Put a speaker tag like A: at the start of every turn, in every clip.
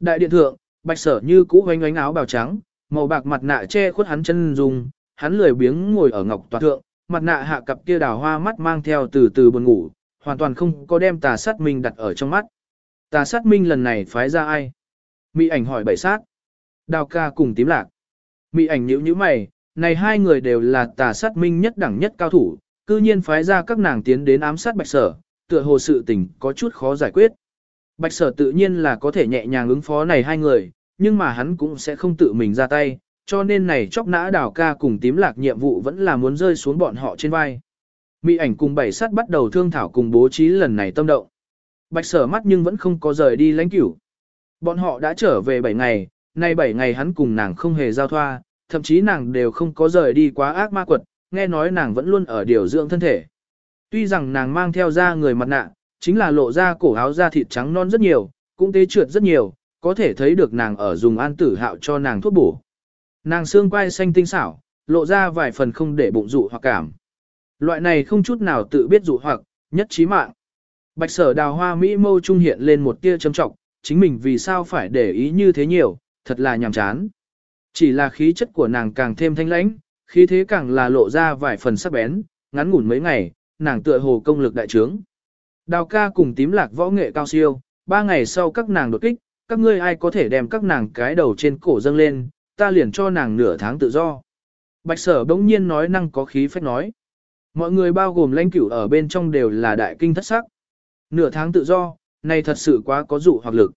A: Đại điện thượng, bạch sở như cũ hoanh ánh áo bào trắng, màu bạc mặt nạ che khuất hắn chân dùng, hắn lười biếng ngồi ở ngọc tòa thượng, mặt nạ hạ cặp kia đào hoa mắt mang theo từ từ buồn ngủ, hoàn toàn không có đem tà sát minh đặt ở trong mắt. Tà sát minh lần này phái ra ai? Mỹ ảnh hỏi bảy sát. Đào ca cùng tím lạc. Mỹ ảnh nhíu nhíu mày, này hai người đều là tà sát minh nhất đẳng nhất cao thủ, cư nhiên phái ra các nàng tiến đến ám sát bạch sở, tựa hồ sự tình có chút khó giải quyết. Bạch sở tự nhiên là có thể nhẹ nhàng ứng phó này hai người, nhưng mà hắn cũng sẽ không tự mình ra tay, cho nên này chóc nã đào ca cùng tím lạc nhiệm vụ vẫn là muốn rơi xuống bọn họ trên vai. Mỹ ảnh cùng bảy sát bắt đầu thương thảo cùng bố trí lần này tâm động. Bạch sở mắt nhưng vẫn không có rời đi lãnh cửu. Bọn họ đã trở về 7 ngày, nay 7 ngày hắn cùng nàng không hề giao thoa, thậm chí nàng đều không có rời đi quá ác ma quật, nghe nói nàng vẫn luôn ở điều dưỡng thân thể. Tuy rằng nàng mang theo ra người mặt nạ, chính là lộ ra cổ áo da thịt trắng non rất nhiều, cũng tế trượt rất nhiều, có thể thấy được nàng ở dùng an tử hạo cho nàng thuốc bổ. Nàng xương quai xanh tinh xảo, lộ ra vài phần không để bụng dụ hoặc cảm. Loại này không chút nào tự biết dụ hoặc, nhất trí mạng. Bạch sở đào hoa Mỹ mâu trung hiện lên một tia châm trọng, chính mình vì sao phải để ý như thế nhiều, thật là nhàm chán. Chỉ là khí chất của nàng càng thêm thanh lãnh, khí thế càng là lộ ra vài phần sắc bén, ngắn ngủn mấy ngày, nàng tựa hồ công lực đại trướng. Đào ca cùng tím lạc võ nghệ cao siêu, ba ngày sau các nàng đột kích, các ngươi ai có thể đem các nàng cái đầu trên cổ dâng lên, ta liền cho nàng nửa tháng tự do. Bạch sở bỗng nhiên nói năng có khí phách nói. Mọi người bao gồm lãnh cửu ở bên trong đều là đại kinh thất sắc. Nửa tháng tự do, này thật sự quá có dụ hoặc lực.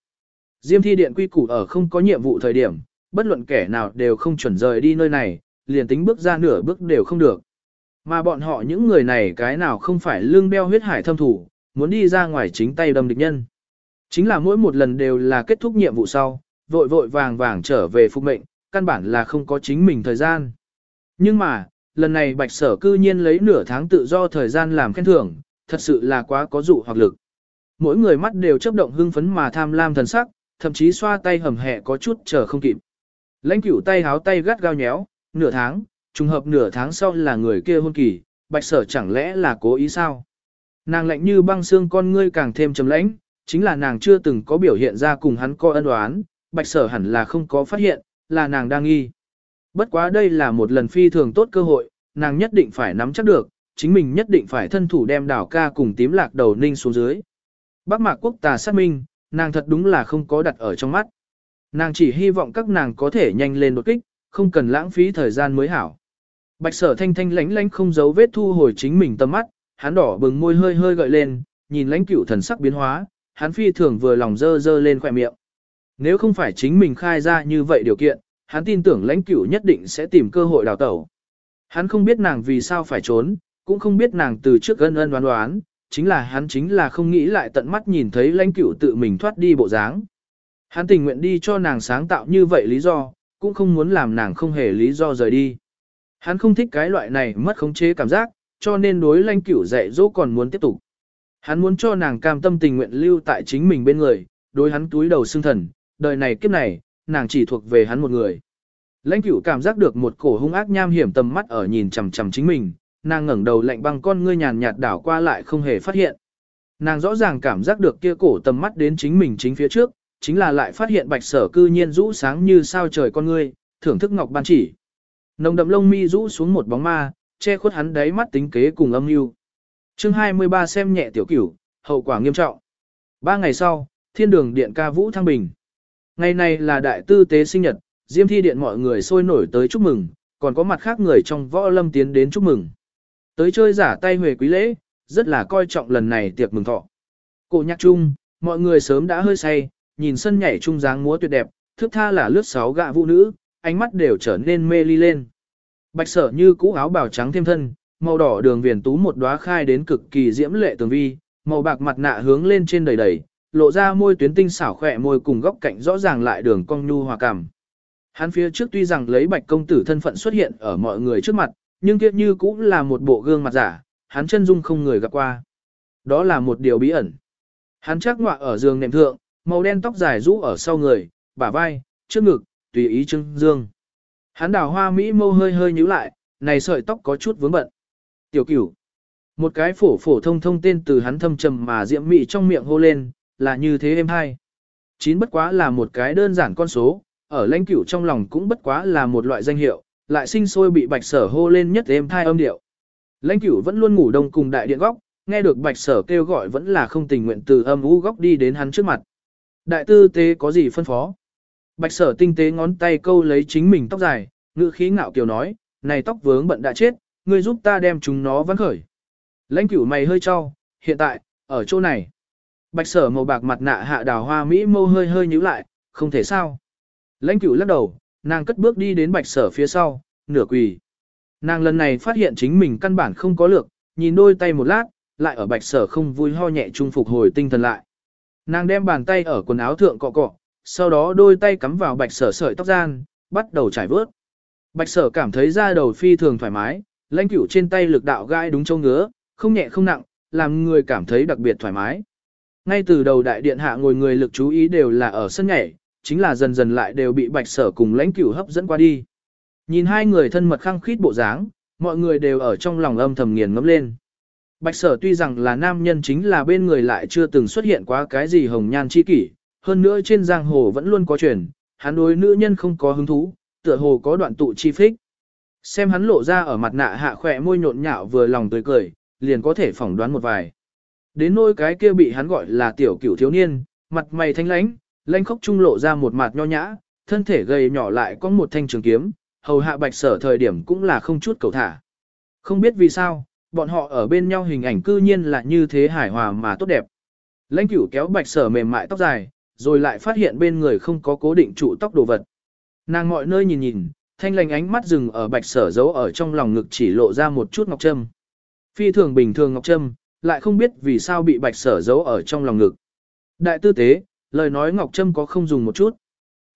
A: Diêm thi điện quy củ ở không có nhiệm vụ thời điểm, bất luận kẻ nào đều không chuẩn rời đi nơi này, liền tính bước ra nửa bước đều không được. Mà bọn họ những người này cái nào không phải lương đeo huyết hải thâm thủ, muốn đi ra ngoài chính tay đâm địch nhân. Chính là mỗi một lần đều là kết thúc nhiệm vụ sau, vội vội vàng vàng trở về phục mệnh, căn bản là không có chính mình thời gian. Nhưng mà, lần này bạch sở cư nhiên lấy nửa tháng tự do thời gian làm khen thưởng, thật sự là quá có dụ hoặc lực. Mỗi người mắt đều chấp động hưng phấn mà tham lam thần sắc, thậm chí xoa tay hầm hẹ có chút chờ không kịp. Lãnh cửu tay háo tay gắt gao nhéo, nửa tháng, trùng hợp nửa tháng sau là người kia hôn kỳ, bạch sở chẳng lẽ là cố ý sao? Nàng lạnh như băng xương con ngươi càng thêm trầm lãnh, chính là nàng chưa từng có biểu hiện ra cùng hắn có ân oán, bạch sở hẳn là không có phát hiện, là nàng đang nghi. Bất quá đây là một lần phi thường tốt cơ hội, nàng nhất định phải nắm chắc được, chính mình nhất định phải thân thủ đem đảo ca cùng tím lạc đầu ninh xuống dưới. Bác mạc quốc tà sát minh, nàng thật đúng là không có đặt ở trong mắt. Nàng chỉ hy vọng các nàng có thể nhanh lên đột kích, không cần lãng phí thời gian mới hảo. Bạch sở thanh thanh lánh lánh không giấu vết thu hồi chính mình tâm mắt, hắn đỏ bừng môi hơi hơi gợi lên, nhìn lãnh cửu thần sắc biến hóa, hắn phi thường vừa lòng dơ dơ lên khỏe miệng. Nếu không phải chính mình khai ra như vậy điều kiện, hắn tin tưởng lãnh cửu nhất định sẽ tìm cơ hội đào tẩu. Hắn không biết nàng vì sao phải trốn, cũng không biết nàng từ trước ân ân đoán đoán, chính là hắn chính là không nghĩ lại tận mắt nhìn thấy lãnh cửu tự mình thoát đi bộ dáng. Hắn tình nguyện đi cho nàng sáng tạo như vậy lý do, cũng không muốn làm nàng không hề lý do rời đi. Hắn không thích cái loại này mất khống chế cảm giác, cho nên đối lãnh cửu dạy dỗ còn muốn tiếp tục. Hắn muốn cho nàng cam tâm tình nguyện lưu tại chính mình bên người, đối hắn túi đầu xương thần, đời này kiếp này, nàng chỉ thuộc về hắn một người. Lãnh cửu cảm giác được một cổ hung ác nham hiểm tầm mắt ở nhìn chằm chằm chính mình, nàng ngẩng đầu lạnh băng con ngươi nhàn nhạt đảo qua lại không hề phát hiện. Nàng rõ ràng cảm giác được kia cổ tầm mắt đến chính mình chính phía trước, chính là lại phát hiện bạch sở cư nhiên rũ sáng như sao trời con ngươi, thưởng thức ngọc ban chỉ. Nồng đậm lông mi rũ xuống một bóng ma, che khuất hắn đáy mắt tính kế cùng âm mưu. Chương 23 xem nhẹ tiểu cửu, hậu quả nghiêm trọng. Ba ngày sau, thiên đường điện ca vũ thăng bình. Ngày này là đại tư tế sinh nhật, diêm thi điện mọi người sôi nổi tới chúc mừng, còn có mặt khác người trong võ lâm tiến đến chúc mừng. Tới chơi giả tay huề quý lễ, rất là coi trọng lần này tiệc mừng thọ. Cổ nhạc chung, mọi người sớm đã hơi say, nhìn sân nhảy trung dáng múa tuyệt đẹp, thước tha là lướt sáu gạ vũ nữ, ánh mắt đều trở nên mê ly lên. Bạch sở như cũ áo bào trắng thêm thân, màu đỏ đường viền tú một đóa khai đến cực kỳ diễm lệ tường vi, màu bạc mặt nạ hướng lên trên đầy đầy, lộ ra môi tuyến tinh xảo khỏe môi cùng góc cạnh rõ ràng lại đường cong nhu hòa cảm. Hắn phía trước tuy rằng lấy bạch công tử thân phận xuất hiện ở mọi người trước mặt, nhưng kia như cũng là một bộ gương mặt giả, hắn chân dung không người gặp qua. Đó là một điều bí ẩn. Hắn chắc ngọa ở giường nệm thượng, màu đen tóc dài rũ ở sau người, bả vai, trước ngực, tùy ý trưng dương. Hắn đào hoa mỹ mâu hơi hơi nhíu lại, này sợi tóc có chút vướng bận. Tiểu cửu. Một cái phổ phổ thông thông tên từ hắn thâm trầm mà diễm mị trong miệng hô lên, là như thế em hai. chín bất quá là một cái đơn giản con số, ở lãnh cửu trong lòng cũng bất quá là một loại danh hiệu, lại sinh sôi bị bạch sở hô lên nhất êm thai âm điệu. Lãnh cửu vẫn luôn ngủ đông cùng đại điện góc, nghe được bạch sở kêu gọi vẫn là không tình nguyện từ âm u góc đi đến hắn trước mặt. Đại tư tế có gì phân phó? Bạch sở tinh tế ngón tay câu lấy chính mình tóc dài, ngữ khí ngạo kiều nói, này tóc vướng bận đã chết, ngươi giúp ta đem chúng nó vắn khởi. Lãnh cửu mày hơi cho, hiện tại, ở chỗ này. Bạch sở màu bạc mặt nạ hạ đào hoa Mỹ mâu hơi hơi nhíu lại, không thể sao. Lãnh cửu lắc đầu, nàng cất bước đi đến bạch sở phía sau, nửa quỳ. Nàng lần này phát hiện chính mình căn bản không có lược, nhìn đôi tay một lát, lại ở bạch sở không vui ho nhẹ trung phục hồi tinh thần lại. Nàng đem bàn tay ở quần áo thượng cọ cọ, sau đó đôi tay cắm vào bạch sở sợi tóc gian, bắt đầu trải vớt. Bạch sở cảm thấy da đầu phi thường thoải mái, lãnh cửu trên tay lực đạo gai đúng châu ngứa, không nhẹ không nặng, làm người cảm thấy đặc biệt thoải mái. Ngay từ đầu đại điện hạ ngồi người lực chú ý đều là ở sân nhảy, chính là dần dần lại đều bị bạch sở cùng lãnh cửu hấp dẫn qua đi. Nhìn hai người thân mật khăng khít bộ dáng, mọi người đều ở trong lòng âm thầm nghiền ngẫm lên. Bạch sở tuy rằng là nam nhân chính là bên người lại chưa từng xuất hiện quá cái gì hồng nhan chi kỷ, hơn nữa trên giang hồ vẫn luôn có truyền, hắn đối nữ nhân không có hứng thú, tựa hồ có đoạn tụ chi phích. Xem hắn lộ ra ở mặt nạ hạ khỏe môi nhộn nhạo vừa lòng tươi cười, liền có thể phỏng đoán một vài. Đến nỗi cái kia bị hắn gọi là tiểu cửu thiếu niên, mặt mày thanh lãnh, lãnh khốc trung lộ ra một mặt nho nhã, thân thể gầy nhỏ lại có một thanh trường kiếm, hầu hạ bạch sở thời điểm cũng là không chút cầu thả. Không biết vì sao, bọn họ ở bên nhau hình ảnh cư nhiên là như thế hài hòa mà tốt đẹp. Lãnh cửu kéo bạch sở mềm mại tóc dài, rồi lại phát hiện bên người không có cố định trụ tóc đồ vật. Nàng mọi nơi nhìn nhìn, thanh lành ánh mắt dừng ở bạch sở giấu ở trong lòng ngực chỉ lộ ra một chút ngọc trâm. Phi thường bình thường ngọc trâm, lại không biết vì sao bị bạch sở giấu ở trong lòng ngực. Đại tư tế, lời nói ngọc trâm có không dùng một chút.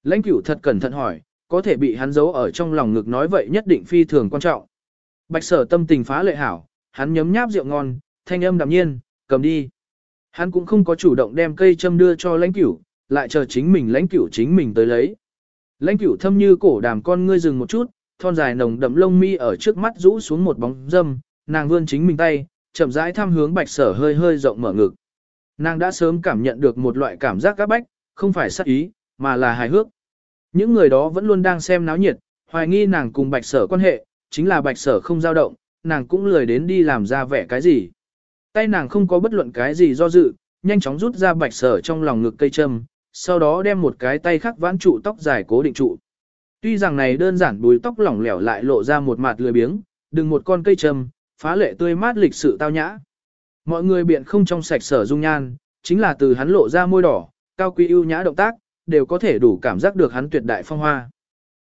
A: Lãnh cửu thật cẩn thận hỏi, có thể bị hắn giấu ở trong lòng ngực nói vậy nhất định phi thường quan trọng. Bạch sở tâm tình phá lệ hảo, hắn nhấm nháp rượu ngon, thanh âm đạm nhiên, cầm đi. Hắn cũng không có chủ động đem cây châm đưa cho lãnh cửu, lại chờ chính mình lãnh cửu chính mình tới lấy. Lãnh cửu thâm như cổ đàm con ngươi dừng một chút, thon dài nồng đậm lông mi ở trước mắt rũ xuống một bóng dâm, nàng vươn chính mình tay, chậm rãi thăm hướng bạch sở hơi hơi rộng mở ngực. Nàng đã sớm cảm nhận được một loại cảm giác các bách, không phải sát ý, mà là hài hước. Những người đó vẫn luôn đang xem náo nhiệt, hoài nghi nàng cùng bạch sở quan hệ, chính là bạch sở không dao động, nàng cũng lười đến đi làm ra vẻ cái gì. Tay nàng không có bất luận cái gì do dự, nhanh chóng rút ra bạch sở trong lòng ngực cây châm, sau đó đem một cái tay khác vãn trụ tóc dài cố định trụ. Tuy rằng này đơn giản bùi tóc lỏng lẻo lại lộ ra một mặt lười biếng, đừng một con cây trầm, phá lệ tươi mát lịch sự tao nhã. Mọi người biện không trong sạch sở dung nhan, chính là từ hắn lộ ra môi đỏ, cao quý ưu nhã động tác, đều có thể đủ cảm giác được hắn tuyệt đại phong hoa.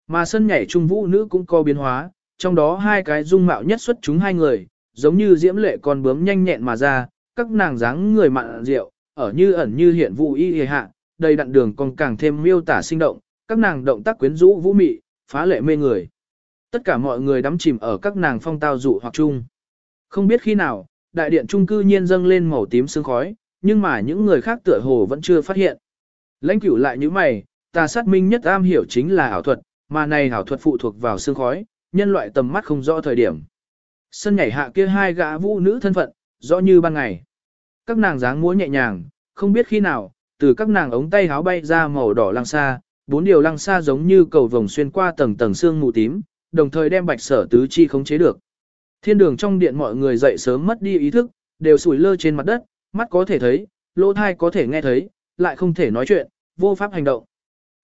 A: Mà sân nhảy trung vũ nữ cũng có biến hóa, trong đó hai cái dung mạo nhất xuất chúng hai người, giống như diễm lệ con bướm nhanh nhẹn mà ra, các nàng dáng người mặn rượu, ở như ẩn như hiện vụ y hề hạ, đầy đặn đường còn càng thêm miêu tả sinh động, các nàng động tác quyến rũ vũ mị, phá lệ mê người. Tất cả mọi người đắm chìm ở các nàng phong tao dụ hoặc chung. Không biết khi nào, đại điện trung cư nhiên dâng lên màu tím sương khói, nhưng mà những người khác tựa hồ vẫn chưa phát hiện. Lãnh cửu lại như mày, ta sát minh nhất am hiểu chính là ảo thuật, mà này ảo thuật phụ thuộc vào sương khói, nhân loại tầm mắt không rõ thời điểm. Sân nhảy hạ kia hai gã vũ nữ thân phận, rõ như ban ngày. Các nàng dáng múa nhẹ nhàng, không biết khi nào, từ các nàng ống tay háo bay ra màu đỏ lăng xa, bốn điều lăng xa giống như cầu vồng xuyên qua tầng tầng xương mù tím, đồng thời đem bạch sở tứ chi khống chế được. Thiên đường trong điện mọi người dậy sớm mất đi ý thức, đều sủi lơ trên mặt đất, mắt có thể thấy, lỗ thai có thể nghe thấy, lại không thể nói chuyện, vô pháp hành động.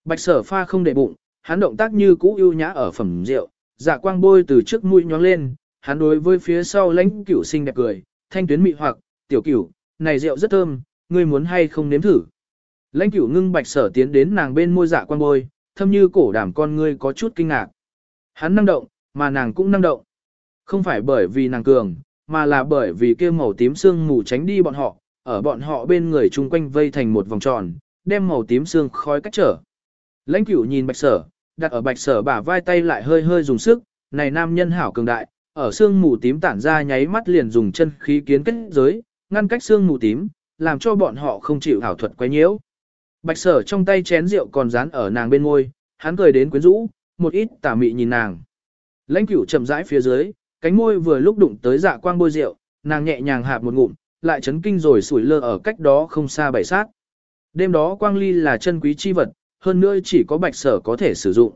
A: Bạch sở pha không để bụng, hắn động tác như cũ ưu nhã ở phẩm rượu, dạ quang bôi từ trước mũi nhóng lên, hắn đối với phía sau lãnh cửu xinh đẹp cười, thanh tuyến mị hoặc, tiểu cửu, này rượu rất thơm, ngươi muốn hay không nếm thử. Lãnh cửu ngưng bạch sở tiến đến nàng bên môi dạ quan bôi, thâm như cổ đảm con ngươi có chút kinh ngạc. Hắn năng động, mà nàng cũng năng động. Không phải bởi vì nàng cường, mà là bởi vì kia màu tím xương mù tránh đi bọn họ, ở bọn họ bên người chung quanh vây thành một vòng tròn, đem màu tím xương khói cách trở. Lãnh cửu nhìn bạch sở, đặt ở bạch sở bả vai tay lại hơi hơi dùng sức, này nam nhân hảo cường đại, ở xương mù tím tản ra nháy mắt liền dùng chân khí kiến kết giới, ngăn cách xương mù tím, làm cho bọn họ không chịu thảo thuật quấy nhiễu. Bạch sở trong tay chén rượu còn dán ở nàng bên môi, hắn cười đến quyến rũ, một ít tà mị nhìn nàng. Lãnh cửu chậm rãi phía dưới, cánh môi vừa lúc đụng tới dạ quang bôi rượu, nàng nhẹ nhàng hạp một ngụm, lại chấn kinh rồi sủi lơ ở cách đó không xa bảy sát. Đêm đó quang ly là chân quý chi vật, hơn nữa chỉ có bạch sở có thể sử dụng.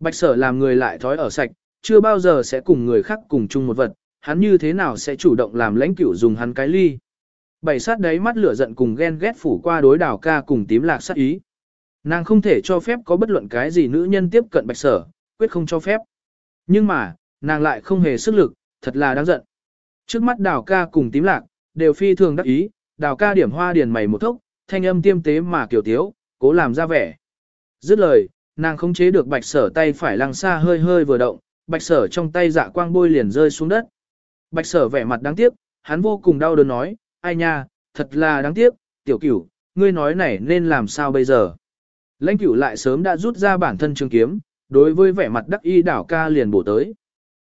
A: Bạch sở làm người lại thói ở sạch, chưa bao giờ sẽ cùng người khác cùng chung một vật, hắn như thế nào sẽ chủ động làm lãnh cửu dùng hắn cái ly. Bảy sát đấy mắt lửa giận cùng ghen ghét phủ qua đối đảo ca cùng tím lạc sát ý. Nàng không thể cho phép có bất luận cái gì nữ nhân tiếp cận bạch sở, quyết không cho phép. Nhưng mà, nàng lại không hề sức lực, thật là đáng giận. Trước mắt đào ca cùng tím lạc, đều phi thường đắc ý, đào ca điểm hoa điền mày một thốc, thanh âm tiêm tế mà kiểu tiếu, cố làm ra vẻ. Dứt lời, nàng không chế được bạch sở tay phải lăng xa hơi hơi vừa động, bạch sở trong tay dạ quang bôi liền rơi xuống đất. Bạch sở vẻ mặt đáng tiếc, hắn vô cùng đau đớn nói, ai nha, thật là đáng tiếc, tiểu cửu, ngươi nói này nên làm sao bây giờ. Lãnh cửu lại sớm đã rút ra bản thân trường kiếm, đối với vẻ mặt đắc y đảo ca liền bổ tới.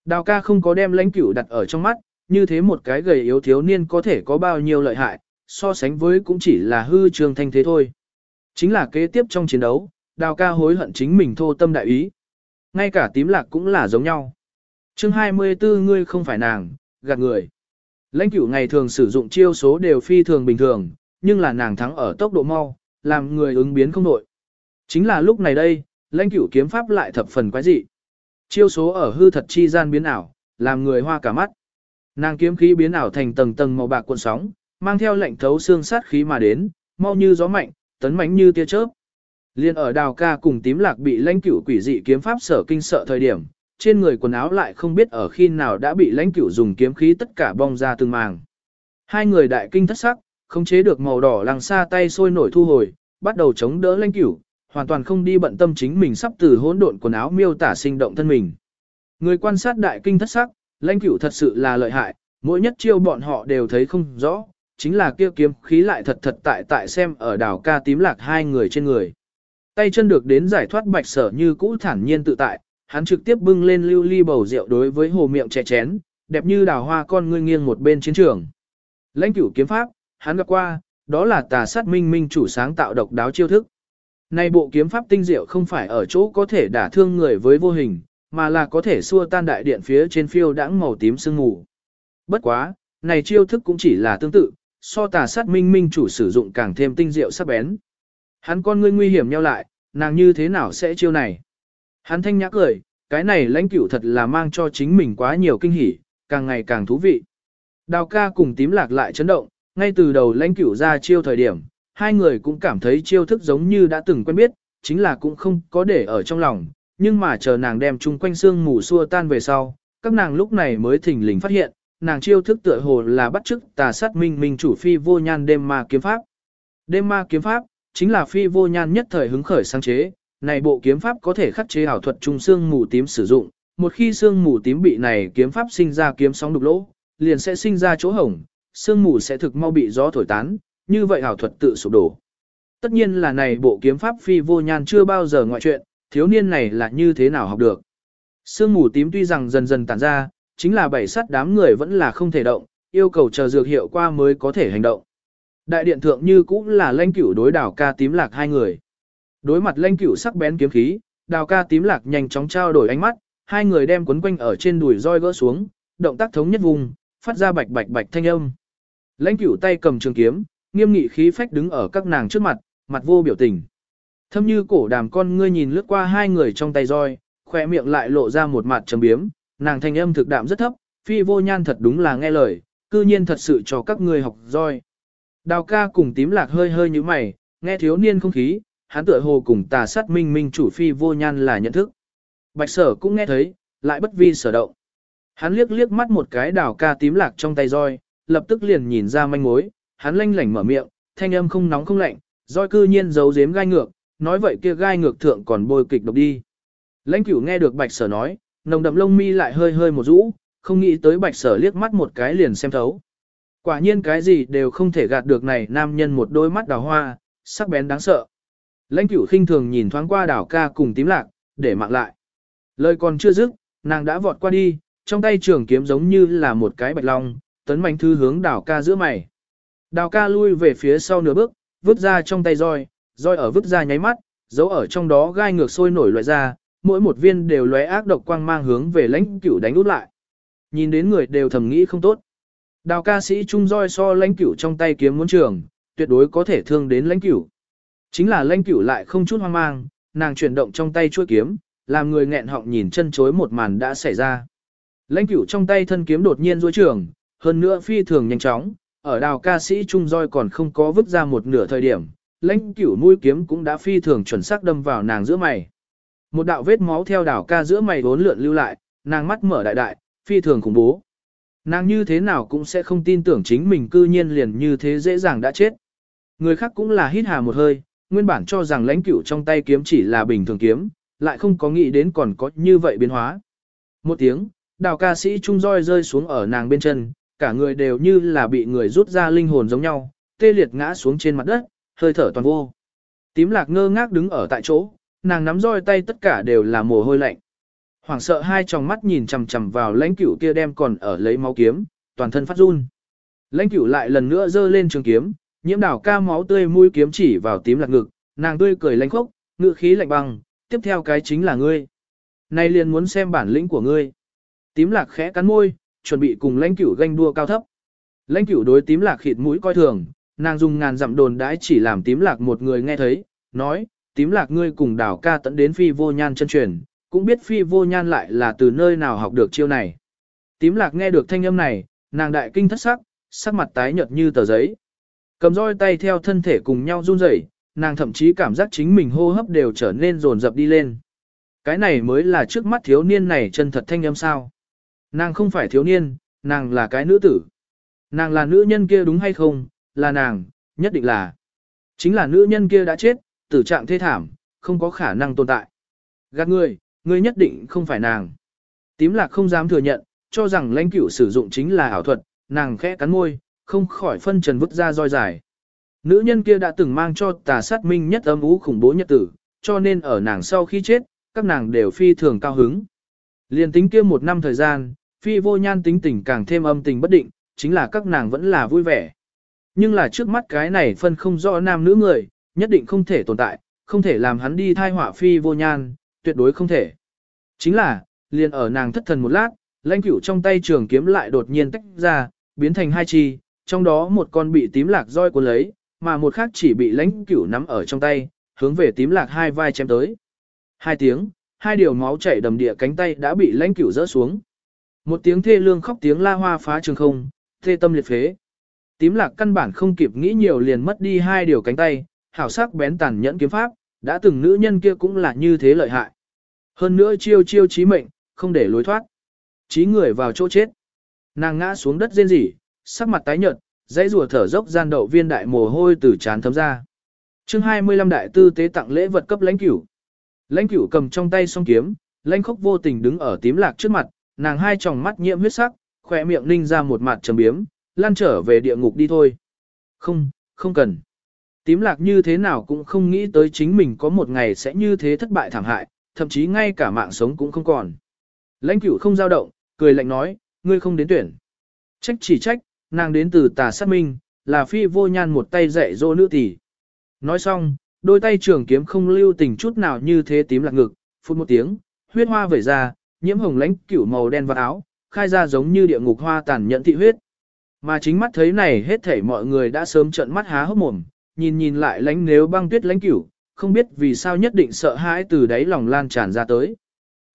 A: Đào ca không có đem lãnh cửu đặt ở trong mắt, như thế một cái gầy yếu thiếu niên có thể có bao nhiêu lợi hại, so sánh với cũng chỉ là hư trường thanh thế thôi. Chính là kế tiếp trong chiến đấu, đào ca hối hận chính mình thô tâm đại ý. Ngay cả tím lạc cũng là giống nhau. chương 24 ngươi không phải nàng, gạt người. Lãnh cửu ngày thường sử dụng chiêu số đều phi thường bình thường, nhưng là nàng thắng ở tốc độ mau, làm người ứng biến không nổi. Chính là lúc này đây, lãnh cửu kiếm pháp lại thập phần quái dị. Chiêu số ở hư thật chi gian biến ảo, làm người hoa cả mắt. Nàng kiếm khí biến ảo thành tầng tầng màu bạc cuộn sóng, mang theo lệnh thấu xương sát khí mà đến, mau như gió mạnh, tấn mãnh như tia chớp. Liên ở đào ca cùng tím lạc bị lãnh cửu quỷ dị kiếm pháp sở kinh sợ thời điểm, trên người quần áo lại không biết ở khi nào đã bị lãnh cửu dùng kiếm khí tất cả bong ra từng màng. Hai người đại kinh thất sắc, không chế được màu đỏ lăng xa tay sôi nổi thu hồi, bắt đầu chống đỡ lãnh cửu, hoàn toàn không đi bận tâm chính mình sắp từ hỗn độn quần áo miêu tả sinh động thân mình. Người quan sát đại kinh thất sắc, lãnh cửu thật sự là lợi hại, mỗi nhất chiêu bọn họ đều thấy không rõ, chính là kia kiếm khí lại thật thật tại tại xem ở đảo ca tím lạc hai người trên người. Tay chân được đến giải thoát bạch sở như cũ thản nhiên tự tại, hắn trực tiếp bưng lên lưu ly bầu rượu đối với hồ miệng trẻ chén, đẹp như đào hoa con ngươi nghiêng một bên chiến trường. Lãnh cửu kiếm pháp, hắn gặp qua, đó là tà sát minh minh chủ sáng tạo độc đáo chiêu thức. Này bộ kiếm pháp tinh diệu không phải ở chỗ có thể đả thương người với vô hình, mà là có thể xua tan đại điện phía trên phiêu đãng màu tím sương mù. Bất quá, này chiêu thức cũng chỉ là tương tự, so tà sát minh minh chủ sử dụng càng thêm tinh diệu sắc bén. Hắn con ngươi nguy hiểm nhau lại, nàng như thế nào sẽ chiêu này? Hắn thanh nhã cười, cái này lãnh cửu thật là mang cho chính mình quá nhiều kinh hỉ, càng ngày càng thú vị. Đào ca cùng tím lạc lại chấn động, ngay từ đầu lãnh cửu ra chiêu thời điểm, hai người cũng cảm thấy chiêu thức giống như đã từng quen biết, chính là cũng không có để ở trong lòng, nhưng mà chờ nàng đem chung quanh xương mù xua tan về sau, các nàng lúc này mới thỉnh lình phát hiện, nàng chiêu thức tựa hồ là bắt chước tà sát minh minh chủ phi vô nhan đêm ma kiếm pháp. Đêm ma kiếm pháp, chính là phi vô nhan nhất thời hứng khởi sáng chế, này bộ kiếm pháp có thể khắc chế ảo thuật trung xương mù tím sử dụng, một khi xương mù tím bị này kiếm pháp sinh ra kiếm sóng đục lỗ, liền sẽ sinh ra chỗ hổng, xương mù sẽ thực mau bị gió thổi tán, như vậy ảo thuật tự sụp đổ. Tất nhiên là này bộ kiếm pháp phi vô nhan chưa bao giờ ngoại chuyện, thiếu niên này là như thế nào học được. Sương mù tím tuy rằng dần dần tản ra, chính là bảy sắt đám người vẫn là không thể động, yêu cầu chờ dược hiệu qua mới có thể hành động. Đại điện thượng như cũng là lãnh cửu đối đảo ca tím lạc hai người. Đối mặt lãnh cửu sắc bén kiếm khí, đào ca tím lạc nhanh chóng trao đổi ánh mắt, hai người đem quấn quanh ở trên đùi roi gỡ xuống, động tác thống nhất vùng, phát ra bạch bạch bạch thanh âm. Lãnh cửu tay cầm trường kiếm, nghiêm nghị khí phách đứng ở các nàng trước mặt, mặt vô biểu tình. Thâm như cổ đàm con ngươi nhìn lướt qua hai người trong tay roi, khỏe miệng lại lộ ra một mặt trầm biếm, nàng thanh âm thực đạm rất thấp, phi vô nhan thật đúng là nghe lời, cư nhiên thật sự cho các ngươi học roi. Đào ca cùng tím lạc hơi hơi như mày, nghe thiếu niên không khí, hắn tựa hồ cùng tà sát minh minh chủ phi vô nhan là nhận thức. Bạch sở cũng nghe thấy, lại bất vi sở động. Hắn liếc liếc mắt một cái đào ca tím lạc trong tay roi, lập tức liền nhìn ra manh mối, hắn lanh lảnh mở miệng, thanh âm không nóng không lạnh, roi cư nhiên giấu giếm gai ngược, nói vậy kia gai ngược thượng còn bôi kịch độc đi. Lãnh cửu nghe được bạch sở nói, nồng đậm lông mi lại hơi hơi một rũ, không nghĩ tới bạch sở liếc mắt một cái liền xem thấu. Quả nhiên cái gì đều không thể gạt được này nam nhân một đôi mắt đào hoa, sắc bén đáng sợ. Lãnh cửu khinh thường nhìn thoáng qua đảo ca cùng tím lạc, để mạng lại. Lời còn chưa dứt, nàng đã vọt qua đi, trong tay trường kiếm giống như là một cái bạch long, tấn mạnh thư hướng đảo ca giữa mày. Đào ca lui về phía sau nửa bước, vứt ra trong tay roi, roi ở vứt ra nháy mắt, dấu ở trong đó gai ngược sôi nổi loại ra, mỗi một viên đều lóe ác độc quang mang hướng về lãnh cửu đánh út lại. Nhìn đến người đều thầm nghĩ không tốt. Đào ca sĩ trung roi so lãnh cửu trong tay kiếm muốn trường, tuyệt đối có thể thương đến lãnh cửu. Chính là lãnh cửu lại không chút hoang mang, nàng chuyển động trong tay chuôi kiếm, làm người nghẹn họng nhìn chân chối một màn đã xảy ra. Lãnh cửu trong tay thân kiếm đột nhiên rối trường, hơn nữa phi thường nhanh chóng, ở đào ca sĩ trung roi còn không có vứt ra một nửa thời điểm, lãnh cửu mũi kiếm cũng đã phi thường chuẩn xác đâm vào nàng giữa mày. Một đạo vết máu theo đào ca giữa mày bốn lượn lưu lại, nàng mắt mở đại đại, phi thường khủng bố. Nàng như thế nào cũng sẽ không tin tưởng chính mình cư nhiên liền như thế dễ dàng đã chết. Người khác cũng là hít hà một hơi, nguyên bản cho rằng lãnh cửu trong tay kiếm chỉ là bình thường kiếm, lại không có nghĩ đến còn có như vậy biến hóa. Một tiếng, đào ca sĩ trung roi rơi xuống ở nàng bên chân, cả người đều như là bị người rút ra linh hồn giống nhau, tê liệt ngã xuống trên mặt đất, hơi thở toàn vô. Tím lạc ngơ ngác đứng ở tại chỗ, nàng nắm roi tay tất cả đều là mồ hôi lạnh. Hoảng sợ hai tròng mắt nhìn chằm chằm vào lãnh cửu kia đem còn ở lấy máu kiếm, toàn thân phát run. Lãnh cửu lại lần nữa giơ lên trường kiếm, nhiễm đảo ca máu tươi mũi kiếm chỉ vào tím lạc ngực, nàng tươi cười lãnh khốc, ngự khí lạnh băng, tiếp theo cái chính là ngươi. Nay liền muốn xem bản lĩnh của ngươi. Tím lạc khẽ cắn môi, chuẩn bị cùng lãnh cửu ganh đua cao thấp. Lãnh cửu đối tím lạc khịt mũi coi thường, nàng dùng ngàn dặm đồn đãi chỉ làm tím lạc một người nghe thấy, nói, tím lạc ngươi cùng đảo ca tận đến phi vô nhan chân truyền, cũng biết phi vô nhan lại là từ nơi nào học được chiêu này. Tím lạc nghe được thanh âm này, nàng đại kinh thất sắc, sắc mặt tái nhợt như tờ giấy. Cầm roi tay theo thân thể cùng nhau run rẩy, nàng thậm chí cảm giác chính mình hô hấp đều trở nên rồn rập đi lên. Cái này mới là trước mắt thiếu niên này chân thật thanh âm sao. Nàng không phải thiếu niên, nàng là cái nữ tử. Nàng là nữ nhân kia đúng hay không, là nàng, nhất định là. Chính là nữ nhân kia đã chết, tử trạng thê thảm, không có khả năng tồn tại. Gạt người, ngươi nhất định không phải nàng. Tím lạc không dám thừa nhận, cho rằng lãnh cửu sử dụng chính là ảo thuật, nàng khẽ cắn môi, không khỏi phân trần vứt ra roi dài. Nữ nhân kia đã từng mang cho tà sát minh nhất âm ú khủng bố nhất tử, cho nên ở nàng sau khi chết, các nàng đều phi thường cao hứng. Liên tính kia một năm thời gian, phi vô nhan tính tình càng thêm âm tình bất định, chính là các nàng vẫn là vui vẻ. Nhưng là trước mắt cái này phân không rõ nam nữ người, nhất định không thể tồn tại, không thể làm hắn đi thai họa phi vô nhan, tuyệt đối không thể. Chính là, liền ở nàng thất thần một lát, lãnh cửu trong tay trường kiếm lại đột nhiên tách ra, biến thành hai chi, trong đó một con bị tím lạc roi cuốn lấy, mà một khác chỉ bị lãnh cửu nắm ở trong tay, hướng về tím lạc hai vai chém tới. Hai tiếng, hai điều máu chảy đầm địa cánh tay đã bị lãnh cửu rỡ xuống. Một tiếng thê lương khóc tiếng la hoa phá trường không, thê tâm liệt phế. Tím lạc căn bản không kịp nghĩ nhiều liền mất đi hai điều cánh tay, hảo sắc bén tàn nhẫn kiếm pháp, đã từng nữ nhân kia cũng là như thế lợi hại. Hơn nữa chiêu chiêu chí mệnh, không để lối thoát. Chí người vào chỗ chết. Nàng ngã xuống đất rên rỉ, sắc mặt tái nhợt, dãy rùa thở dốc gian đậu viên đại mồ hôi từ trán thấm ra. chương 25 đại tư tế tặng lễ vật cấp lãnh cửu. Lãnh cửu cầm trong tay song kiếm, lãnh khốc vô tình đứng ở tím lạc trước mặt, nàng hai tròng mắt nhiễm huyết sắc, khỏe miệng ninh ra một mặt trầm biếm, lan trở về địa ngục đi thôi. Không, không cần. Tím lạc như thế nào cũng không nghĩ tới chính mình có một ngày sẽ như thế thất bại thảm hại, thậm chí ngay cả mạng sống cũng không còn. Lãnh cửu không dao động, cười lạnh nói, ngươi không đến tuyển. Trách chỉ trách, nàng đến từ tà sát minh, là phi vô nhan một tay dạy dỗ nữ tỷ. Nói xong, đôi tay trường kiếm không lưu tình chút nào như thế tím lạc ngực, phút một tiếng, huyết hoa vẩy ra, nhiễm hồng lãnh cửu màu đen vào áo, khai ra giống như địa ngục hoa tàn nhẫn thị huyết. Mà chính mắt thấy này hết thảy mọi người đã sớm trợn mắt há hốc mồm, nhìn nhìn lại lãnh nếu băng tuyết lãnh cửu, không biết vì sao nhất định sợ hãi từ đáy lòng lan tràn ra tới.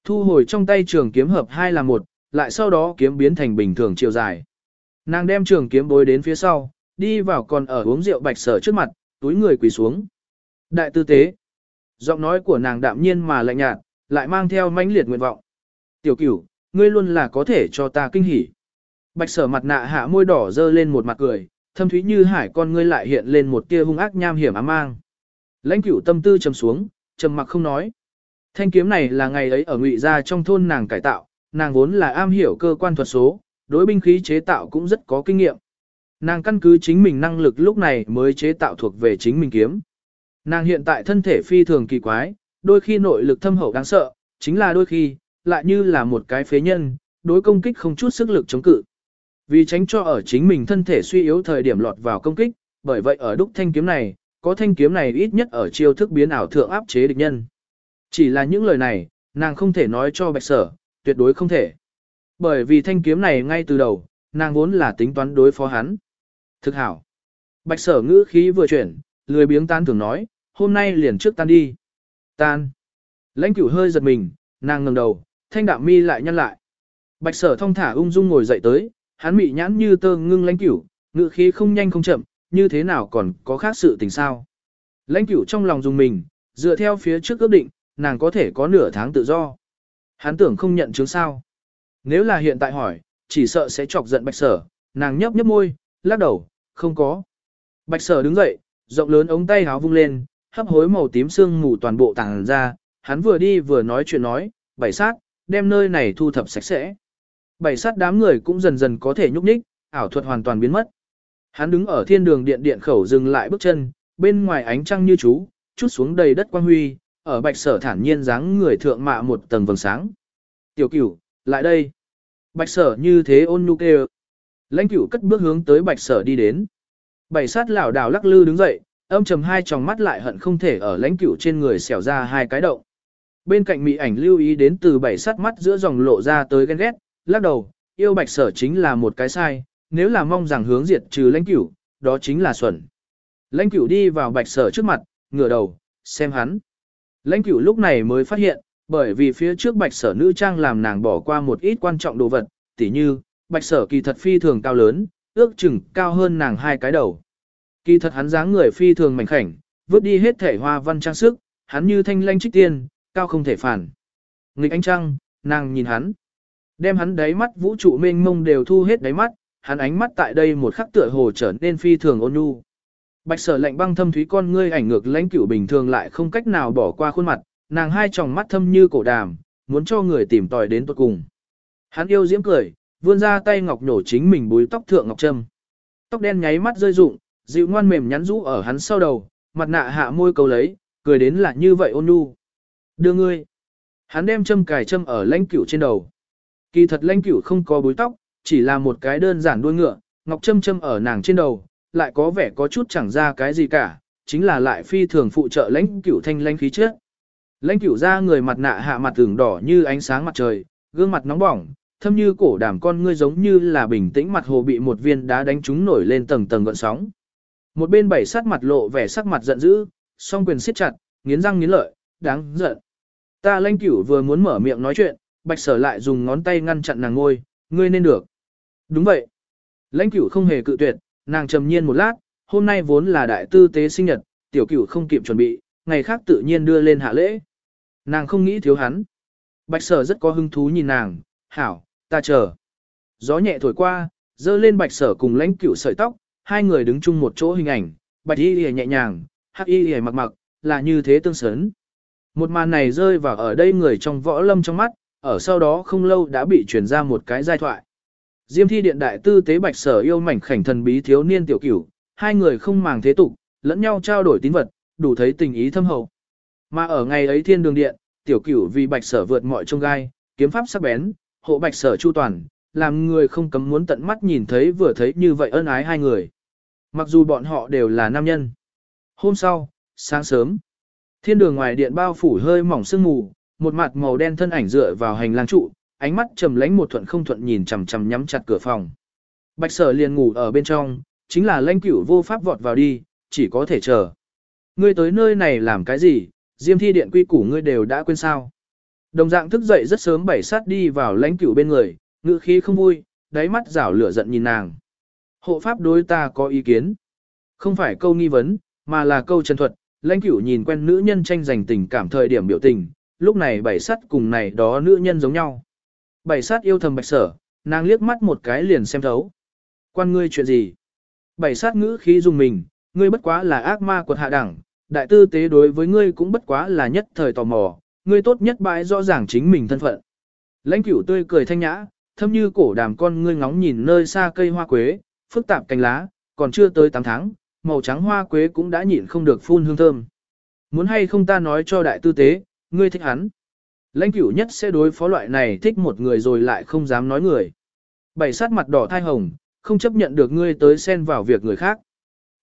A: Thu hồi trong tay trường kiếm hợp hai là một, lại sau đó kiếm biến thành bình thường chiều dài. Nàng đem trường kiếm bối đến phía sau, đi vào còn ở uống rượu bạch sở trước mặt, túi người quỳ xuống. Đại tư tế. Giọng nói của nàng đạm nhiên mà lạnh nhạt, lại mang theo mãnh liệt nguyện vọng. Tiểu cửu, ngươi luôn là có thể cho ta kinh hỉ. Bạch sở mặt nạ hạ môi đỏ dơ lên một mặt cười, thâm thúy như hải con ngươi lại hiện lên một tia hung ác nham hiểm ám mang. Lãnh cửu tâm tư trầm xuống, trầm mặc không nói. Thanh kiếm này là ngày ấy ở ngụy gia trong thôn nàng cải tạo, nàng vốn là am hiểu cơ quan thuật số, đối binh khí chế tạo cũng rất có kinh nghiệm. Nàng căn cứ chính mình năng lực lúc này mới chế tạo thuộc về chính mình kiếm. Nàng hiện tại thân thể phi thường kỳ quái, đôi khi nội lực thâm hậu đáng sợ, chính là đôi khi, lại như là một cái phế nhân, đối công kích không chút sức lực chống cự. Vì tránh cho ở chính mình thân thể suy yếu thời điểm lọt vào công kích, bởi vậy ở đúc thanh kiếm này, có thanh kiếm này ít nhất ở chiêu thức biến ảo thượng áp chế địch nhân. Chỉ là những lời này, nàng không thể nói cho bạch sở, tuyệt đối không thể. Bởi vì thanh kiếm này ngay từ đầu, nàng vốn là tính toán đối phó hắn. Thực hảo. Bạch sở ngữ khí vừa chuyển, lười biếng tan thường nói, hôm nay liền trước tan đi. Tan. Lãnh cửu hơi giật mình, nàng ngẩng đầu, thanh đạm mi lại nhăn lại. Bạch sở thong thả ung dung ngồi dậy tới, hắn mị nhãn như tơ ngưng lãnh cửu, ngữ khí không nhanh không chậm, như thế nào còn có khác sự tình sao. Lãnh cửu trong lòng dùng mình, dựa theo phía trước ước định, nàng có thể có nửa tháng tự do. Hắn tưởng không nhận chứng sao. Nếu là hiện tại hỏi, chỉ sợ sẽ chọc giận bạch sở, nàng nhấp nhấp môi, lắc đầu, không có. Bạch sở đứng dậy, rộng lớn ống tay háo vung lên, hấp hối màu tím sương mù toàn bộ tàng ra, hắn vừa đi vừa nói chuyện nói, bảy sát, đem nơi này thu thập sạch sẽ. Bảy sát đám người cũng dần dần có thể nhúc nhích, ảo thuật hoàn toàn biến mất. Hắn đứng ở thiên đường điện điện khẩu dừng lại bước chân, bên ngoài ánh trăng như chú, chút xuống đầy đất quang huy, ở bạch sở thản nhiên dáng người thượng mạ một tầng vầng sáng. Tiểu cửu, lại đây. Bạch sở như thế ôn nhu kêu. Lãnh cửu cất bước hướng tới bạch sở đi đến. Bảy sát lảo đảo lắc lư đứng dậy, âm trầm hai tròng mắt lại hận không thể ở lãnh cửu trên người xẻo ra hai cái động. Bên cạnh mỹ ảnh lưu ý đến từ bảy sát mắt giữa dòng lộ ra tới ghen ghét, lắc đầu, yêu bạch sở chính là một cái sai, nếu là mong rằng hướng diệt trừ lãnh cửu, đó chính là xuẩn. Lãnh cửu đi vào bạch sở trước mặt, ngửa đầu, xem hắn. Lãnh cửu lúc này mới phát hiện, bởi vì phía trước bạch sở nữ trang làm nàng bỏ qua một ít quan trọng đồ vật, tỉ như, bạch sở kỳ thật phi thường cao lớn, ước chừng cao hơn nàng hai cái đầu. Kỳ thật hắn dáng người phi thường mảnh khảnh, vứt đi hết thể hoa văn trang sức, hắn như thanh lanh trích tiên, cao không thể phản. Nghịch ánh trăng, nàng nhìn hắn. Đem hắn đáy mắt vũ trụ mênh mông đều thu hết đáy mắt, hắn ánh mắt tại đây một khắc tựa hồ trở nên phi thường ôn nhu. Bạch sở lạnh băng thâm thúy con ngươi ảnh ngược lãnh cửu bình thường lại không cách nào bỏ qua khuôn mặt, nàng hai tròng mắt thâm như cổ đàm, muốn cho người tìm tòi đến tuột cùng. Hắn yêu diễm cười, vươn ra tay ngọc nhổ chính mình búi tóc thượng ngọc trâm. Tóc đen nháy mắt rơi rụng, dịu ngoan mềm nhắn rũ ở hắn sau đầu, mặt nạ hạ môi cầu lấy, cười đến là như vậy ôn nhu. Đưa ngươi. Hắn đem châm cài châm ở lãnh cửu trên đầu. Kỳ thật lãnh cửu không có búi tóc, chỉ là một cái đơn giản đuôi ngựa, ngọc châm châm ở nàng trên đầu, lại có vẻ có chút chẳng ra cái gì cả, chính là lại phi thường phụ trợ lãnh cửu thanh lãnh khí trước. Lãnh cửu ra người mặt nạ hạ mặt tường đỏ như ánh sáng mặt trời, gương mặt nóng bỏng, thâm như cổ đàm con ngươi giống như là bình tĩnh mặt hồ bị một viên đá đánh trúng nổi lên tầng tầng gợn sóng. Một bên bảy sát mặt lộ vẻ sắc mặt giận dữ, song quyền siết chặt, nghiến răng nghiến lợi, đáng giận. Ta lãnh cửu vừa muốn mở miệng nói chuyện, bạch sở lại dùng ngón tay ngăn chặn nàng ngôi, ngươi nên được. Đúng vậy. Lãnh cửu không hề cự tuyệt, nàng trầm nhiên một lát, hôm nay vốn là đại tư tế sinh nhật, tiểu cửu không kịp chuẩn bị, ngày khác tự nhiên đưa lên hạ lễ. Nàng không nghĩ thiếu hắn. Bạch sở rất có hứng thú nhìn nàng, hảo, ta chờ. Gió nhẹ thổi qua, dơ lên bạch sở cùng lãnh cửu sợi tóc, hai người đứng chung một chỗ hình ảnh, bạch y lìa nhẹ nhàng, hắc y lìa mặc mặc, là như thế tương sớn. Một màn này rơi vào ở đây người trong võ lâm trong mắt, ở sau đó không lâu đã bị truyền ra một cái giai thoại. Diêm thi điện đại tư tế bạch sở yêu mảnh khảnh thần bí thiếu niên tiểu cửu, hai người không màng thế tục, lẫn nhau trao đổi tín vật, đủ thấy tình ý thâm hậu. Mà ở ngày ấy thiên đường điện, tiểu cửu vì bạch sở vượt mọi trông gai, kiếm pháp sắc bén, hộ bạch sở chu toàn, làm người không cấm muốn tận mắt nhìn thấy vừa thấy như vậy ân ái hai người. Mặc dù bọn họ đều là nam nhân. Hôm sau, sáng sớm, thiên đường ngoài điện bao phủ hơi mỏng sương mù, một mặt màu đen thân ảnh dựa vào hành lang trụ, ánh mắt trầm lánh một thuận không thuận nhìn chằm chằm nhắm chặt cửa phòng. Bạch sở liền ngủ ở bên trong, chính là lãnh cửu vô pháp vọt vào đi, chỉ có thể chờ. Ngươi tới nơi này làm cái gì, diêm thi điện quy củ ngươi đều đã quên sao. Đồng dạng thức dậy rất sớm bảy sát đi vào lãnh cửu bên người, ngữ khí không vui, đáy mắt rảo lửa giận nhìn nàng. Hộ pháp đối ta có ý kiến. Không phải câu nghi vấn, mà là câu chân thuật, lãnh cửu nhìn quen nữ nhân tranh giành tình cảm thời điểm biểu tình, lúc này bảy sát cùng này đó nữ nhân giống nhau. Bảy sát yêu thầm bạch sở, nàng liếc mắt một cái liền xem thấu. Quan ngươi chuyện gì? Bảy sát ngữ khí dùng mình, ngươi bất quá là ác ma quật hạ đẳng, đại tư tế đối với ngươi cũng bất quá là nhất thời tò mò, ngươi tốt nhất bãi rõ ràng chính mình thân phận. Lãnh cửu tươi cười thanh nhã, thâm như cổ đàm con ngươi ngóng nhìn nơi xa cây hoa quế, phức tạp cành lá, còn chưa tới 8 tháng, màu trắng hoa quế cũng đã nhịn không được phun hương thơm. Muốn hay không ta nói cho đại tư tế, ngươi thích hắn. Lãnh cửu nhất sẽ đối phó loại này thích một người rồi lại không dám nói người. Bảy sát mặt đỏ thai hồng, không chấp nhận được ngươi tới xen vào việc người khác.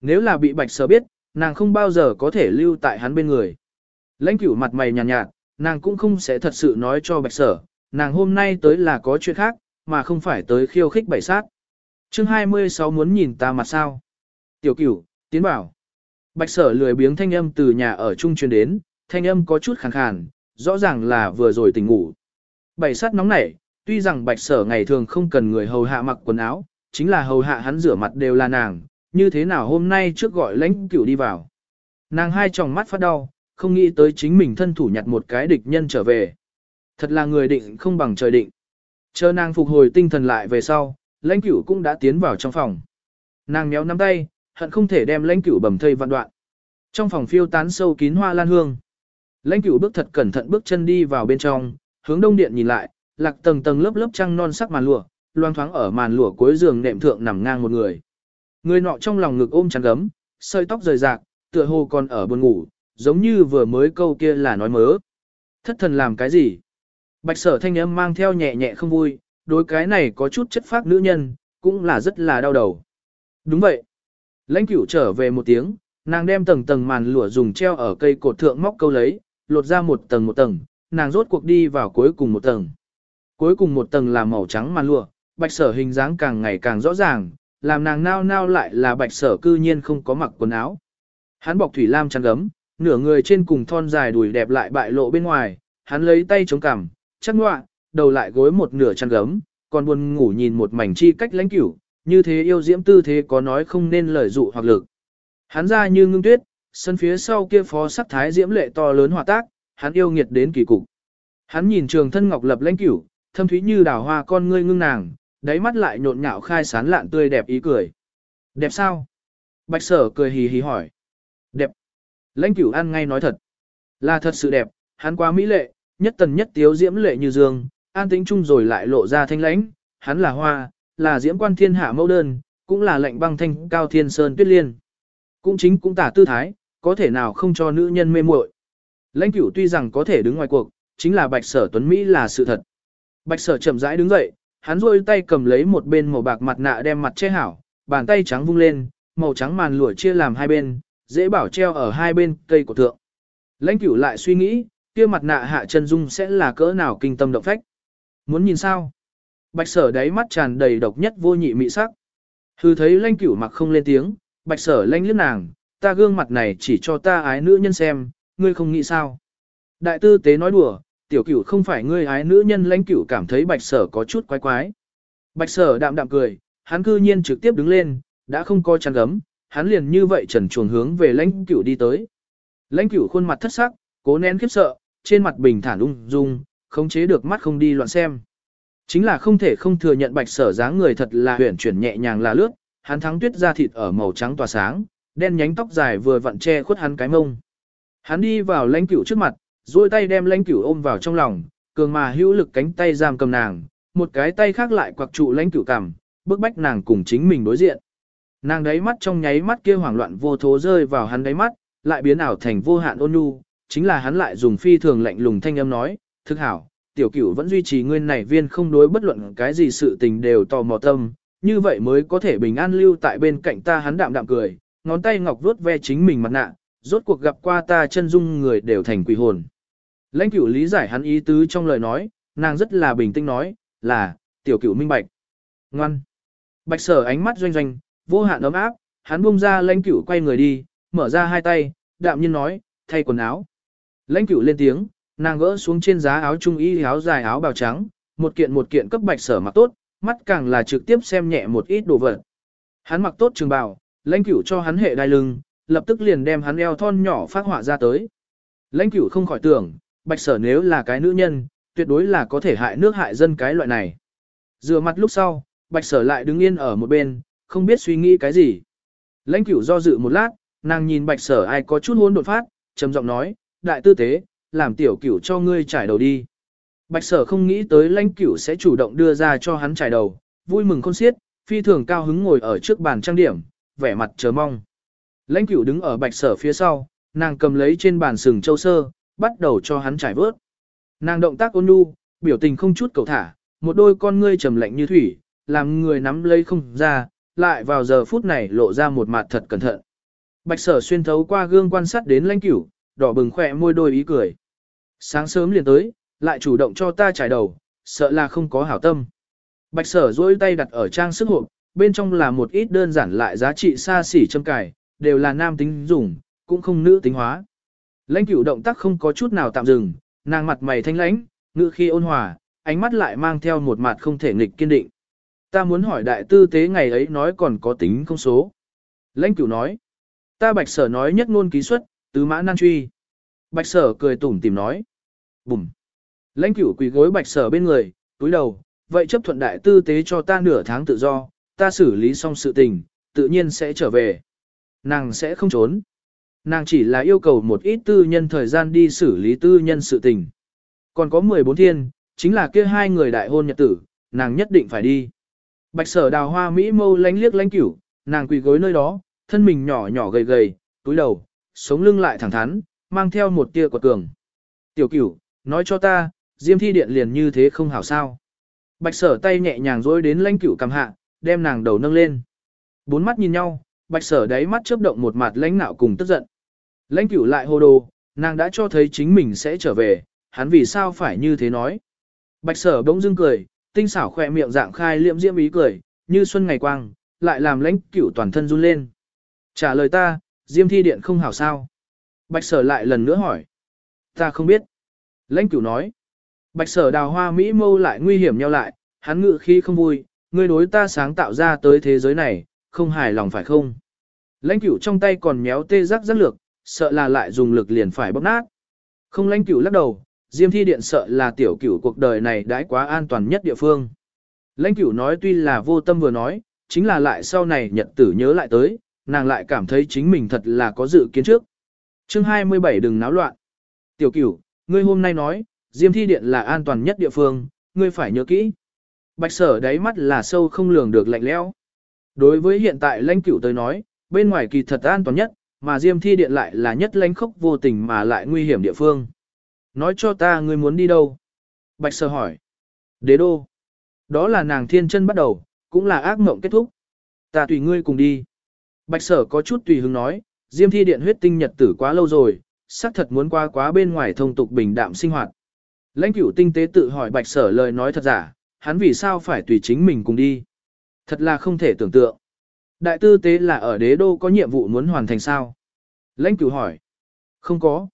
A: Nếu là bị bạch sở biết, nàng không bao giờ có thể lưu tại hắn bên người. Lãnh cửu mặt mày nhàn nhạt, nhạt, nàng cũng không sẽ thật sự nói cho bạch sở, nàng hôm nay tới là có chuyện khác, mà không phải tới khiêu khích bảy sát. chương 26 muốn nhìn ta mặt sao. Tiểu cửu, tiến bảo. Bạch sở lười biếng thanh âm từ nhà ở trung truyền đến, thanh âm có chút khàn khàn, rõ ràng là vừa rồi tỉnh ngủ. Bảy sát nóng nảy, tuy rằng bạch sở ngày thường không cần người hầu hạ mặc quần áo, chính là hầu hạ hắn rửa mặt đều là nàng, như thế nào hôm nay trước gọi lãnh cửu đi vào. Nàng hai tròng mắt phát đau, không nghĩ tới chính mình thân thủ nhặt một cái địch nhân trở về. Thật là người định không bằng trời định. Chờ nàng phục hồi tinh thần lại về sau, lãnh cửu cũng đã tiến vào trong phòng. Nàng méo nắm tay, hận không thể đem lãnh cửu bầm thây vạn đoạn. Trong phòng phiêu tán sâu kín hoa lan hương. Lãnh cửu bước thật cẩn thận bước chân đi vào bên trong, hướng đông điện nhìn lại, lạc tầng tầng lớp lớp trăng non sắc màn lụa, loang thoáng ở màn lụa cuối giường nệm thượng nằm ngang một người. Người nọ trong lòng ngực ôm chăn gấm, sợi tóc rời rạc, tựa hồ còn ở buồn ngủ, giống như vừa mới câu kia là nói mớ. Thất thần làm cái gì? Bạch sở thanh âm mang theo nhẹ nhẹ không vui, đối cái này có chút chất phác nữ nhân, cũng là rất là đau đầu. Đúng vậy. Lãnh cửu trở về một tiếng, nàng đem tầng tầng màn lụa dùng treo ở cây cột thượng móc câu lấy, lột ra một tầng một tầng, nàng rốt cuộc đi vào cuối cùng một tầng. Cuối cùng một tầng là màu trắng màn lụa, bạch sở hình dáng càng ngày càng rõ ràng, làm nàng nao nao lại là bạch sở cư nhiên không có mặc quần áo. Hắn bọc thủy lam chăn gấm, nửa người trên cùng thon dài đùi đẹp lại bại lộ bên ngoài, hắn lấy tay chống cằm, chắc ngoạ, đầu lại gối một nửa chăn gấm, còn buồn ngủ nhìn một mảnh chi cách lãnh cửu, như thế yêu diễm tư thế có nói không nên lời dụ hoặc lực. Hắn ra như ngưng tuyết, sân phía sau kia phó sắc thái diễm lệ to lớn hòa tác, hắn yêu nghiệt đến kỳ cục. Hắn nhìn trường thân ngọc lập lãnh cửu, thâm thúy như đào hoa con ngươi ngưng nàng, đáy mắt lại nhộn nhạo khai sán lạn tươi đẹp ý cười. Đẹp sao? Bạch sở cười hì hì hỏi. Đẹp. Lãnh cửu ăn ngay nói thật. Là thật sự đẹp, hắn quá mỹ lệ, nhất tần nhất tiếu diễm lệ như dương, an tĩnh chung rồi lại lộ ra thanh lãnh, hắn là hoa, là diễm quan thiên hạ mẫu đơn, cũng là lệnh băng thanh cao thiên sơn tuyết liên. Cũng chính cũng tả tư thái, có thể nào không cho nữ nhân mê muội. Lãnh cửu tuy rằng có thể đứng ngoài cuộc, chính là bạch sở tuấn Mỹ là sự thật. Bạch sở chậm rãi đứng dậy, hắn rôi tay cầm lấy một bên màu bạc mặt nạ đem mặt che hảo, bàn tay trắng vung lên, màu trắng màn lụa chia làm hai bên, dễ bảo treo ở hai bên cây của thượng. Lãnh cửu lại suy nghĩ, kia mặt nạ hạ chân dung sẽ là cỡ nào kinh tâm động phách. Muốn nhìn sao? Bạch sở đáy mắt tràn đầy độc nhất vô nhị mị sắc. Hư thấy lãnh cửu mặc không lên tiếng, bạch sở lãnh liếc nàng, ta gương mặt này chỉ cho ta ái nữ nhân xem, ngươi không nghĩ sao. Đại tư tế nói đùa, tiểu cửu không phải ngươi ái nữ nhân lãnh cửu cảm thấy bạch sở có chút quái quái. Bạch sở đạm đạm cười, hắn cư nhiên trực tiếp đứng lên, đã không coi chăn gấm, hắn liền như vậy trần chuồng hướng về lãnh cửu đi tới. Lãnh cửu khuôn mặt thất sắc, cố nén khiếp sợ, trên mặt bình thản ung dung, khống chế được mắt không đi loạn xem. Chính là không thể không thừa nhận bạch sở dáng người thật là huyền chuyển nhẹ nhàng là lướt, hắn thắng tuyết da thịt ở màu trắng tỏa sáng, đen nhánh tóc dài vừa vặn che khuất hắn cái mông. Hắn đi vào lãnh cửu trước mặt, duỗi tay đem lãnh cửu ôm vào trong lòng, cường mà hữu lực cánh tay giam cầm nàng, một cái tay khác lại quặc trụ lãnh cửu cằm, bức bách nàng cùng chính mình đối diện. Nàng đáy mắt trong nháy mắt kia hoảng loạn vô thố rơi vào hắn đáy mắt, lại biến ảo thành vô hạn ôn nhu, chính là hắn lại dùng phi thường lạnh lùng thanh âm nói, thức hảo, tiểu cửu vẫn duy trì nguyên này viên không đối bất luận cái gì sự tình đều tò mò tâm, như vậy mới có thể bình an lưu tại bên cạnh ta hắn đạm đạm cười, ngón tay ngọc vuốt ve chính mình mặt nạ, rốt cuộc gặp qua ta chân dung người đều thành quỷ hồn. Lãnh cửu lý giải hắn ý tứ trong lời nói, nàng rất là bình tĩnh nói, là, tiểu cửu minh bạch. Ngoan. Bạch sở ánh mắt doanh doanh, vô hạn ấm áp, hắn buông ra lãnh cửu quay người đi, mở ra hai tay, đạm nhiên nói, thay quần áo. Lãnh cửu lên tiếng, nàng gỡ xuống trên giá áo trung y áo dài áo bào trắng, một kiện một kiện cấp bạch sở mặc tốt, mắt càng là trực tiếp xem nhẹ một ít đồ vật. Hắn mặc tốt trường bào, lãnh cửu cho hắn hệ đai lưng, lập tức liền đem hắn eo thon nhỏ phát họa ra tới. Lãnh cửu không khỏi tưởng, bạch sở nếu là cái nữ nhân, tuyệt đối là có thể hại nước hại dân cái loại này. Rửa mặt lúc sau, bạch sở lại đứng yên ở một bên, không biết suy nghĩ cái gì. Lãnh cửu do dự một lát, nàng nhìn bạch sở ai có chút hôn đột phát, trầm giọng nói, đại tư tế, làm tiểu cửu cho ngươi trải đầu đi. Bạch sở không nghĩ tới lãnh cửu sẽ chủ động đưa ra cho hắn trải đầu, vui mừng khôn xiết, phi thường cao hứng ngồi ở trước bàn trang điểm, vẻ mặt chờ mong. Lãnh cửu đứng ở bạch sở phía sau, nàng cầm lấy trên bàn sừng châu sơ, bắt đầu cho hắn trải vớt. Nàng động tác ôn nhu, biểu tình không chút cầu thả, một đôi con ngươi trầm lạnh như thủy, làm người nắm lấy không ra, lại vào giờ phút này lộ ra một mặt thật cẩn thận. Bạch sở xuyên thấu qua gương quan sát đến lãnh cửu, đỏ bừng khỏe môi đôi ý cười. Sáng sớm liền tới, lại chủ động cho ta trải đầu, sợ là không có hảo tâm. Bạch sở duỗi tay đặt ở trang sức hộp, bên trong là một ít đơn giản lại giá trị xa xỉ châm cài, đều là nam tính dùng, cũng không nữ tính hóa. Lãnh cửu động tác không có chút nào tạm dừng, nàng mặt mày thanh lãnh, ngữ khi ôn hòa, ánh mắt lại mang theo một mặt không thể nghịch kiên định. Ta muốn hỏi đại tư tế ngày ấy nói còn có tính không số. Lãnh cửu nói. Ta bạch sở nói nhất ngôn ký xuất, tứ mã nan truy. Bạch sở cười tủm tìm nói. Bùm. Lãnh cửu quỳ gối bạch sở bên người, túi đầu, vậy chấp thuận đại tư tế cho ta nửa tháng tự do, ta xử lý xong sự tình, tự nhiên sẽ trở về. Nàng sẽ không trốn. Nàng chỉ là yêu cầu một ít tư nhân thời gian đi xử lý tư nhân sự tình. Còn có 14 thiên, chính là kia hai người đại hôn nhật tử, nàng nhất định phải đi. Bạch sở đào hoa Mỹ mâu lánh liếc lánh cửu, nàng quỳ gối nơi đó, thân mình nhỏ nhỏ gầy gầy, túi đầu, sống lưng lại thẳng thắn, mang theo một tia quật cường. Tiểu cửu, nói cho ta, diêm thi điện liền như thế không hảo sao. Bạch sở tay nhẹ nhàng dối đến lánh cửu cầm hạ, đem nàng đầu nâng lên. Bốn mắt nhìn nhau, bạch sở đáy mắt chớp động một mặt lãnh nạo cùng tức giận. Lãnh cửu lại hô đồ, nàng đã cho thấy chính mình sẽ trở về, hắn vì sao phải như thế nói. Bạch sở bỗng dưng cười, tinh xảo khỏe miệng dạng khai liệm diễm ý cười, như xuân ngày quang, lại làm lãnh cửu toàn thân run lên. Trả lời ta, diêm thi điện không hảo sao. Bạch sở lại lần nữa hỏi. Ta không biết. Lãnh cửu nói. Bạch sở đào hoa Mỹ mâu lại nguy hiểm nhau lại, hắn ngự khi không vui, ngươi đối ta sáng tạo ra tới thế giới này, không hài lòng phải không? Lãnh cửu trong tay còn méo tê giác rất lược, sợ là lại dùng lực liền phải bóp nát. Không lãnh cửu lắc đầu, Diêm thi điện sợ là tiểu cửu cuộc đời này đãi quá an toàn nhất địa phương. Lãnh cửu nói tuy là vô tâm vừa nói, chính là lại sau này nhật tử nhớ lại tới, nàng lại cảm thấy chính mình thật là có dự kiến trước. chương 27 đừng náo loạn. Tiểu cửu, ngươi hôm nay nói, Diêm thi điện là an toàn nhất địa phương, ngươi phải nhớ kỹ. Bạch sở đáy mắt là sâu không lường được lạnh lẽo. Đối với hiện tại lãnh cửu tới nói, bên ngoài kỳ thật an toàn nhất, mà Diêm thi điện lại là nhất lãnh khốc vô tình mà lại nguy hiểm địa phương. Nói cho ta ngươi muốn đi đâu? Bạch sở hỏi. Đế đô. Đó là nàng thiên chân bắt đầu, cũng là ác mộng kết thúc. Ta tùy ngươi cùng đi. Bạch sở có chút tùy hứng nói, Diêm thi điện huyết tinh nhật tử quá lâu rồi, xác thật muốn qua quá bên ngoài thông tục bình đạm sinh hoạt. Lãnh cửu tinh tế tự hỏi bạch sở lời nói thật giả, hắn vì sao phải tùy chính mình cùng đi. Thật là không thể tưởng tượng. Đại tư tế là ở đế đô có nhiệm vụ muốn hoàn thành sao? Lãnh cửu hỏi. Không có.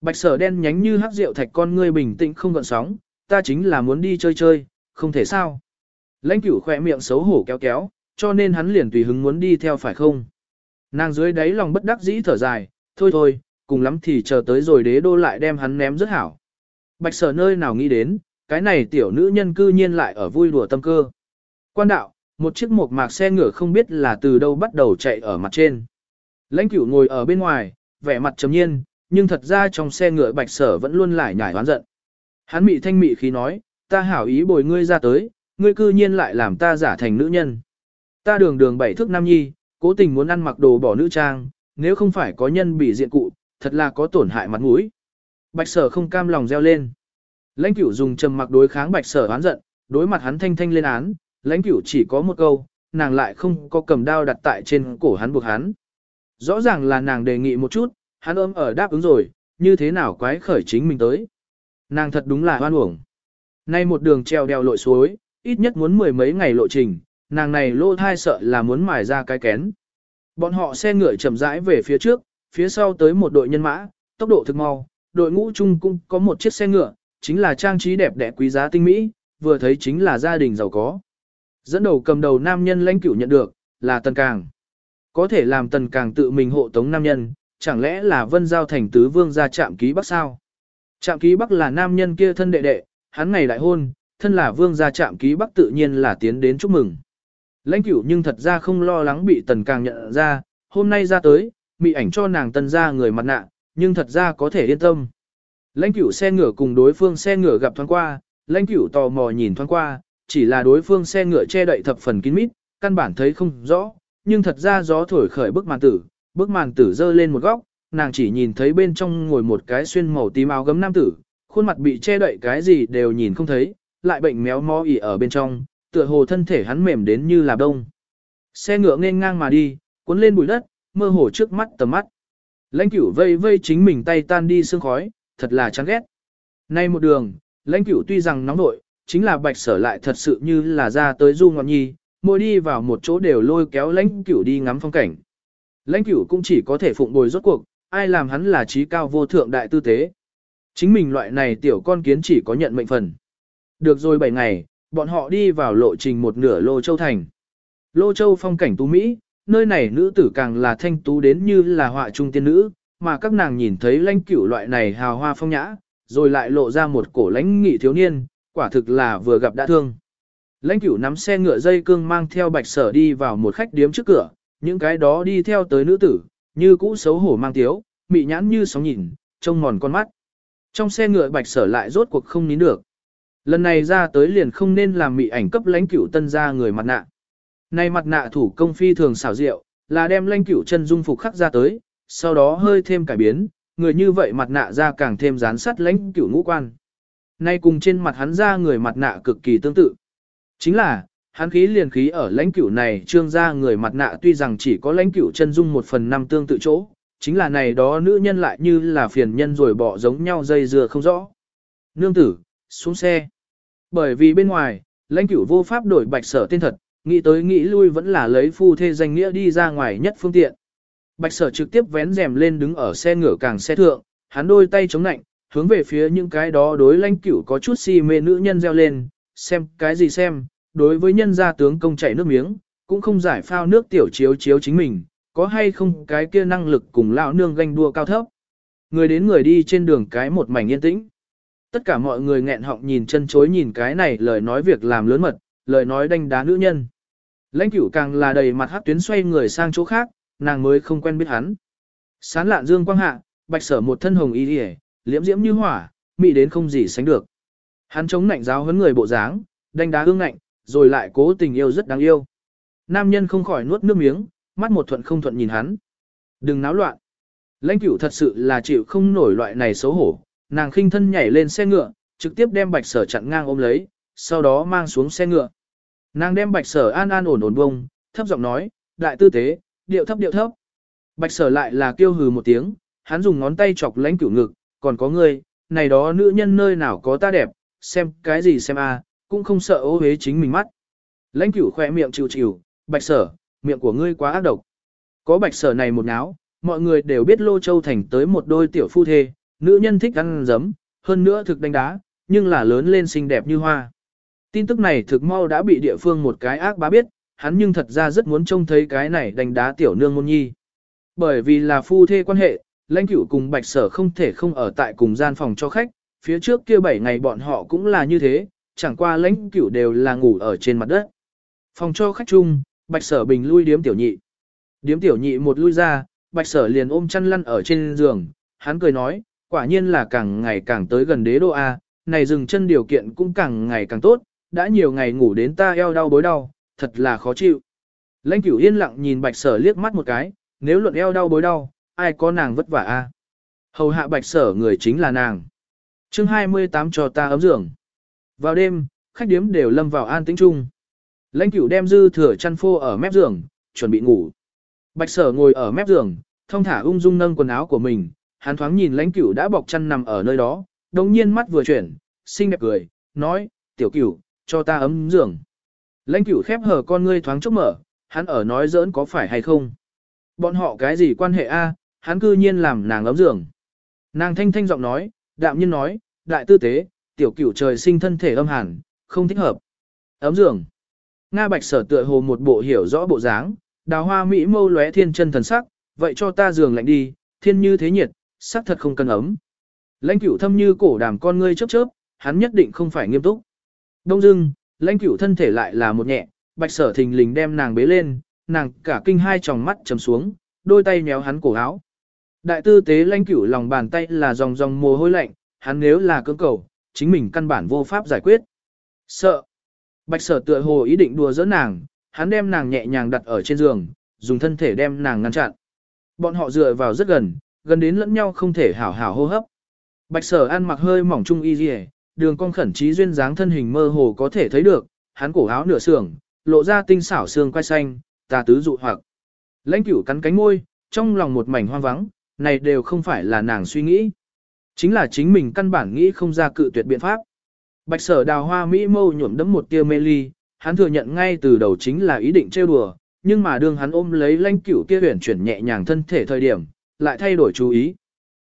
A: Bạch sở đen nhánh như hắc rượu thạch con ngươi bình tĩnh không gợn sóng, ta chính là muốn đi chơi chơi, không thể sao. Lãnh cửu khỏe miệng xấu hổ kéo kéo, cho nên hắn liền tùy hứng muốn đi theo phải không. Nàng dưới đáy lòng bất đắc dĩ thở dài, thôi thôi, cùng lắm thì chờ tới rồi đế đô lại đem hắn ném rất hảo. Bạch sở nơi nào nghĩ đến, cái này tiểu nữ nhân cư nhiên lại ở vui đùa tâm cơ. Quan đạo, một chiếc mộc mạc xe ngựa không biết là từ đâu bắt đầu chạy ở mặt trên. Lãnh cửu ngồi ở bên ngoài, vẻ mặt trầm nhiên, nhưng thật ra trong xe ngựa bạch sở vẫn luôn lại nhải oán giận. Hắn mị thanh mị khí nói, ta hảo ý bồi ngươi ra tới, ngươi cư nhiên lại làm ta giả thành nữ nhân. Ta đường đường bảy thước nam nhi, cố tình muốn ăn mặc đồ bỏ nữ trang, nếu không phải có nhân bị diện cụ, thật là có tổn hại mặt mũi. Bạch sở không cam lòng reo lên. Lãnh cửu dùng trầm mặc đối kháng bạch sở oán giận, đối mặt hắn thanh thanh lên án, lãnh cửu chỉ có một câu, nàng lại không có cầm đao đặt tại trên cổ hắn buộc hắn. Rõ ràng là nàng đề nghị một chút, hắn ôm ở đáp ứng rồi, như thế nào quái khởi chính mình tới. Nàng thật đúng là hoan uổng. Nay một đường treo đèo lội suối, ít nhất muốn mười mấy ngày lộ trình, nàng này lô thai sợ là muốn mài ra cái kén. Bọn họ xe ngựa chậm rãi về phía trước, phía sau tới một đội nhân mã, tốc độ thực mau, đội ngũ chung cũng có một chiếc xe ngựa, chính là trang trí đẹp đẽ quý giá tinh mỹ, vừa thấy chính là gia đình giàu có. Dẫn đầu cầm đầu nam nhân lãnh cửu nhận được, là Tần Càng. Có thể làm Tần Càng tự mình hộ tống nam nhân, chẳng lẽ là Vân Giao thành tứ vương ra trạm ký Bắc sao? Trạm ký Bắc là nam nhân kia thân đệ đệ, hắn ngày đại hôn, thân là vương gia trạm ký Bắc tự nhiên là tiến đến chúc mừng. Lãnh cửu nhưng thật ra không lo lắng bị Tần Càng nhận ra, hôm nay ra tới, bị ảnh cho nàng tần ra người mặt nạ, nhưng thật ra có thể yên tâm. Lãnh cửu xe ngựa cùng đối phương xe ngựa gặp thoáng qua, lãnh cửu tò mò nhìn thoáng qua, chỉ là đối phương xe ngựa che đậy thập phần kín mít, căn bản thấy không rõ, nhưng thật ra gió thổi khởi bức màn tử, bức màn tử dơ lên một góc, nàng chỉ nhìn thấy bên trong ngồi một cái xuyên màu tím áo gấm nam tử, khuôn mặt bị che đậy cái gì đều nhìn không thấy, lại bệnh méo mó ỉ ở bên trong, tựa hồ thân thể hắn mềm đến như là đông. Xe ngựa nên ngang mà đi, cuốn lên bụi đất, mơ hồ trước mắt tầm mắt. Lãnh cửu vây vây chính mình tay tan đi sương khói, thật là chán ghét. Nay một đường, lãnh cửu tuy rằng nóng nội, chính là bạch sở lại thật sự như là ra tới du ngọn nhi, mỗi đi vào một chỗ đều lôi kéo lãnh cửu đi ngắm phong cảnh. Lãnh cửu cũng chỉ có thể phụng bồi rốt cuộc, ai làm hắn là trí cao vô thượng đại tư tế. Chính mình loại này tiểu con kiến chỉ có nhận mệnh phần. Được rồi 7 ngày, bọn họ đi vào lộ trình một nửa Lô Châu Thành. Lô Châu phong cảnh tú Mỹ, nơi này nữ tử càng là thanh tú đến như là họa trung tiên nữ, mà các nàng nhìn thấy lãnh cửu loại này hào hoa phong nhã, rồi lại lộ ra một cổ lãnh nghị thiếu niên, quả thực là vừa gặp đã thương. Lãnh cửu nắm xe ngựa dây cương mang theo bạch sở đi vào một khách điếm trước cửa, những cái đó đi theo tới nữ tử, như cũ xấu hổ mang tiếu, mị nhãn như sóng nhìn, trông mòn con mắt. Trong xe ngựa bạch sở lại rốt cuộc không nín được. Lần này ra tới liền không nên làm mị ảnh cấp lãnh cửu tân ra người mặt nạ. Này mặt nạ thủ công phi thường xảo diệu, là đem lãnh cửu chân dung phục khắc ra tới, sau đó hơi thêm cải biến, người như vậy mặt nạ ra càng thêm dán sắt lãnh cửu ngũ quan. Nay cùng trên mặt hắn ra người mặt nạ cực kỳ tương tự. Chính là, hắn khí liền khí ở lãnh cửu này trương ra người mặt nạ tuy rằng chỉ có lãnh cửu chân dung một phần năm tương tự chỗ, chính là này đó nữ nhân lại như là phiền nhân rồi bỏ giống nhau dây dưa không rõ. Nương tử, xuống xe. Bởi vì bên ngoài, lãnh cửu vô pháp đổi bạch sở tên thật, nghĩ tới nghĩ lui vẫn là lấy phu thê danh nghĩa đi ra ngoài nhất phương tiện. Bạch sở trực tiếp vén rèm lên đứng ở xe ngựa càng xe thượng, hắn đôi tay chống nạnh, hướng về phía những cái đó đối lãnh cửu có chút si mê nữ nhân reo lên, xem cái gì xem, đối với nhân gia tướng công chảy nước miếng, cũng không giải phao nước tiểu chiếu chiếu chính mình, có hay không cái kia năng lực cùng lão nương ganh đua cao thấp. Người đến người đi trên đường cái một mảnh yên tĩnh. Tất cả mọi người nghẹn họng nhìn chân chối nhìn cái này lời nói việc làm lớn mật, lời nói đanh đá nữ nhân. Lãnh cửu càng là đầy mặt hát tuyến xoay người sang chỗ khác, nàng mới không quen biết hắn. Sán lạn dương quang hạ, bạch sở một thân hồng y điề, liễm diễm như hỏa, mị đến không gì sánh được. Hắn chống nạnh giáo huấn người bộ dáng, đánh đá hương nạnh, rồi lại cố tình yêu rất đáng yêu. Nam nhân không khỏi nuốt nước miếng, mắt một thuận không thuận nhìn hắn. Đừng náo loạn. Lãnh cửu thật sự là chịu không nổi loại này xấu hổ, nàng khinh thân nhảy lên xe ngựa, trực tiếp đem bạch sở chặn ngang ôm lấy, sau đó mang xuống xe ngựa. Nàng đem bạch sở an an ổn ổn bông, thấp giọng nói, đại tư tế, điệu thấp điệu thấp. Bạch sở lại là kêu hừ một tiếng, hắn dùng ngón tay chọc lãnh cửu ngực, còn có ngươi, này đó nữ nhân nơi nào có ta đẹp, xem cái gì xem a, cũng không sợ ô hế chính mình mắt. Lãnh cửu khỏe miệng chịu chịu, bạch sở, miệng của ngươi quá ác độc. Có bạch sở này một náo, mọi người đều biết Lô Châu Thành tới một đôi tiểu phu thê, nữ nhân thích ăn giấm, hơn nữa thực đánh đá, nhưng là lớn lên xinh đẹp như hoa. Tin tức này thực mau đã bị địa phương một cái ác bá biết, hắn nhưng thật ra rất muốn trông thấy cái này đánh đá tiểu nương môn nhi. Bởi vì là phu thê quan hệ, lãnh cửu cùng bạch sở không thể không ở tại cùng gian phòng cho khách, phía trước kia 7 ngày bọn họ cũng là như thế, chẳng qua lãnh cửu đều là ngủ ở trên mặt đất. Phòng cho khách chung, bạch sở bình lui điếm tiểu nhị. Điếm tiểu nhị một lui ra, bạch sở liền ôm chăn lăn ở trên giường, hắn cười nói, quả nhiên là càng ngày càng tới gần đế đô A, này dừng chân điều kiện cũng càng ngày càng tốt, đã nhiều ngày ngủ đến ta eo đau bối đau, thật là khó chịu. Lãnh cửu yên lặng nhìn bạch sở liếc mắt một cái, nếu luận eo đau bối đau, ai có nàng vất vả a? Hầu hạ bạch sở người chính là nàng. chương 28 cho ta ấm giường. Vào đêm, khách điếm đều lâm vào an tĩnh chung. Lãnh cửu đem dư thừa chăn phô ở mép giường, chuẩn bị ngủ. Bạch sở ngồi ở mép giường, thông thả ung dung nâng quần áo của mình, hắn thoáng nhìn lãnh cửu đã bọc chăn nằm ở nơi đó, đồng nhiên mắt vừa chuyển, xinh đẹp cười, nói, tiểu cửu, cho ta ấm giường. Lãnh cửu khép hờ con ngươi thoáng chốc mở, hắn ở nói giỡn có phải hay không. Bọn họ cái gì quan hệ a? Hắn cư nhiên làm nàng ấm giường. Nàng thanh thanh giọng nói, đạm nhiên nói, đại tư tế, tiểu cửu trời sinh thân thể âm hàn, không thích hợp. Ấm giường. Nga bạch sở tựa hồ một bộ hiểu rõ bộ dáng, đào hoa mỹ mâu lóe thiên chân thần sắc, vậy cho ta giường lạnh đi, thiên như thế nhiệt, sắc thật không cần ấm. Lãnh cửu thâm như cổ đàm con ngươi chớp chớp, hắn nhất định không phải nghiêm túc. Đông dưng, lãnh cửu thân thể lại là một nhẹ, bạch sở thình lình đem nàng bế lên, nàng cả kinh hai tròng mắt trầm xuống, đôi tay nhéo hắn cổ áo. Đại tư tế lãnh cửu lòng bàn tay là dòng dòng mồ hôi lạnh, hắn nếu là cưỡng cầu, chính mình căn bản vô pháp giải quyết. Sợ. Bạch sở tựa hồ ý định đùa giỡn nàng, hắn đem nàng nhẹ nhàng đặt ở trên giường, dùng thân thể đem nàng ngăn chặn. Bọn họ dựa vào rất gần, gần đến lẫn nhau không thể hảo hảo hô hấp. Bạch sở ăn mặc hơi mỏng trung y dì đường cong khẩn trí duyên dáng thân hình mơ hồ có thể thấy được, hắn cổ áo nửa sưởng, lộ ra tinh xảo xương quai xanh, tà tứ dụ hoặc. Lãnh cửu cắn cánh môi, trong lòng một mảnh hoang vắng, này đều không phải là nàng suy nghĩ. Chính là chính mình căn bản nghĩ không ra cự tuyệt biện pháp. Bạch sở đào hoa Mỹ mâu nhuộm đấm một tia mê ly, hắn thừa nhận ngay từ đầu chính là ý định trêu đùa, nhưng mà đương hắn ôm lấy lãnh cửu kia huyển chuyển nhẹ nhàng thân thể thời điểm, lại thay đổi chú ý.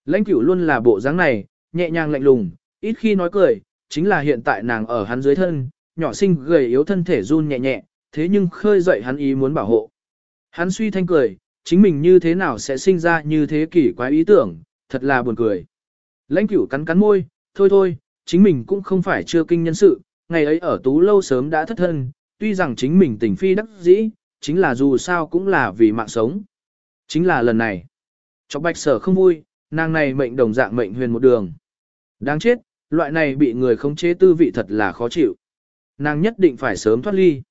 A: Lãnh cửu luôn là bộ dáng này, nhẹ nhàng lạnh lùng, ít khi nói cười, chính là hiện tại nàng ở hắn dưới thân, nhỏ xinh gầy yếu thân thể run nhẹ nhẹ, thế nhưng khơi dậy hắn ý muốn bảo hộ. Hắn suy thanh cười, chính mình như thế nào sẽ sinh ra như thế kỷ quái ý tưởng, thật là buồn cười. Lãnh cửu cắn cắn môi, thôi thôi, chính mình cũng không phải chưa kinh nhân sự, ngày ấy ở tú lâu sớm đã thất thân, tuy rằng chính mình tình phi đắc dĩ, chính là dù sao cũng là vì mạng sống. Chính là lần này. Chọc bạch sở không vui, nàng này mệnh đồng dạng mệnh huyền một đường. Đáng chết, loại này bị người khống chế tư vị thật là khó chịu. Nàng nhất định phải sớm thoát ly.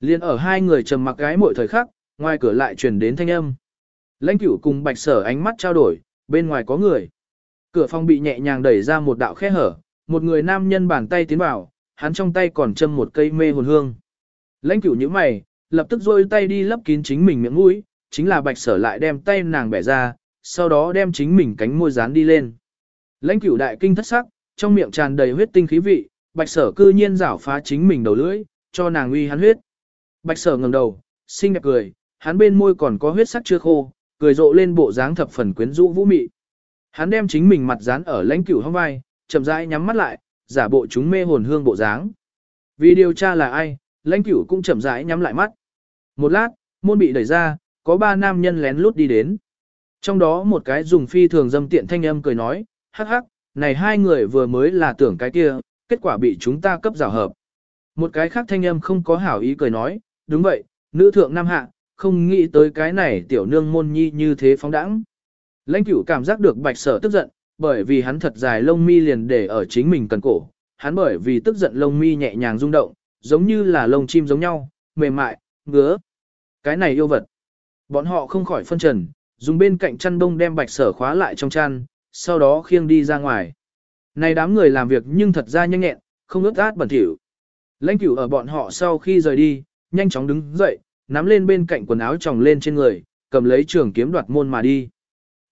A: Liên ở hai người trầm mặc gái mỗi thời khắc, ngoài cửa lại truyền đến thanh âm. Lãnh cửu cùng bạch sở ánh mắt trao đổi, bên ngoài có người. Cửa phòng bị nhẹ nhàng đẩy ra một đạo khe hở, một người nam nhân bàn tay tiến vào, hắn trong tay còn châm một cây mê hồn hương. Lãnh cửu như mày, lập tức rôi tay đi lấp kín chính mình miệng mũi, chính là bạch sở lại đem tay nàng bẻ ra, sau đó đem chính mình cánh môi dán đi lên. Lãnh cửu đại kinh thất sắc, trong miệng tràn đầy huyết tinh khí vị, bạch sở cư nhiên rảo phá chính mình đầu lưỡi, cho nàng uy hắn huyết. Bạch sở ngẩng đầu, xinh đẹp cười, hắn bên môi còn có huyết sắc chưa khô, cười rộ lên bộ dáng thập phần quyến rũ vũ mị. Hắn đem chính mình mặt dán ở lãnh cửu hông vai, chậm rãi nhắm mắt lại, giả bộ chúng mê hồn hương bộ dáng. Vì điều tra là ai, lãnh cửu cũng chậm rãi nhắm lại mắt. Một lát, môn bị đẩy ra, có ba nam nhân lén lút đi đến. Trong đó một cái dùng phi thường dâm tiện thanh âm cười nói, hắc hắc, này hai người vừa mới là tưởng cái kia, kết quả bị chúng ta cấp rào hợp. Một cái khác thanh âm không có hảo ý cười nói, đúng vậy, nữ thượng nam hạ, không nghĩ tới cái này tiểu nương môn nhi như thế phóng đẳng. Lãnh cửu cảm giác được bạch sở tức giận, bởi vì hắn thật dài lông mi liền để ở chính mình cần cổ, hắn bởi vì tức giận lông mi nhẹ nhàng rung động, giống như là lông chim giống nhau, mềm mại, ngứa. Cái này yêu vật. Bọn họ không khỏi phân trần, dùng bên cạnh chăn đông đem bạch sở khóa lại trong chăn, sau đó khiêng đi ra ngoài. Này đám người làm việc nhưng thật ra nhanh nhẹn, không ướt át bẩn thỉu. Lãnh cửu ở bọn họ sau khi rời đi, nhanh chóng đứng dậy, nắm lên bên cạnh quần áo tròng lên trên người, cầm lấy trường kiếm đoạt môn mà đi.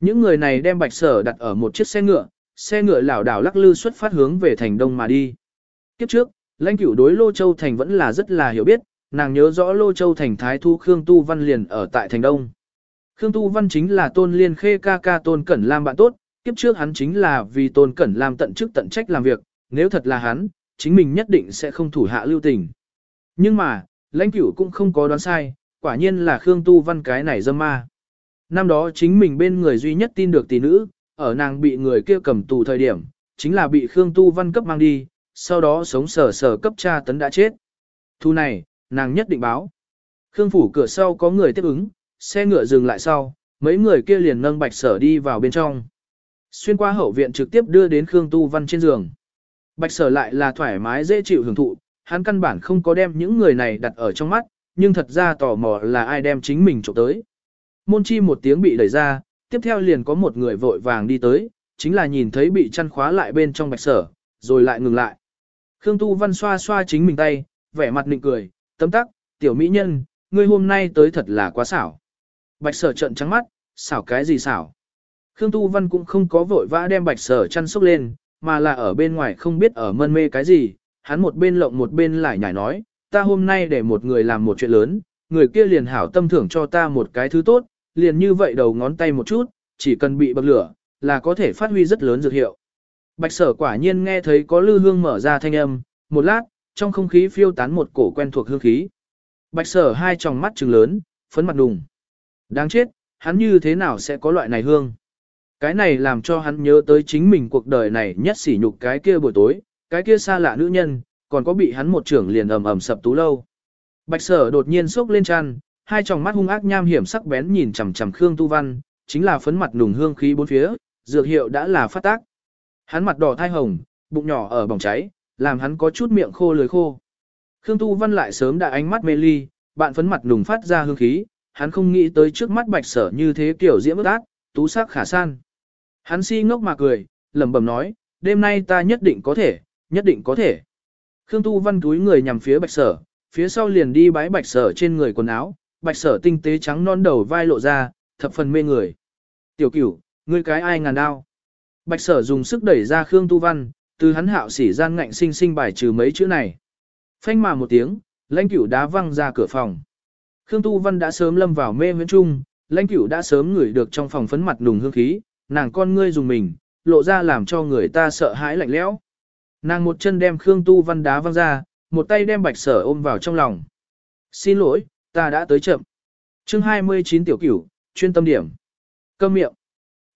A: Những người này đem bạch sở đặt ở một chiếc xe ngựa, xe ngựa lảo đảo lắc lư xuất phát hướng về thành đông mà đi. Kiếp trước, lãnh cửu đối Lô Châu Thành vẫn là rất là hiểu biết, nàng nhớ rõ Lô Châu Thành Thái Thu Khương Tu Văn liền ở tại thành đông. Khương Tu Văn chính là tôn liên khê ca ca tôn cẩn lam bạn tốt, kiếp trước hắn chính là vì tôn cẩn lam tận chức tận trách làm việc, nếu thật là hắn, chính mình nhất định sẽ không thủ hạ lưu tình. Nhưng mà, lãnh cửu cũng không có đoán sai, quả nhiên là Khương Tu Văn cái này dâm ma. Năm đó chính mình bên người duy nhất tin được tỷ nữ, ở nàng bị người kia cầm tù thời điểm, chính là bị Khương Tu Văn cấp mang đi, sau đó sống sờ sờ cấp cha tấn đã chết. Thu này, nàng nhất định báo. Khương phủ cửa sau có người tiếp ứng, xe ngựa dừng lại sau, mấy người kia liền nâng bạch sở đi vào bên trong. Xuyên qua hậu viện trực tiếp đưa đến Khương Tu Văn trên giường. Bạch sở lại là thoải mái dễ chịu hưởng thụ, hắn căn bản không có đem những người này đặt ở trong mắt, nhưng thật ra tò mò là ai đem chính mình trộm tới. Môn chi một tiếng bị đẩy ra, tiếp theo liền có một người vội vàng đi tới, chính là nhìn thấy bị chăn khóa lại bên trong bạch sở, rồi lại ngừng lại. Khương Tu Văn xoa xoa chính mình tay, vẻ mặt nịnh cười, tấm tắc, tiểu mỹ nhân, ngươi hôm nay tới thật là quá xảo. Bạch sở trợn trắng mắt, xảo cái gì xảo. Khương Tu Văn cũng không có vội vã đem bạch sở chăn sốc lên, mà là ở bên ngoài không biết ở mân mê cái gì, hắn một bên lộng một bên lại nhảy nói, ta hôm nay để một người làm một chuyện lớn, người kia liền hảo tâm thưởng cho ta một cái thứ tốt, liền như vậy đầu ngón tay một chút, chỉ cần bị bậc lửa, là có thể phát huy rất lớn dược hiệu. Bạch sở quả nhiên nghe thấy có lư hương mở ra thanh âm, một lát, trong không khí phiêu tán một cổ quen thuộc hương khí. Bạch sở hai tròng mắt trừng lớn, phấn mặt đùng. Đáng chết, hắn như thế nào sẽ có loại này hương? Cái này làm cho hắn nhớ tới chính mình cuộc đời này nhất sỉ nhục cái kia buổi tối, cái kia xa lạ nữ nhân, còn có bị hắn một trưởng liền ầm ầm sập tú lâu. Bạch sở đột nhiên sốc lên chăn, hai tròng mắt hung ác nham hiểm sắc bén nhìn chằm chằm Khương Tu Văn, chính là phấn mặt nùng hương khí bốn phía, dược hiệu đã là phát tác. Hắn mặt đỏ thai hồng, bụng nhỏ ở bỏng cháy, làm hắn có chút miệng khô lưỡi khô. Khương Tu Văn lại sớm đã ánh mắt mê ly, bạn phấn mặt nùng phát ra hương khí, hắn không nghĩ tới trước mắt bạch sở như thế kiểu diễm ước ác, tú sắc khả san. Hắn si ngốc mà cười, lẩm bẩm nói, đêm nay ta nhất định có thể, nhất định có thể. Khương Tu Văn túi người nhằm phía bạch sở, phía sau liền đi bái bạch sở trên người quần áo, bạch sở tinh tế trắng non đầu vai lộ ra, thập phần mê người. Tiểu cửu, ngươi cái ai ngàn đao. Bạch sở dùng sức đẩy ra Khương Tu Văn, từ hắn hạo sỉ gian ngạnh sinh sinh bài trừ mấy chữ này. Phanh mà một tiếng, lãnh cửu đá văng ra cửa phòng. Khương Tu Văn đã sớm lâm vào mê huyễn trung, lãnh cửu đã sớm ngửi được trong phòng phấn mặt nùng hương khí, nàng con ngươi dùng mình, lộ ra làm cho người ta sợ hãi lạnh lẽo. Nàng một chân đem Khương Tu Văn đá văng ra, một tay đem bạch sở ôm vào trong lòng. Xin lỗi, ta đã tới chậm. chương 29 tiểu cửu, chuyên tâm điểm. Câm miệng.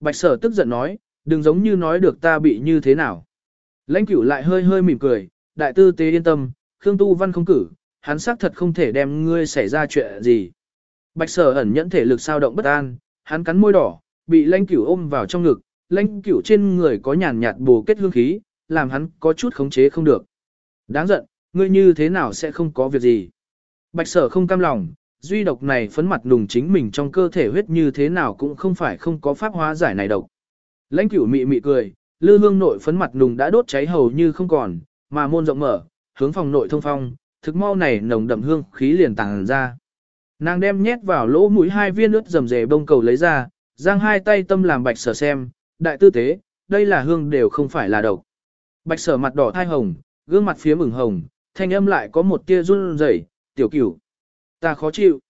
A: Bạch sở tức giận nói, đừng giống như nói được ta bị như thế nào. Lãnh cửu lại hơi hơi mỉm cười, đại tư tế yên tâm, Khương Tu Văn không cử, hắn xác thật không thể đem ngươi xảy ra chuyện gì. Bạch sở ẩn nhẫn thể lực sao động bất an, hắn cắn môi đỏ, bị lãnh cửu ôm vào trong ngực, lãnh cửu trên người có nhàn nhạt bồ kết hương khí, làm hắn có chút khống chế không được. Đáng giận, ngươi như thế nào sẽ không có việc gì. Bạch sở không cam lòng, duy độc này phấn mặt nùng chính mình trong cơ thể huyết như thế nào cũng không phải không có pháp hóa giải này độc. Lãnh cửu mị mị cười, lư hương nội phấn mặt nùng đã đốt cháy hầu như không còn, mà môn rộng mở, hướng phòng nội thông phong, thực mau này nồng đậm hương khí liền tàng ra. Nàng đem nhét vào lỗ mũi hai viên ướt rầm rề bông cầu lấy ra, giang hai tay tâm làm bạch sở xem, đại tư tế, đây là hương đều không phải là độc. Bạch sở mặt đỏ thai hồng, gương mặt phía mừng hồng, thanh âm lại có một tia run rẩy, tiểu cửu. Ta khó chịu.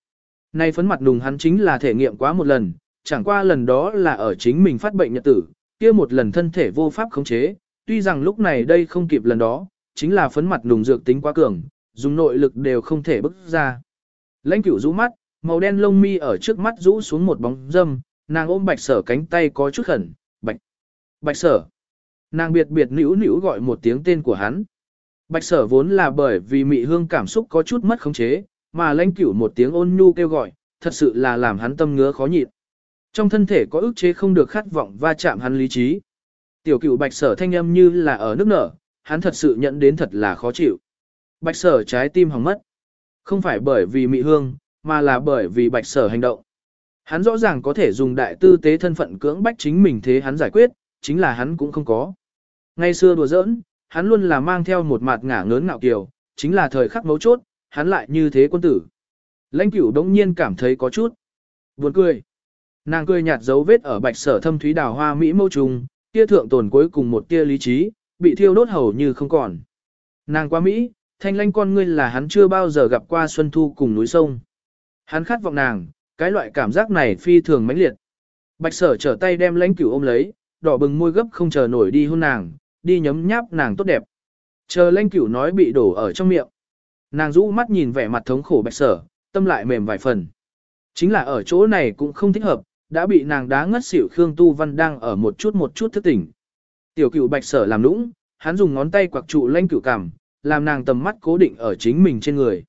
A: Nay phấn mặt nùng hắn chính là thể nghiệm quá một lần, chẳng qua lần đó là ở chính mình phát bệnh nhật tử, kia một lần thân thể vô pháp khống chế, tuy rằng lúc này đây không kịp lần đó, chính là phấn mặt nùng dược tính quá cường, dùng nội lực đều không thể bức ra. Lãnh cửu rũ mắt, màu đen lông mi ở trước mắt rũ xuống một bóng dâm, nàng ôm bạch sở cánh tay có chút khẩn, bạch, bạch sở. Nàng biệt biệt nữu nữu gọi một tiếng tên của hắn. Bạch sở vốn là bởi vì mị hương cảm xúc có chút mất khống chế, mà lãnh cửu một tiếng ôn nhu kêu gọi, thật sự là làm hắn tâm ngứa khó nhịn. Trong thân thể có ức chế không được khát vọng va chạm hắn lý trí. Tiểu cửu bạch sở thanh âm như là ở nước nở, hắn thật sự nhận đến thật là khó chịu. Bạch sở trái tim hỏng mất. Không phải bởi vì mị hương, mà là bởi vì bạch sở hành động. Hắn rõ ràng có thể dùng đại tư tế thân phận cưỡng bách chính mình thế hắn giải quyết, chính là hắn cũng không có. Ngày xưa đùa giỡn, hắn luôn là mang theo một mặt ngả ngớn ngạo kiều, chính là thời khắc mấu chốt, hắn lại như thế quân tử. Lãnh cửu đống nhiên cảm thấy có chút buồn cười. Nàng cười nhạt dấu vết ở bạch sở thâm thúy đào hoa mỹ mâu trùng, tia thượng tồn cuối cùng một tia lý trí, bị thiêu đốt hầu như không còn. Nàng qua Mỹ, thanh lanh con ngươi là hắn chưa bao giờ gặp qua xuân thu cùng núi sông. Hắn khát vọng nàng, cái loại cảm giác này phi thường mãnh liệt. Bạch sở trở tay đem lãnh cửu ôm lấy, đỏ bừng môi gấp không chờ nổi đi hôn nàng, đi nhấm nháp nàng tốt đẹp. Chờ lanh cửu nói bị đổ ở trong miệng. Nàng rũ mắt nhìn vẻ mặt thống khổ bạch sở, tâm lại mềm vài phần. Chính là ở chỗ này cũng không thích hợp, đã bị nàng đá ngất xỉu Khương Tu Văn đang ở một chút một chút thức tỉnh. Tiểu cửu bạch sở làm nũng, hắn dùng ngón tay quạc trụ lanh cửu cằm, làm nàng tầm mắt cố định ở chính mình trên người.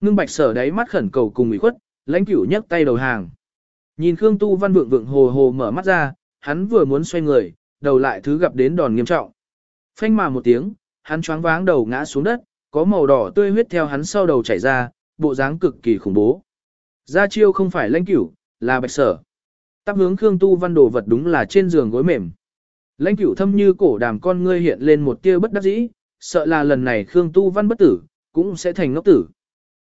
A: Ngưng bạch sở đáy mắt khẩn cầu cùng ủy khuất, lãnh cửu nhấc tay đầu hàng. Nhìn Khương Tu Văn vượng vượng hồ hồ mở mắt ra, hắn vừa muốn xoay người, đầu lại thứ gặp đến đòn nghiêm trọng. Phanh mà một tiếng, hắn choáng váng đầu ngã xuống đất, có màu đỏ tươi huyết theo hắn sau đầu chảy ra, bộ dáng cực kỳ khủng bố. Gia chiêu không phải lãnh cửu, là bạch sở. Tắp hướng Khương Tu Văn đồ vật đúng là trên giường gối mềm. Lãnh cửu thâm như cổ đàm con ngươi hiện lên một tia bất đắc dĩ, sợ là lần này Khương Tu Văn bất tử, cũng sẽ thành ngốc tử.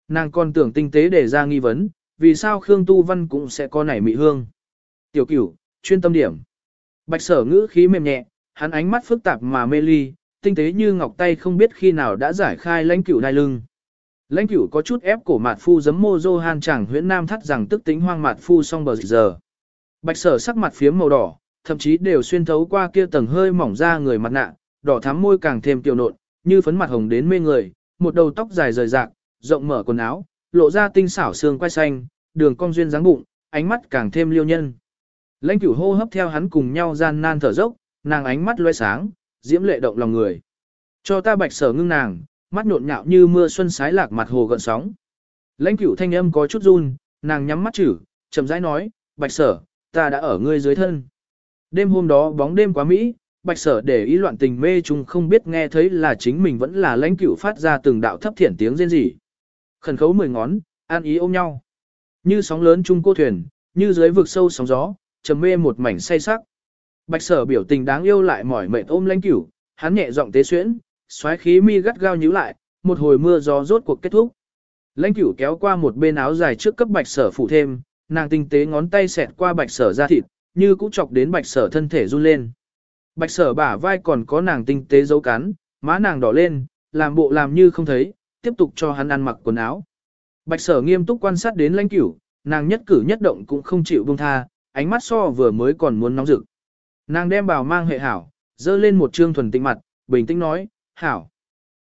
A: Nàng còn tưởng tinh tế để ra nghi vấn, vì sao Khương Tu Văn cũng sẽ có nảy mị hương. Tiểu cửu, chuyên tâm điểm. Bạch sở ngữ khí mềm nhẹ, hắn ánh mắt phức tạp mà mê ly, tinh tế như ngọc tay không biết khi nào đã giải khai lãnh cửu đai lưng. Lãnh cửu có chút ép cổ mạt phu giấm mô dô han chẳng huyễn nam thắt rằng tức tính hoang mạt phu xong bờ giờ. Bạch sở sắc mặt phía màu đỏ, thậm chí đều xuyên thấu qua kia tầng hơi mỏng ra người mặt nạ, đỏ thắm môi càng thêm tiểu nộn, như phấn mặt hồng đến mê người, một đầu tóc dài rời rạc, rộng mở quần áo, lộ ra tinh xảo xương quai xanh, đường cong duyên dáng bụng, ánh mắt càng thêm liêu nhân. Lãnh cửu hô hấp theo hắn cùng nhau gian nan thở dốc, nàng ánh mắt loe sáng, diễm lệ động lòng người. Cho ta bạch sở ngưng nàng, mắt nhộn nhạo như mưa xuân sái lạc mặt hồ gợn sóng. Lãnh cửu thanh âm có chút run, nàng nhắm mắt chử, chậm rãi nói, bạch sở, ta đã ở ngươi dưới thân. Đêm hôm đó bóng đêm quá mỹ, bạch sở để ý loạn tình mê chung không biết nghe thấy là chính mình vẫn là lãnh cửu phát ra từng đạo thấp thiển tiếng rên rỉ. Khẩn khấu mười ngón, an ý ôm nhau. Như sóng lớn chung cô thuyền, như dưới vực sâu sóng gió, trầm mê một mảnh say sắc. Bạch sở biểu tình đáng yêu lại mỏi mệt ôm lãnh cửu, hắn nhẹ giọng tế xuyễn, xoáy khí mi gắt gao nhíu lại, một hồi mưa gió rốt cuộc kết thúc. Lãnh cửu kéo qua một bên áo dài trước cấp bạch sở phủ thêm, nàng tinh tế ngón tay xẹt qua bạch sở ra thịt, như cũng chọc đến bạch sở thân thể run lên. Bạch sở bả vai còn có nàng tinh tế dấu cắn, má nàng đỏ lên, làm bộ làm như không thấy, tiếp tục cho hắn ăn mặc quần áo. Bạch sở nghiêm túc quan sát đến lãnh cửu, nàng nhất cử nhất động cũng không chịu buông tha, ánh mắt so vừa mới còn muốn nóng rực. Nàng đem bào mang hệ hảo, dơ lên một trương thuần tịnh mặt, bình tĩnh nói, hảo.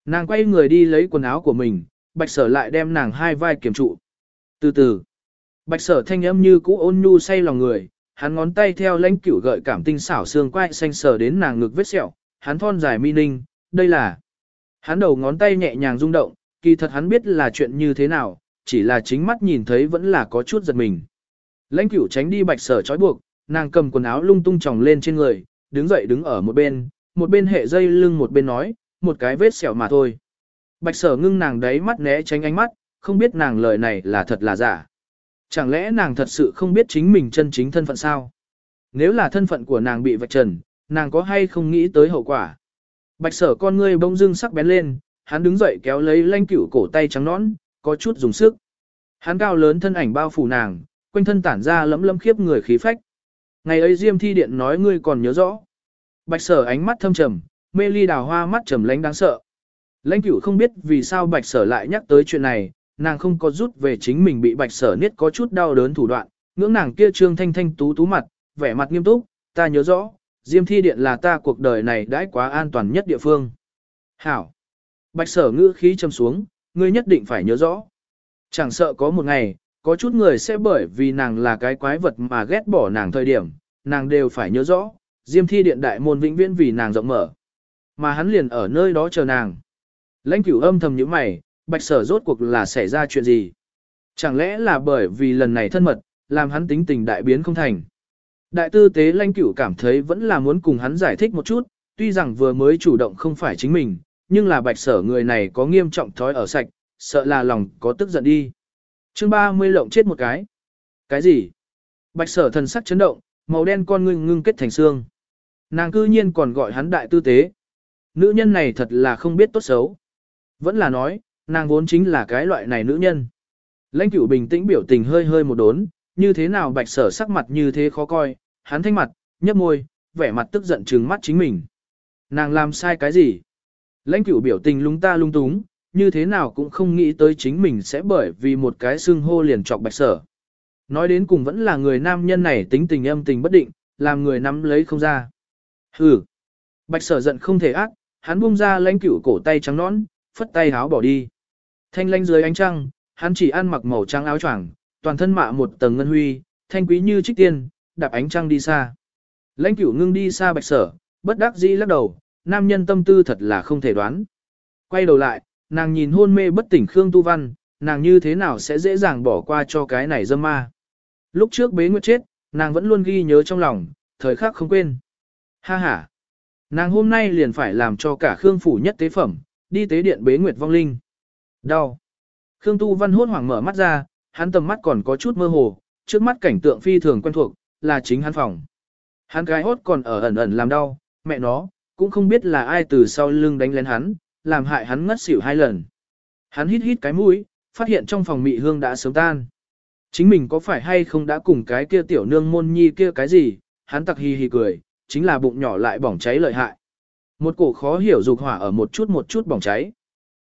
A: Nàng quay người đi lấy quần áo của mình, bạch sở lại đem nàng hai vai kiểm trụ. Từ từ, bạch sở thanh âm như cũ ôn nhu say lòng người, hắn ngón tay theo lãnh cửu gợi cảm tinh xảo xương quai xanh sờ đến nàng ngực vết sẹo, hắn thon dài mi ninh, đây là. Hắn đầu ngón tay nhẹ nhàng rung động, kỳ thật hắn biết là chuyện như thế nào, chỉ là chính mắt nhìn thấy vẫn là có chút giật mình. Lãnh cửu tránh đi bạch sở trói buộc, nàng cầm quần áo lung tung tròng lên trên người, đứng dậy đứng ở một bên, một bên hệ dây lưng một bên nói, một cái vết sẹo mà thôi. Bạch sở ngưng nàng đấy mắt né tránh ánh mắt, không biết nàng lời này là thật là giả. Chẳng lẽ nàng thật sự không biết chính mình chân chính thân phận sao? Nếu là thân phận của nàng bị vạch trần, nàng có hay không nghĩ tới hậu quả? Bạch sở con ngươi bỗng dưng sắc bén lên, hắn đứng dậy kéo lấy lanh cửu cổ tay trắng nõn, có chút dùng sức. Hắn cao lớn thân ảnh bao phủ nàng, quanh thân tản ra lấm lấm khiếp người khí phách. Ngày ấy Diêm Thi Điện nói ngươi còn nhớ rõ. Bạch sở ánh mắt thâm trầm, mê ly đào hoa mắt trầm lánh đáng sợ. Lãnh cửu không biết vì sao bạch sở lại nhắc tới chuyện này, nàng không có rút về chính mình bị bạch sở niết có chút đau đớn thủ đoạn, ngưỡng nàng kia trương thanh thanh tú tú mặt, vẻ mặt nghiêm túc, ta nhớ rõ, Diêm Thi Điện là ta cuộc đời này đãi quá an toàn nhất địa phương. Hảo! Bạch sở ngữ khí trầm xuống, ngươi nhất định phải nhớ rõ. Chẳng sợ có một ngày, có chút người sẽ bởi vì nàng là cái quái vật mà ghét bỏ nàng thời điểm, nàng đều phải nhớ rõ, Diêm Thi Điện đại môn vĩnh viễn vì nàng rộng mở. Mà hắn liền ở nơi đó chờ nàng. Lãnh cửu âm thầm như mày, bạch sở rốt cuộc là xảy ra chuyện gì? Chẳng lẽ là bởi vì lần này thân mật, làm hắn tính tình đại biến không thành? Đại tư tế lãnh cửu cảm thấy vẫn là muốn cùng hắn giải thích một chút, tuy rằng vừa mới chủ động không phải chính mình, nhưng là bạch sở người này có nghiêm trọng thói ở sạch, sợ là lòng có tức giận đi chương 30 lộng chết một cái. Cái gì? Bạch sở thần sắc chấn động, màu đen con ngưng ngưng kết thành xương. Nàng cư nhiên còn gọi hắn đại tư tế. Nữ nhân này thật là không biết tốt xấu. Vẫn là nói, nàng vốn chính là cái loại này nữ nhân. Lãnh cửu bình tĩnh biểu tình hơi hơi một đốn, như thế nào bạch sở sắc mặt như thế khó coi, hắn thanh mặt, nhấp môi, vẻ mặt tức giận trừng mắt chính mình. Nàng làm sai cái gì? Lãnh cửu biểu tình lung ta lung túng, như thế nào cũng không nghĩ tới chính mình sẽ bởi vì một cái xưng hô liền chọc bạch sở. Nói đến cùng vẫn là người nam nhân này tính tình âm tình bất định, làm người nắm lấy không ra. Hừ. Bạch sở giận không thể ác, hắn buông ra lãnh cửu cổ tay trắng nõn, phất tay háo bỏ đi. Thanh lãnh dưới ánh trăng, hắn chỉ ăn mặc màu trắng áo choàng, toàn thân mạ một tầng ngân huy, thanh quý như trích tiên, đạp ánh trăng đi xa. Lãnh cửu ngưng đi xa bạch sở, bất đắc dĩ lắc đầu, nam nhân tâm tư thật là không thể đoán. Quay đầu lại, nàng nhìn hôn mê bất tỉnh Khương Tu Văn, nàng như thế nào sẽ dễ dàng bỏ qua cho cái này dâm ma. Lúc trước bế nguyệt chết, nàng vẫn luôn ghi nhớ trong lòng, thời khắc không quên. Ha ha! Nàng hôm nay liền phải làm cho cả Khương Phủ nhất tế phẩm, đi tế điện bế nguyệt vong linh. Đau! Khương Tu Văn hốt hoảng mở mắt ra, hắn tầm mắt còn có chút mơ hồ, trước mắt cảnh tượng phi thường quen thuộc, là chính hắn phòng. Hắn gái hốt còn ở ẩn ẩn làm đau, mẹ nó, cũng không biết là ai từ sau lưng đánh lén hắn, làm hại hắn ngất xỉu hai lần. Hắn hít hít cái mũi, phát hiện trong phòng mị hương đã sớm tan. Chính mình có phải hay không đã cùng cái kia tiểu nương môn nhi kia cái gì, hắn tặc hì hì cười, chính là bụng nhỏ lại bỏng cháy lợi hại. Một cổ khó hiểu dục hỏa ở một chút một chút bỏng cháy.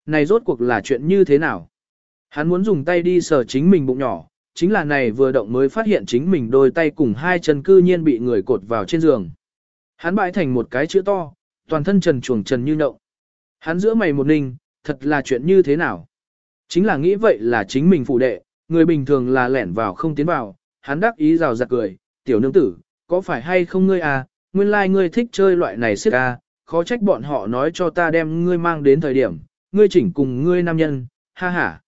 A: Này rốt cuộc là chuyện như thế nào? Hắn muốn dùng tay đi sờ chính mình bụng nhỏ, chính là này vừa động mới phát hiện chính mình đôi tay cùng hai chân cư nhiên bị người cột vào trên giường. Hắn bại thành một cái chữ to, toàn thân trần chuồng trần như nậu. Hắn giữa mày một ninh, thật là chuyện như thế nào? Chính là nghĩ vậy là chính mình phụ đệ, người bình thường là lẻn vào không tiến vào, hắn đắc ý rào rạt cười, tiểu nương tử, có phải hay không ngươi à, nguyên lai like ngươi thích chơi loại này siết à, khó trách bọn họ nói cho ta đem ngươi mang đến thời điểm, ngươi chỉnh cùng ngươi nam nhân, ha ha.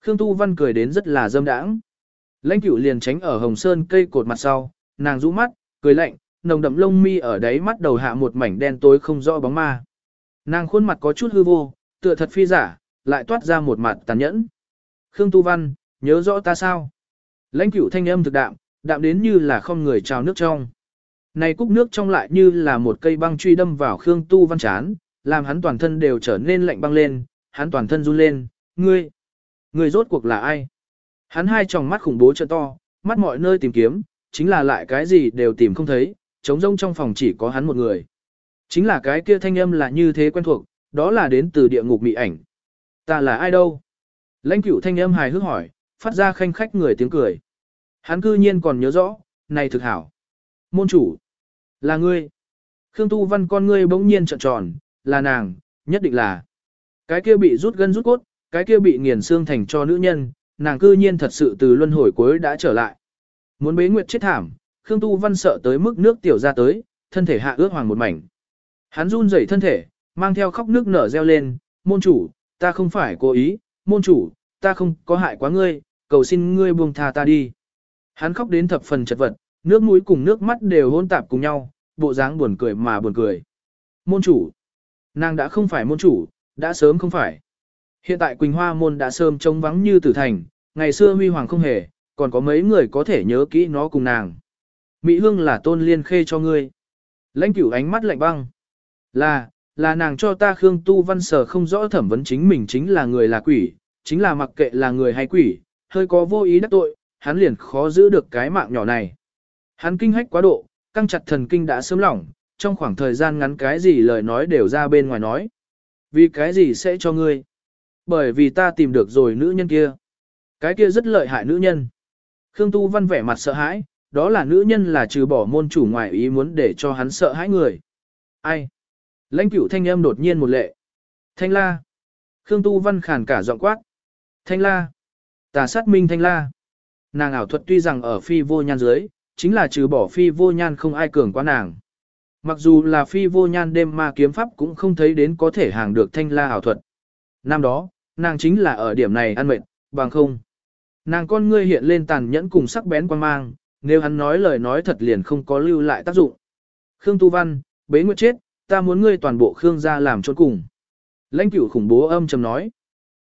A: Khương Tu Văn cười đến rất là dâm đãng. Lãnh cửu liền tránh ở hồng sơn cây cột mặt sau, nàng rũ mắt, cười lạnh, nồng đậm lông mi ở đáy mắt đầu hạ một mảnh đen tối không rõ bóng ma. Nàng khuôn mặt có chút hư vô, tựa thật phi giả, lại toát ra một mặt tàn nhẫn. Khương Tu Văn, nhớ rõ ta sao? Lãnh cửu thanh âm thực đạm, đạm đến như là không người trào nước trong. Này cúc nước trong lại như là một cây băng truy đâm vào Khương Tu Văn chán, làm hắn toàn thân đều trở nên lạnh băng lên, hắn toàn thân run lên, ngươi, ngươi rốt cuộc là ai? Hắn hai tròng mắt khủng bố trợ to, mắt mọi nơi tìm kiếm, chính là lại cái gì đều tìm không thấy, trống rông trong phòng chỉ có hắn một người. Chính là cái kia thanh âm là như thế quen thuộc, đó là đến từ địa ngục mị ảnh. Ta là ai đâu? Lãnh cửu thanh âm hài hước hỏi, phát ra khanh khách người tiếng cười. Hắn cư nhiên còn nhớ rõ, này thực hảo. Môn chủ, là ngươi. Khương Tu Văn con ngươi bỗng nhiên trợn tròn, là nàng, nhất định là. Cái kia bị rút gân rút cốt, cái kia bị nghiền xương thành cho nữ nhân, nàng cư nhiên thật sự từ luân hồi cuối đã trở lại. Muốn bế nguyệt chết thảm, Khương Tu Văn sợ tới mức nước tiểu ra tới, thân thể hạ ướt hoàng một mảnh. Hắn run rẩy thân thể, mang theo khóc nước nở reo lên, môn chủ, ta không phải cố ý, môn chủ, ta không có hại quá ngươi, cầu xin ngươi buông tha ta đi. Hắn khóc đến thập phần chật vật, nước mũi cùng nước mắt đều hôn tạp cùng nhau, bộ dáng buồn cười mà buồn cười. Môn chủ, nàng đã không phải môn chủ, đã sớm không phải. Hiện tại Quỳnh Hoa môn đã sớm trống vắng như tử thành, ngày xưa huy hoàng không hề, còn có mấy người có thể nhớ kỹ nó cùng nàng. Mỹ Hương là tôn liên khê cho ngươi. Lãnh cửu ánh mắt lạnh băng. Là, là nàng cho ta Khương Tu Văn Sở không rõ thẩm vấn chính mình chính là người là quỷ, chính là mặc kệ là người hay quỷ, hơi có vô ý đắc tội, hắn liền khó giữ được cái mạng nhỏ này. Hắn kinh hách quá độ, căng chặt thần kinh đã sớm lỏng, trong khoảng thời gian ngắn cái gì lời nói đều ra bên ngoài nói. Vì cái gì sẽ cho ngươi? Bởi vì ta tìm được rồi nữ nhân kia. Cái kia rất lợi hại nữ nhân. Khương Tu Văn vẻ mặt sợ hãi, đó là nữ nhân là trừ bỏ môn chủ ngoại ý muốn để cho hắn sợ hãi người. Ai? Lãnh cửu thanh âm đột nhiên một lệ. Thanh la. Khương Tu Văn khàn cả giọng quát. Thanh la. Tà sát minh thanh la. Nàng ảo thuật tuy rằng ở phi vô nhan dưới, chính là trừ bỏ phi vô nhan không ai cường quá nàng. Mặc dù là phi vô nhan đêm ma kiếm pháp cũng không thấy đến có thể hàng được thanh la ảo thuật. Năm đó, nàng chính là ở điểm này ăn mệt, bằng không. Nàng con ngươi hiện lên tàn nhẫn cùng sắc bén quan mang, nếu hắn nói lời nói thật liền không có lưu lại tác dụng. Khương Tu Văn, bế nguyệt chết, ta muốn ngươi toàn bộ Khương gia làm trốn cùng. Lãnh cửu khủng bố âm trầm nói.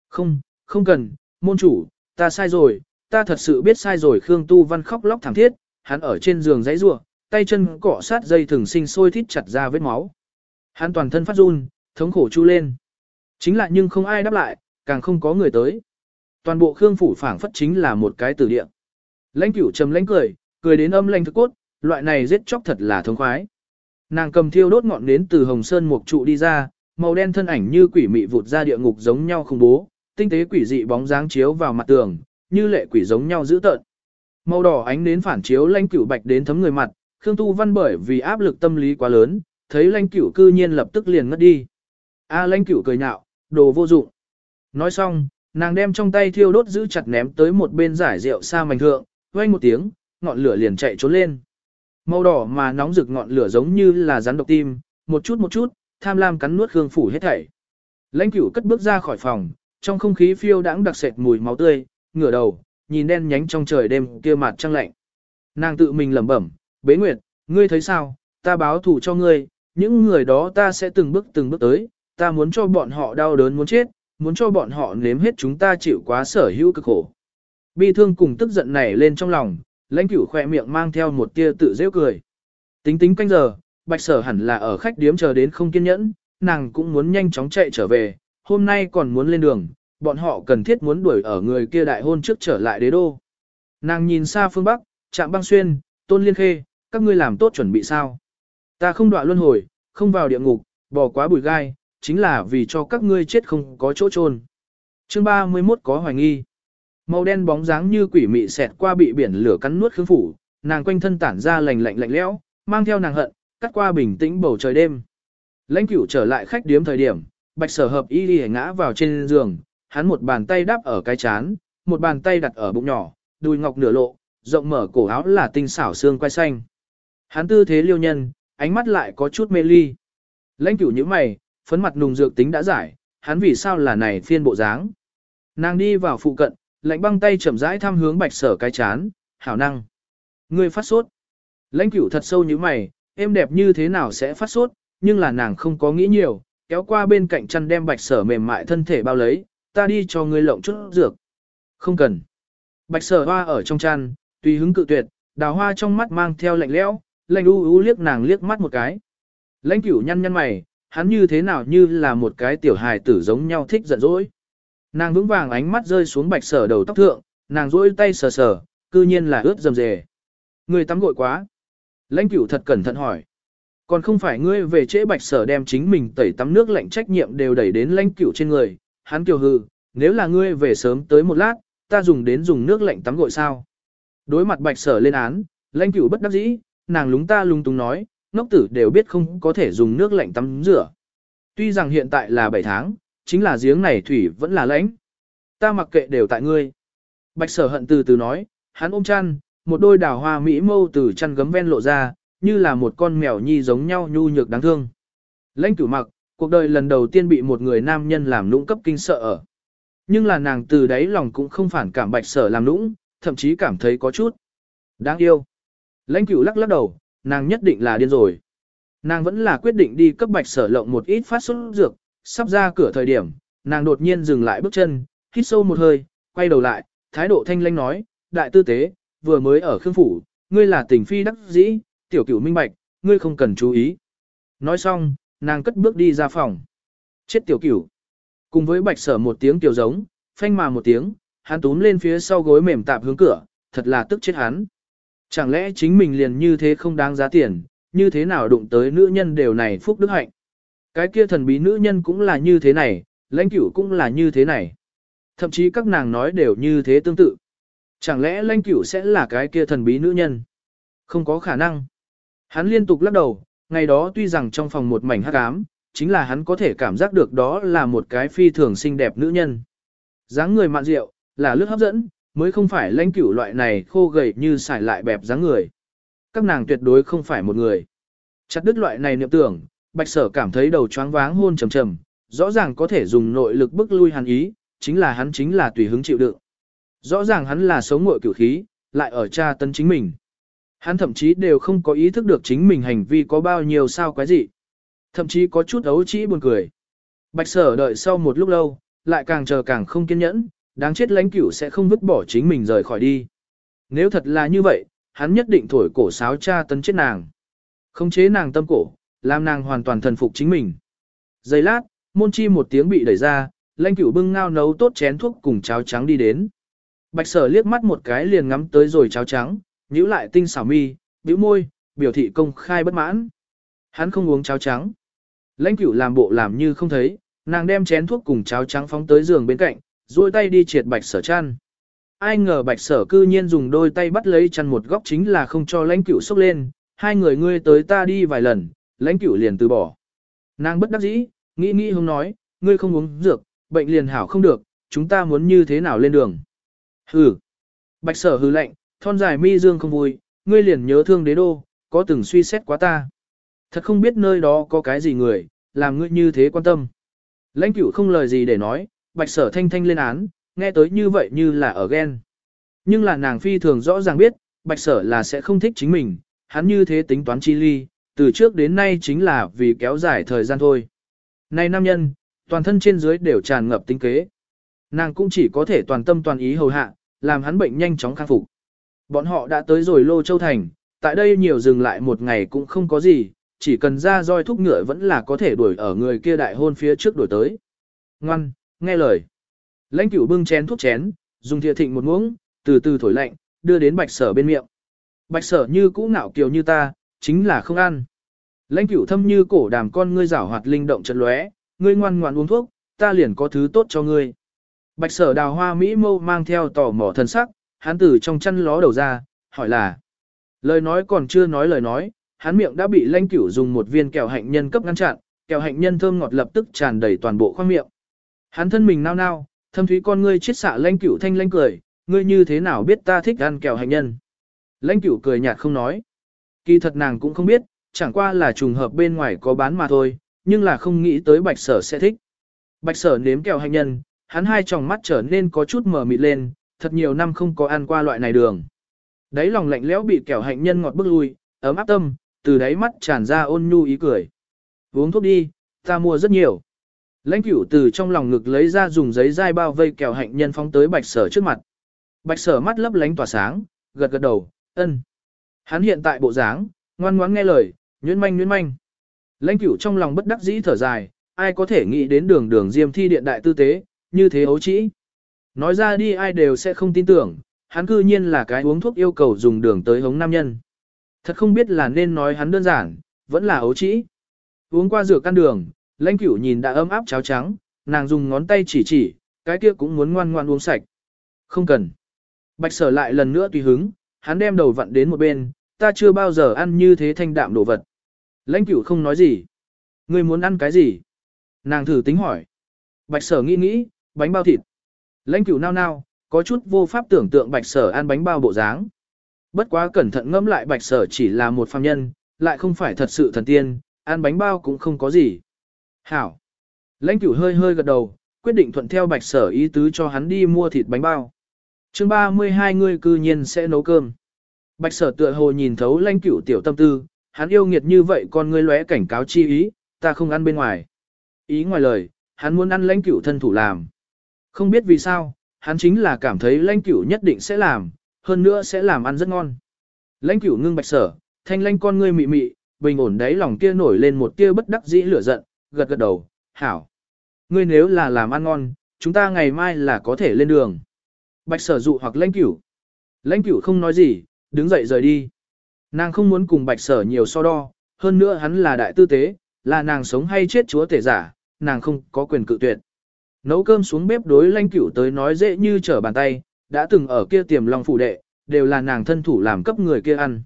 A: Không, không cần, môn chủ, ta sai rồi, ta thật sự biết sai rồi Khương Tu Văn khóc lóc thảm thiết, hắn ở trên giường giấy rủa, tay chân cọ sát dây thường sinh sôi thít chặt ra vết máu. Hắn toàn thân phát run, thống khổ chu lên. Chính là nhưng không ai đáp lại, càng không có người tới. Toàn bộ Khương phủ phảng phất chính là một cái tử địa. Lãnh cửu trầm lãnh cười, cười đến âm lanh thức cốt, loại này giết chóc thật là thống khoái. Nàng cầm thiêu đốt ngọn nến từ hồng sơn mục trụ đi ra, màu đen thân ảnh như quỷ mị vụt ra địa ngục giống nhau khủng bố, tinh tế quỷ dị bóng dáng chiếu vào mặt tường, như lệ quỷ giống nhau dữ tợn. Màu đỏ ánh nến phản chiếu lãnh cửu bạch đến thấm người mặt, Khương Tu Văn bởi vì áp lực tâm lý quá lớn, thấy lãnh cửu cư nhiên lập tức liền ngất đi. A lãnh cửu cười nhạo, đồ vô dụng. Nói xong, nàng đem trong tay thiêu đốt giữ chặt ném tới một bên giải rượu xa mảnh thượng, vang một tiếng, ngọn lửa liền chạy trốn lên. Màu đỏ mà nóng rực ngọn lửa giống như là rắn độc tim, một chút một chút, tham lam cắn nuốt Khương phủ hết thảy. Lãnh Cửu cất bước ra khỏi phòng, trong không khí phiêu đãng đặc sệt mùi máu tươi, ngửa đầu, nhìn đen nhánh trong trời đêm kia mặt trăng lạnh. Nàng tự mình lẩm bẩm, "Bế Nguyệt, ngươi thấy sao? Ta báo thù cho ngươi, những người đó ta sẽ từng bước từng bước tới, ta muốn cho bọn họ đau đớn muốn chết, muốn cho bọn họ nếm hết chúng ta chịu quá sở hữu cực khổ." Bi thương cùng tức giận nảy lên trong lòng, lãnh cửu khỏe miệng mang theo một tia tự dễ cười. Tính tính canh giờ, bạch sở hẳn là ở khách điếm chờ đến không kiên nhẫn, nàng cũng muốn nhanh chóng chạy trở về, hôm nay còn muốn lên đường, bọn họ cần thiết muốn đuổi ở người kia đại hôn trước trở lại đế đô. Nàng nhìn xa phương Bắc, chạm băng xuyên, tôn liên khê, các ngươi làm tốt chuẩn bị sao? Ta không đoạn luân hồi, không vào địa ngục, bỏ quá bụi gai, chính là vì cho các ngươi chết không có chỗ chôn. Chương 31 có hoài nghi. Màu đen bóng dáng như quỷ mị xẹt qua bị biển lửa cắn nuốt khương phủ, nàng quanh thân tản ra lành lạnh lạnh lẽo, mang theo nàng hận, cắt qua bình tĩnh bầu trời đêm. Lãnh cửu trở lại khách điếm thời điểm, bạch sở hợp y đi ngã vào trên giường, hắn một bàn tay đắp ở cái chán, một bàn tay đặt ở bụng nhỏ, đùi ngọc nửa lộ, rộng mở cổ áo là tinh xảo xương quai xanh. Hắn tư thế liêu nhân, ánh mắt lại có chút mê ly. Lãnh cửu nhíu mày, phấn mặt nùng dược tính đã giải, hắn vì sao là này phiên bộ dáng. Nàng đi vào phụ cận, lạnh băng tay chậm rãi thăm hướng bạch sở cái chán, hảo năng. Ngươi phát sốt. Lãnh cửu thật sâu như mày, em đẹp như thế nào sẽ phát sốt, nhưng là nàng không có nghĩ nhiều, kéo qua bên cạnh chăn đem bạch sở mềm mại thân thể bao lấy, ta đi cho ngươi lộng chút dược. Không cần. Bạch sở hoa ở trong chăn, tùy hứng cự tuyệt, đào hoa trong mắt mang theo lạnh lẽo, lạnh u u liếc nàng liếc mắt một cái. Lãnh cửu nhăn nhăn mày, hắn như thế nào như là một cái tiểu hài tử giống nhau thích giận dỗi. Nàng vững vàng ánh mắt rơi xuống bạch sở đầu tóc thượng, nàng rỗi tay sờ sờ, cư nhiên là ướt dầm dề. Người tắm gội quá. Lãnh cửu thật cẩn thận hỏi. Còn không phải ngươi về trễ bạch sở đem chính mình tẩy tắm nước lạnh trách nhiệm đều đẩy đến lãnh cửu trên người, hắn kiều hư, nếu là ngươi về sớm tới một lát, ta dùng đến dùng nước lạnh tắm gội sao. Đối mặt bạch sở lên án, lãnh cửu bất đắc dĩ, nàng lúng ta lung tung nói, ngốc tử đều biết không có thể dùng nước lạnh tắm rửa. Tuy rằng hiện tại là 7 tháng, chính là giếng này thủy vẫn là lãnh. Ta mặc kệ đều tại ngươi. Bạch sở hận từ từ nói, hắn ôm chăn, một đôi đào hoa mỹ mâu từ chăn gấm ven lộ ra, như là một con mèo nhi giống nhau nhu nhược đáng thương. Lãnh cửu mặc, cuộc đời lần đầu tiên bị một người nam nhân làm lũng cấp kinh sợ ở. Nhưng là nàng từ đấy lòng cũng không phản cảm bạch sở làm lũng, thậm chí cảm thấy có chút đáng yêu. Lãnh cửu lắc lắc đầu, nàng nhất định là điên rồi. Nàng vẫn là quyết định đi cấp bạch sở lộng một ít phát xuất dược, sắp ra cửa thời điểm, nàng đột nhiên dừng lại bước chân, hít sâu một hơi, quay đầu lại, thái độ thanh lãnh nói, đại tư tế, vừa mới ở khương phủ, ngươi là tình phi đắc dĩ, tiểu cửu minh bạch, ngươi không cần chú ý. Nói xong, nàng cất bước đi ra phòng. Chết tiểu cửu. Cùng với bạch sở một tiếng tiểu giống, phanh mà một tiếng, hắn túm lên phía sau gối mềm tạp hướng cửa, thật là tức chết hắn. Chẳng lẽ chính mình liền như thế không đáng giá tiền, như thế nào đụng tới nữ nhân đều này phúc đức hạnh. Cái kia thần bí nữ nhân cũng là như thế này, lãnh cửu cũng là như thế này. Thậm chí các nàng nói đều như thế tương tự. Chẳng lẽ lãnh cửu sẽ là cái kia thần bí nữ nhân? Không có khả năng. Hắn liên tục lắc đầu, ngày đó tuy rằng trong phòng một mảnh hắc ám, chính là hắn có thể cảm giác được đó là một cái phi thường xinh đẹp nữ nhân. dáng người mạn rượu, là lướt hấp dẫn, mới không phải lãnh cửu loại này khô gầy như xài lại bẹp dáng người. Các nàng tuyệt đối không phải một người. Chặt đứt loại này niệm tưởng, bạch sở cảm thấy đầu choáng váng hôn trầm trầm, rõ ràng có thể dùng nội lực bức lui hắn ý, chính là hắn chính là tùy hứng chịu đựng. Rõ ràng hắn là sống ngội cửu khí, lại ở tra tấn chính mình. Hắn thậm chí đều không có ý thức được chính mình hành vi có bao nhiêu sao quái gì. Thậm chí có chút ấu trĩ buồn cười. Bạch sở đợi sau một lúc lâu, lại càng chờ càng không kiên nhẫn, đáng chết lãnh cửu sẽ không vứt bỏ chính mình rời khỏi đi. Nếu thật là như vậy, hắn nhất định thổi cổ sáo cha tấn chết nàng. Không chế nàng tâm cổ, làm nàng hoàn toàn thần phục chính mình. Giây lát, môn chi một tiếng bị đẩy ra, lãnh cửu bưng ngao nấu tốt chén thuốc cùng cháo trắng đi đến. Bạch sở liếc mắt một cái liền ngắm tới rồi cháo trắng, nhíu lại tinh xảo mi, bĩu môi, biểu thị công khai bất mãn. Hắn không uống cháo trắng. Lãnh cửu làm bộ làm như không thấy, nàng đem chén thuốc cùng cháo trắng phóng tới giường bên cạnh, duỗi tay đi triệt bạch sở chăn. Ai ngờ bạch sở cư nhiên dùng đôi tay bắt lấy chăn một góc chính là không cho lãnh cửu xúc lên, hai người ngươi tới ta đi vài lần, lãnh cửu liền từ bỏ. Nàng bất đắc dĩ, nghĩ nghĩ không nói, ngươi không uống dược, bệnh liền hảo không được, chúng ta muốn như thế nào lên đường. Hừ. Bạch sở hừ lạnh, thon dài mi dương không vui, ngươi liền nhớ thương đế đô, có từng suy xét quá ta. Thật không biết nơi đó có cái gì người, làm ngươi như thế quan tâm. Lãnh cửu không lời gì để nói, bạch sở thanh thanh lên án, nghe tới như vậy như là ở ghen. Nhưng là nàng phi thường rõ ràng biết, bạch sở là sẽ không thích chính mình, hắn như thế tính toán chi ly, từ trước đến nay chính là vì kéo dài thời gian thôi. Này nam nhân, toàn thân trên dưới đều tràn ngập tinh kế. Nàng cũng chỉ có thể toàn tâm toàn ý hầu hạ, làm hắn bệnh nhanh chóng khắc phục. Bọn họ đã tới rồi Lô Châu Thành, tại đây nhiều dừng lại một ngày cũng không có gì, chỉ cần ra roi thúc ngựa vẫn là có thể đuổi ở người kia đại hôn phía trước đuổi tới. Ngoan, nghe lời. Lãnh cửu bưng chén thuốc chén, dùng thìa thịnh một muỗng, từ từ thổi lạnh, đưa đến bạch sở bên miệng. Bạch sở như cũ ngạo kiều như ta, chính là không ăn. Lãnh cửu thâm như cổ đàm con ngươi rảo hoạt linh động chật lóe, ngươi ngoan ngoan uống thuốc, ta liền có thứ tốt cho ngươi. Bạch sở đào hoa Mỹ mâu mang theo tò mò thần sắc, hắn từ trong chăn ló đầu ra, hỏi là. Lời nói còn chưa nói lời nói, hắn miệng đã bị lãnh cửu dùng một viên kẹo hạnh nhân cấp ngăn chặn, kẹo hạnh nhân thơm ngọt lập tức tràn đầy toàn bộ khoang miệng. Hắn thân mình nao nao, thâm thúy con ngươi chết xạ lãnh cửu thanh lãnh cười, ngươi như thế nào biết ta thích ăn kẹo hạnh nhân. Lãnh cửu cười nhạt không nói. Kỳ thật nàng cũng không biết, chẳng qua là trùng hợp bên ngoài có bán mà thôi, nhưng là không nghĩ tới bạch sở sẽ thích. Bạch sở nếm kẹo hạnh nhân, hắn hai tròng mắt trở nên có chút mờ mịt lên, thật nhiều năm không có ăn qua loại này đường. Đấy lòng lạnh lẽo bị kẹo hạnh nhân ngọt bức lui, ấm áp tâm, từ đáy mắt tràn ra ôn nhu ý cười. Uống thuốc đi, ta mua rất nhiều. Lãnh cửu từ trong lòng ngực lấy ra dùng giấy dai bao vây kẹo hạnh nhân phóng tới bạch sở trước mặt. Bạch sở mắt lấp lánh tỏa sáng, gật gật đầu, ân. Hắn hiện tại bộ dáng, ngoan ngoãn nghe lời, nhuyễn manh nhuyễn manh. Lãnh cửu trong lòng bất đắc dĩ thở dài, ai có thể nghĩ đến đường đường diêm thi điện đại tư tế, như thế ấu trĩ. Nói ra đi ai đều sẽ không tin tưởng, hắn cư nhiên là cái uống thuốc yêu cầu dùng đường tới hống nam nhân. Thật không biết là nên nói hắn đơn giản, vẫn là ấu trĩ. Uống qua rửa căn đường, lãnh cửu nhìn đã ấm áp cháo trắng, nàng dùng ngón tay chỉ chỉ, cái kia cũng muốn ngoan ngoan uống sạch. Không cần. Bạch sở lại lần nữa tùy hứng, hắn đem đầu vặn đến một bên, ta chưa bao giờ ăn như thế thanh đạm đồ vật. Lãnh cửu không nói gì. Ngươi muốn ăn cái gì? Nàng thử tính hỏi. Bạch sở nghĩ nghĩ, bánh bao thịt. Lãnh cửu nao nao, có chút vô pháp tưởng tượng bạch sở ăn bánh bao bộ dáng. Bất quá cẩn thận ngẫm lại bạch sở chỉ là một phàm nhân, lại không phải thật sự thần tiên, ăn bánh bao cũng không có gì. Hảo. Lãnh cửu hơi hơi gật đầu, quyết định thuận theo bạch sở ý tứ cho hắn đi mua thịt bánh bao chương 32 người cư nhiên sẽ nấu cơm. Bạch sở tựa hồ nhìn thấu lãnh cửu tiểu tâm tư, hắn yêu nghiệt như vậy con ngươi lóe cảnh cáo chi ý, ta không ăn bên ngoài. Ý ngoài lời, hắn muốn ăn lãnh cửu thân thủ làm. Không biết vì sao, hắn chính là cảm thấy lãnh cửu nhất định sẽ làm, hơn nữa sẽ làm ăn rất ngon. Lãnh cửu ngưng bạch sở, thanh lãnh con ngươi mị mị, bình ổn đáy lòng kia nổi lên một tia bất đắc dĩ lửa giận, gật gật đầu, hảo. Ngươi nếu là làm ăn ngon, chúng ta ngày mai là có thể lên đường. Bạch sở dụ hoặc lãnh cửu. Lãnh cửu không nói gì, đứng dậy rời đi. Nàng không muốn cùng bạch sở nhiều so đo, hơn nữa hắn là đại tư tế, là nàng sống hay chết chúa tể giả, nàng không có quyền cự tuyệt. Nấu cơm xuống bếp đối lãnh cửu tới nói dễ như trở bàn tay, đã từng ở kia tiềm long phủ đệ, đều là nàng thân thủ làm cấp người kia ăn.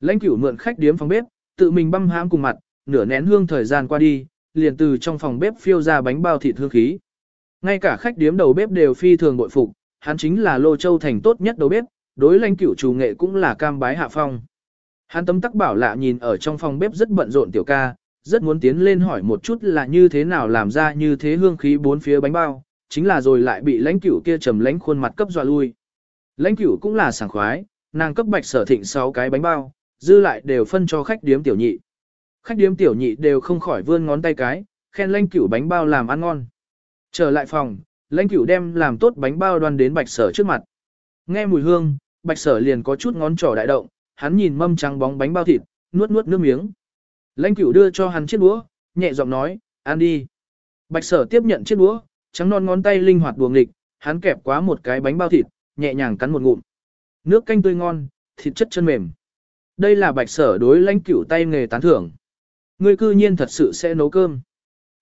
A: Lãnh cửu mượn khách điếm phòng bếp, tự mình băm hãm cùng mặt, nửa nén hương thời gian qua đi, liền từ trong phòng bếp phiêu ra bánh bao thịt hương khí. Ngay cả khách điếm đầu bếp đều phi thường bội phục, hắn chính là Lô Châu thành tốt nhất đầu bếp, đối lãnh cửu chủ nghệ cũng là cam bái hạ phong. Hắn tấm tắc bảo lạ nhìn ở trong phòng bếp rất bận rộn tiểu ca, rất muốn tiến lên hỏi một chút là như thế nào làm ra như thế hương khí bốn phía bánh bao, chính là rồi lại bị lãnh cửu kia trầm lãnh khuôn mặt cấp dọa lui. Lãnh cửu cũng là sảng khoái, nàng cấp bạch sở thịnh 6 cái bánh bao, dư lại đều phân cho khách điếm tiểu nhị. Khách điếm tiểu nhị đều không khỏi vươn ngón tay cái, khen lãnh cửu bánh bao làm ăn ngon. Trở lại phòng, lãnh cửu đem làm tốt bánh bao đoan đến bạch sở trước mặt. Nghe mùi hương, bạch sở liền có chút ngón trỏ đại động, hắn nhìn mâm trắng bóng bánh bao thịt, nuốt nuốt nước miếng. Lãnh cửu đưa cho hắn chiếc đũa, nhẹ giọng nói, ăn đi. Bạch sở tiếp nhận chiếc đũa, trắng non ngón tay linh hoạt buồng lịch, hắn kẹp quá một cái bánh bao thịt, nhẹ nhàng cắn một ngụm. Nước canh tươi ngon, thịt chất chân mềm. Đây là bạch sở đối lãnh cửu tay nghề tán thưởng. Người cư nhiên thật sự sẽ nấu cơm.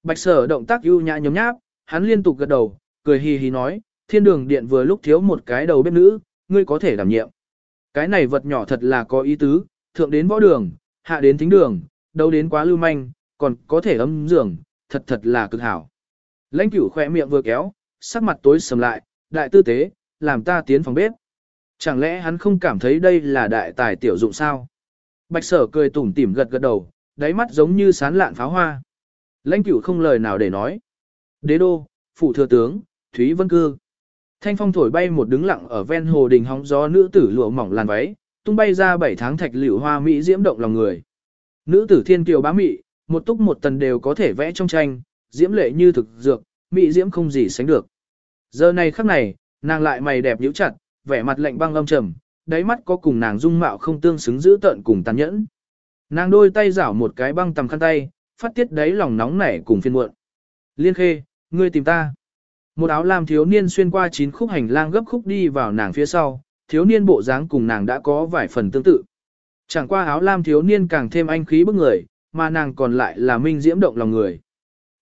A: Bạch sở động tác ưu nhã nhấm nháp, hắn liên tục gật đầu, cười hì hì nói, thiên đường điện vừa lúc thiếu một cái đầu bếp nữ, ngươi có thể đảm nhiệm. Cái này vật nhỏ thật là có ý tứ, thượng đến võ đường, hạ đến thính đường, đâu đến quá lưu manh, còn có thể ấm giường, thật thật là cực hảo. Lãnh cửu khỏe miệng vừa kéo, sắc mặt tối sầm lại, đại tư tế, làm ta tiến phòng bếp. Chẳng lẽ hắn không cảm thấy đây là đại tài tiểu dụng sao? Bạch sở cười tủm tỉm gật gật đầu, đáy mắt giống như sán lạn pháo hoa. Lãnh cửu không lời nào để nói. Đế đô, phủ thừa tướng, Thúy Vân Cư. Thanh phong thổi bay một đứng lặng ở ven hồ đình hóng gió nữ tử lụa mỏng làn váy, tung bay ra bảy tháng thạch liễu hoa mỹ diễm động lòng người. Nữ tử thiên kiều bá mị, một túc một tần đều có thể vẽ trong tranh, diễm lệ như thực dược, mỹ diễm không gì sánh được. Giờ này khắc này, nàng lại mày đẹp nhíu chặt, vẻ mặt lạnh băng âm trầm, đáy mắt có cùng nàng dung mạo không tương xứng giữ tợn cùng tàn nhẫn. Nàng đôi tay giảo một cái băng tầm khăn tay, phát tiết đáy lòng nóng nảy cùng phiên muộn. Liên khê, ngươi tìm ta. Một áo lam thiếu niên xuyên qua chín khúc hành lang gấp khúc đi vào nàng phía sau, thiếu niên bộ dáng cùng nàng đã có vài phần tương tự. Chẳng qua áo lam thiếu niên càng thêm anh khí bức người, mà nàng còn lại là minh diễm động lòng người.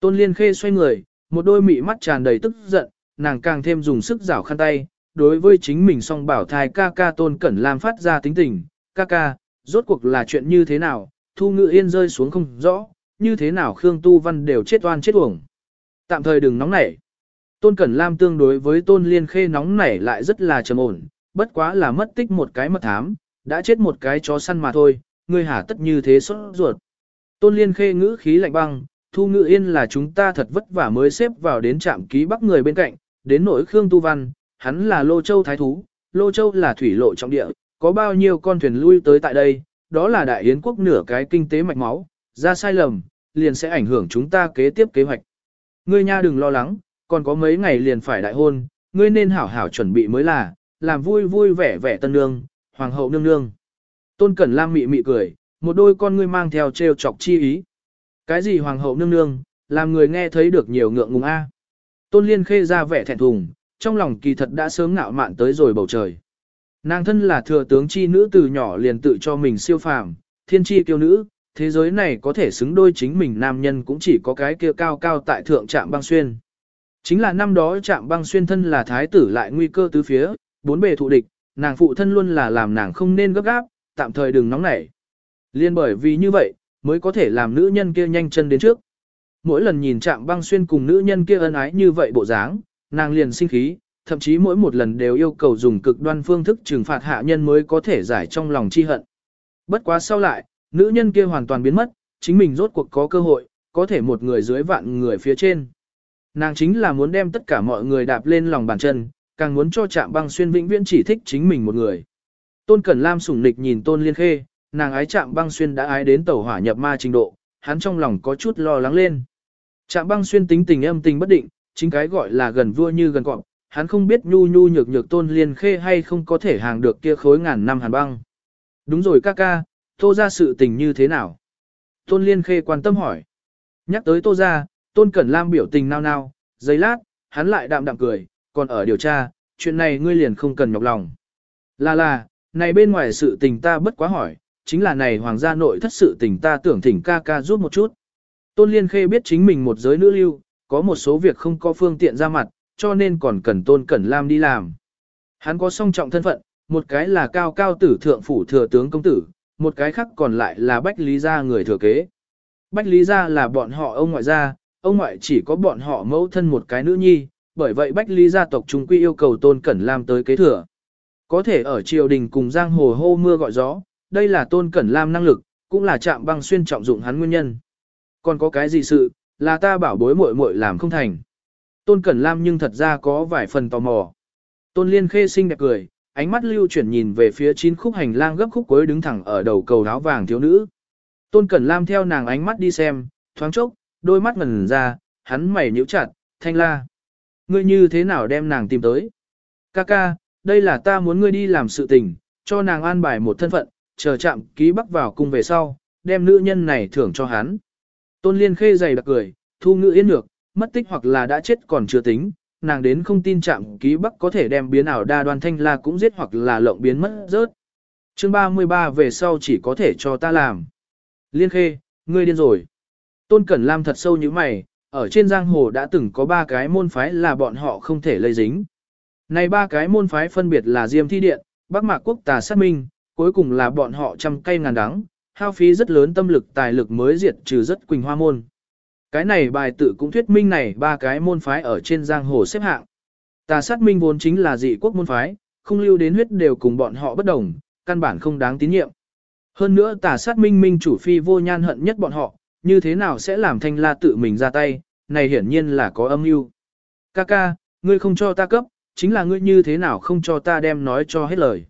A: Tôn liên khê xoay người, một đôi mị mắt tràn đầy tức giận, nàng càng thêm dùng sức rảo khăn tay, đối với chính mình song bảo thai ca ca tôn cẩn lam phát ra tính tình, ca ca, rốt cuộc là chuyện như thế nào, thu ngự yên rơi xuống không rõ, như thế nào Khương Tu Văn đều chết oan chết uổng. Tạm thời đừng nóng nảy. Tôn Cẩn Lam tương đối với Tôn Liên Khê nóng nảy lại rất là trầm ổn, bất quá là mất tích một cái mật thám, đã chết một cái chó săn mà thôi, ngươi hả tất như thế sốt ruột. Tôn Liên Khê ngữ khí lạnh băng, Thu Ngự Yên là chúng ta thật vất vả mới xếp vào đến trạm ký bắc người bên cạnh, đến nỗi Khương Tu Văn, hắn là Lô Châu Thái Thú, Lô Châu là thủy lộ trọng địa, có bao nhiêu con thuyền lui tới tại đây, đó là đại yến quốc nửa cái kinh tế mạch máu, ra sai lầm, liền sẽ ảnh hưởng chúng ta kế tiếp kế hoạch. Ngươi nha đừng lo lắng, còn có mấy ngày liền phải đại hôn, ngươi nên hảo hảo chuẩn bị mới là, làm vui vui vẻ vẻ tân nương, hoàng hậu nương nương. Tôn Cẩn Lam mị mị cười, một đôi con ngươi mang theo trêu chọc chi ý. Cái gì hoàng hậu nương nương, làm người nghe thấy được nhiều ngượng ngùng a. Tôn Liên khê ra vẻ thẹn thùng, trong lòng kỳ thật đã sớm ngạo mạn tới rồi bầu trời. Nàng thân là thừa tướng chi nữ từ nhỏ liền tự cho mình siêu phàm, thiên chi kiêu nữ, thế giới này có thể xứng đôi chính mình nam nhân cũng chỉ có cái kia cao cao tại thượng trạm băng xuyên. Chính là năm đó chạm băng xuyên thân là thái tử lại nguy cơ tứ phía, bốn bề thụ địch, nàng phụ thân luôn là làm nàng không nên gấp gáp, tạm thời đừng nóng nảy. Liên bởi vì như vậy, mới có thể làm nữ nhân kia nhanh chân đến trước. Mỗi lần nhìn chạm băng xuyên cùng nữ nhân kia ân ái như vậy bộ dáng, nàng liền sinh khí, thậm chí mỗi một lần đều yêu cầu dùng cực đoan phương thức trừng phạt hạ nhân mới có thể giải trong lòng chi hận. Bất quá sau lại, nữ nhân kia hoàn toàn biến mất, chính mình rốt cuộc có cơ hội, có thể một người dưới vạn người phía trên. Nàng chính là muốn đem tất cả mọi người đạp lên lòng bàn chân, càng muốn cho chạm băng xuyên vĩnh viễn chỉ thích chính mình một người. Tôn Cẩn Lam sủng nịch nhìn Tôn Liên Khê, nàng ái chạm băng xuyên đã ái đến tẩu hỏa nhập ma trình độ, hắn trong lòng có chút lo lắng lên. Chạm băng xuyên tính tình âm tình bất định, chính cái gọi là gần vua như gần cọp, hắn không biết nhu nhu nhược nhược Tôn Liên Khê hay không có thể hàng được kia khối ngàn năm hàn băng. Đúng rồi ca ca, tô ra sự tình như thế nào? Tôn Liên Khê quan tâm hỏi. Nhắc tới tô ra, Tôn Cẩn Lam biểu tình nao nao, giây lát, hắn lại đạm đạm cười, còn ở điều tra, chuyện này ngươi liền không cần nhọc lòng. Là là, này bên ngoài sự tình ta bất quá hỏi, chính là này hoàng gia nội thất sự tình ta tưởng thỉnh ca ca giúp một chút. Tôn Liên Khê biết chính mình một giới nữ lưu, có một số việc không có phương tiện ra mặt, cho nên còn cần Tôn Cẩn Lam đi làm. Hắn có song trọng thân phận, một cái là cao cao tử thượng phủ thừa tướng công tử, một cái khác còn lại là Bách Lý Gia người thừa kế. Bách Lý Gia là bọn họ ông ngoại gia, ông ngoại chỉ có bọn họ mẫu thân một cái nữ nhi, bởi vậy Bách Lý gia tộc trung quy yêu cầu Tôn Cẩn Lam tới kế thừa. Có thể ở triều đình cùng giang hồ hô mưa gọi gió, đây là Tôn Cẩn Lam năng lực, cũng là chạm băng xuyên trọng dụng hắn nguyên nhân. Còn có cái gì sự, là ta bảo bối muội muội làm không thành. Tôn Cẩn Lam nhưng thật ra có vài phần tò mò. Tôn Liên khê xinh đẹp cười, ánh mắt lưu chuyển nhìn về phía chín khúc hành lang gấp khúc cuối đứng thẳng ở đầu cầu áo vàng thiếu nữ. Tôn Cẩn Lam theo nàng ánh mắt đi xem, thoáng chốc, đôi mắt ngần ra, hắn mày nhíu chặt, thanh la. Ngươi như thế nào đem nàng tìm tới? Kaka, đây là ta muốn ngươi đi làm sự tình, cho nàng an bài một thân phận, chờ chạm ký bắc vào cung về sau, đem nữ nhân này thưởng cho hắn. Tôn Liên khê dày đặc cười, thu ngữ yên lược, mất tích hoặc là đã chết còn chưa tính, nàng đến không tin chạm ký bắc có thể đem biến ảo đa đoan thanh la cũng giết hoặc là lộng biến mất rớt. Chương 33 về sau chỉ có thể cho ta làm. Liên khê, ngươi điên rồi. Tôn Cẩn Lam thật sâu như mày, ở trên giang hồ đã từng có ba cái môn phái là bọn họ không thể lây dính. Này ba cái môn phái phân biệt là Diêm Thi Điện, Bắc Mạc Quốc Tà Sát Minh, cuối cùng là bọn họ trăm cây ngàn đắng, hao phí rất lớn tâm lực tài lực mới diệt trừ rất quỳnh hoa môn. Cái này bài tự cũng thuyết minh này ba cái môn phái ở trên giang hồ xếp hạng. Tà sát minh vốn chính là dị quốc môn phái, không lưu đến huyết đều cùng bọn họ bất đồng, căn bản không đáng tín nhiệm. Hơn nữa tà sát minh minh chủ phi vô nhan hận nhất bọn họ, như thế nào sẽ làm thanh la tự mình ra tay, này hiển nhiên là có âm mưu. Kaka, ngươi không cho ta cấp, chính là ngươi như thế nào không cho ta đem nói cho hết lời.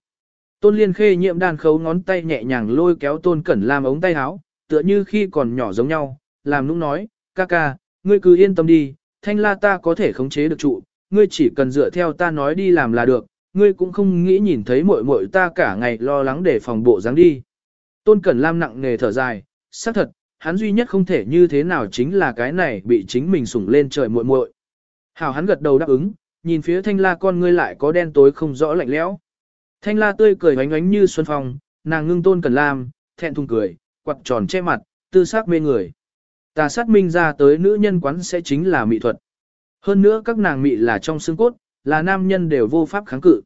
A: Tôn liên khê nhiệm đàn khấu ngón tay nhẹ nhàng lôi kéo tôn cẩn làm ống tay áo, tựa như khi còn nhỏ giống nhau, làm nũng nói, Kaka, ngươi cứ yên tâm đi, thanh la ta có thể khống chế được trụ, ngươi chỉ cần dựa theo ta nói đi làm là được, ngươi cũng không nghĩ nhìn thấy muội muội ta cả ngày lo lắng để phòng bộ dáng đi. Tôn Cẩn Lam nặng nề thở dài, xác thật, hắn duy nhất không thể như thế nào chính là cái này bị chính mình sủng lên trời muội muội. Hảo hắn gật đầu đáp ứng, nhìn phía thanh la con ngươi lại có đen tối không rõ lạnh lẽo. Thanh la tươi cười oánh oánh như xuân phong, nàng ngưng tôn cần lam, thẹn thùng cười, quặt tròn che mặt, tư sắc mê người. Tà sát minh ra tới nữ nhân quán sẽ chính là mỹ thuật. Hơn nữa các nàng mỹ là trong xương cốt, là nam nhân đều vô pháp kháng cự.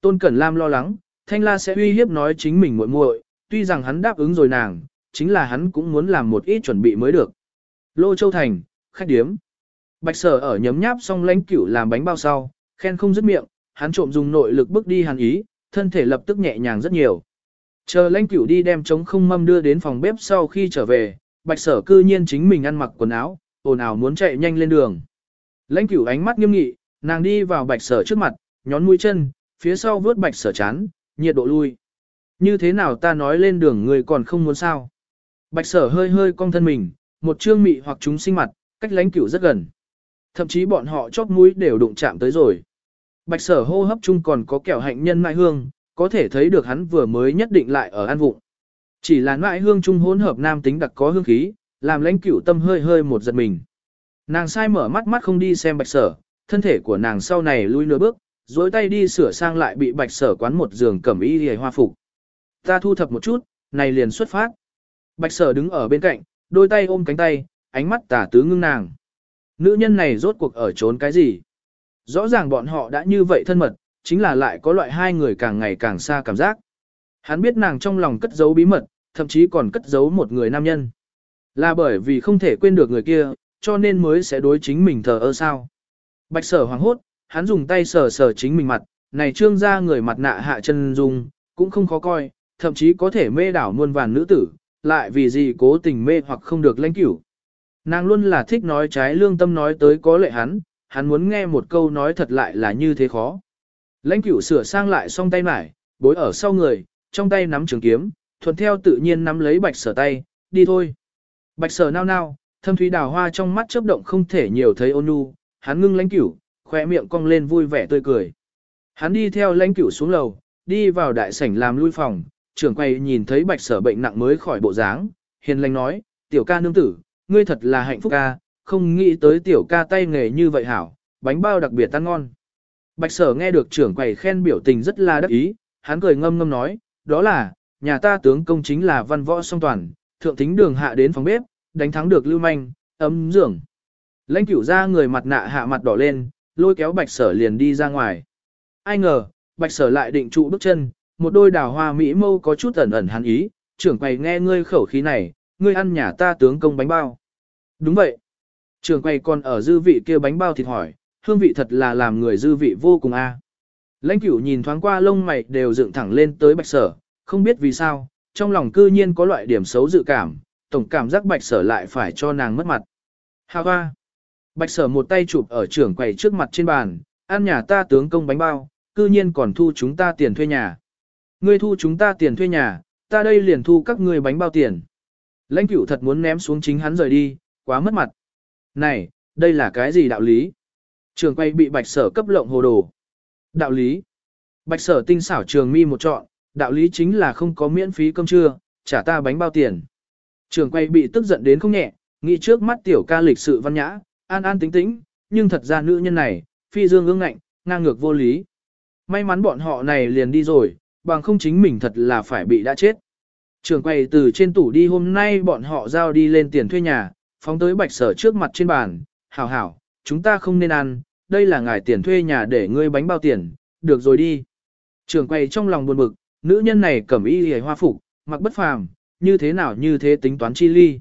A: Tôn Cẩn Lam lo lắng, Thanh La sẽ uy hiếp nói chính mình muội muội, tuy rằng hắn đáp ứng rồi nàng, chính là hắn cũng muốn làm một ít chuẩn bị mới được. Lô Châu Thành, khách điếm. Bạch sở ở nhấm nháp xong lãnh cửu làm bánh bao sau, khen không dứt miệng, hắn trộm dùng nội lực bước đi hàn ý, thân thể lập tức nhẹ nhàng rất nhiều. Chờ lãnh cửu đi đem trống không mâm đưa đến phòng bếp sau khi trở về, bạch sở cư nhiên chính mình ăn mặc quần áo, ồn ào muốn chạy nhanh lên đường. Lãnh cửu ánh mắt nghiêm nghị, nàng đi vào bạch sở trước mặt, nhón mũi chân, phía sau vướt bạch sở chán, nhiệt độ lui. Như thế nào ta nói lên đường người còn không muốn sao? Bạch sở hơi hơi cong thân mình, một trương mị hoặc chúng sinh mặt, cách lãnh cửu rất gần. Thậm chí bọn họ chóp mũi đều đụng chạm tới rồi. Bạch sở hô hấp chung còn có kẹo hạnh nhân mại hương, có thể thấy được hắn vừa mới nhất định lại ở an vụng. Chỉ là mại hương chung hỗn hợp nam tính đặc có hương khí, làm lãnh cửu tâm hơi hơi một giật mình. Nàng sai mở mắt mắt không đi xem bạch sở, thân thể của nàng sau này lui nửa bước, dối tay đi sửa sang lại bị bạch sở quán một giường cẩm y hề hoa phục. Ta thu thập một chút, này liền xuất phát. Bạch sở đứng ở bên cạnh, đôi tay ôm cánh tay, ánh mắt tả tứ ngưng nàng. nữ nhân này rốt cuộc ở trốn cái gì? Rõ ràng bọn họ đã như vậy thân mật, chính là lại có loại hai người càng ngày càng xa cảm giác. Hắn biết nàng trong lòng cất giấu bí mật, thậm chí còn cất giấu một người nam nhân. Là bởi vì không thể quên được người kia, cho nên mới sẽ đối chính mình thờ ơ sao. Bạch sở hoàng hốt, hắn dùng tay sờ sờ chính mình mặt, này trương ra người mặt nạ hạ chân dung, cũng không khó coi, thậm chí có thể mê đảo muôn vàn nữ tử, lại vì gì cố tình mê hoặc không được lãnh cửu. Nàng luôn là thích nói trái lương tâm nói tới có lệ hắn, hắn muốn nghe một câu nói thật lại là như thế khó. Lãnh cửu sửa sang lại song tay mải, bối ở sau người, trong tay nắm trường kiếm, thuận theo tự nhiên nắm lấy bạch sở tay, đi thôi. Bạch sở nao nao, thâm thúy đào hoa trong mắt chớp động không thể nhiều thấy ôn nhu, hắn ngưng lãnh cửu, khỏe miệng cong lên vui vẻ tươi cười. Hắn đi theo lãnh cửu xuống lầu, đi vào đại sảnh làm lui phòng, trưởng quay nhìn thấy bạch sở bệnh nặng mới khỏi bộ dáng, hiền lành nói, tiểu ca nương tử, ngươi thật là hạnh phúc ca, không nghĩ tới tiểu ca tay nghề như vậy hảo, bánh bao đặc biệt ăn ngon. Bạch sở nghe được trưởng quầy khen biểu tình rất là đắc ý, hắn cười ngâm ngâm nói, đó là, nhà ta tướng công chính là văn võ song toàn, thượng thính đường hạ đến phòng bếp, đánh thắng được lưu manh, ấm dưỡng. Lãnh cửu ra người mặt nạ hạ mặt đỏ lên, lôi kéo bạch sở liền đi ra ngoài. Ai ngờ, bạch sở lại định trụ bước chân, một đôi đào hoa mỹ mâu có chút ẩn ẩn hắn ý, trưởng quầy nghe ngươi khẩu khí này, ngươi ăn nhà ta tướng công bánh bao. Đúng vậy. Trưởng quầy còn ở dư vị kia bánh bao thịt hỏi, hương vị thật là làm người dư vị vô cùng a. Lãnh cửu nhìn thoáng qua lông mày đều dựng thẳng lên tới bạch sở, không biết vì sao, trong lòng cư nhiên có loại điểm xấu dự cảm, tổng cảm giác bạch sở lại phải cho nàng mất mặt. Hà hoa. Bạch sở một tay chụp ở trưởng quầy trước mặt trên bàn, ăn nhà ta tướng công bánh bao, cư nhiên còn thu chúng ta tiền thuê nhà. Ngươi thu chúng ta tiền thuê nhà, ta đây liền thu các ngươi bánh bao tiền. Lãnh cửu thật muốn ném xuống chính hắn rời đi, quá mất mặt. Này, đây là cái gì đạo lý? Trường quay bị bạch sở cấp lộng hồ đồ. Đạo lý. Bạch sở tinh xảo trường mi một trọn, đạo lý chính là không có miễn phí cơm trưa, trả ta bánh bao tiền. Trường quay bị tức giận đến không nhẹ, nghĩ trước mắt tiểu ca lịch sự văn nhã, an an tính tĩnh, nhưng thật ra nữ nhân này, phi dương ương ngạnh, ngang ngược vô lý. May mắn bọn họ này liền đi rồi, bằng không chính mình thật là phải bị đã chết. Trường quay từ trên tủ đi hôm nay bọn họ giao đi lên tiền thuê nhà, phóng tới bạch sở trước mặt trên bàn, hảo hảo, chúng ta không nên ăn, đây là ngài tiền thuê nhà để ngươi bánh bao tiền, được rồi đi. Trường quay trong lòng buồn bực, nữ nhân này cẩm y hề hoa phục, mặc bất phàm, như thế nào như thế tính toán chi ly.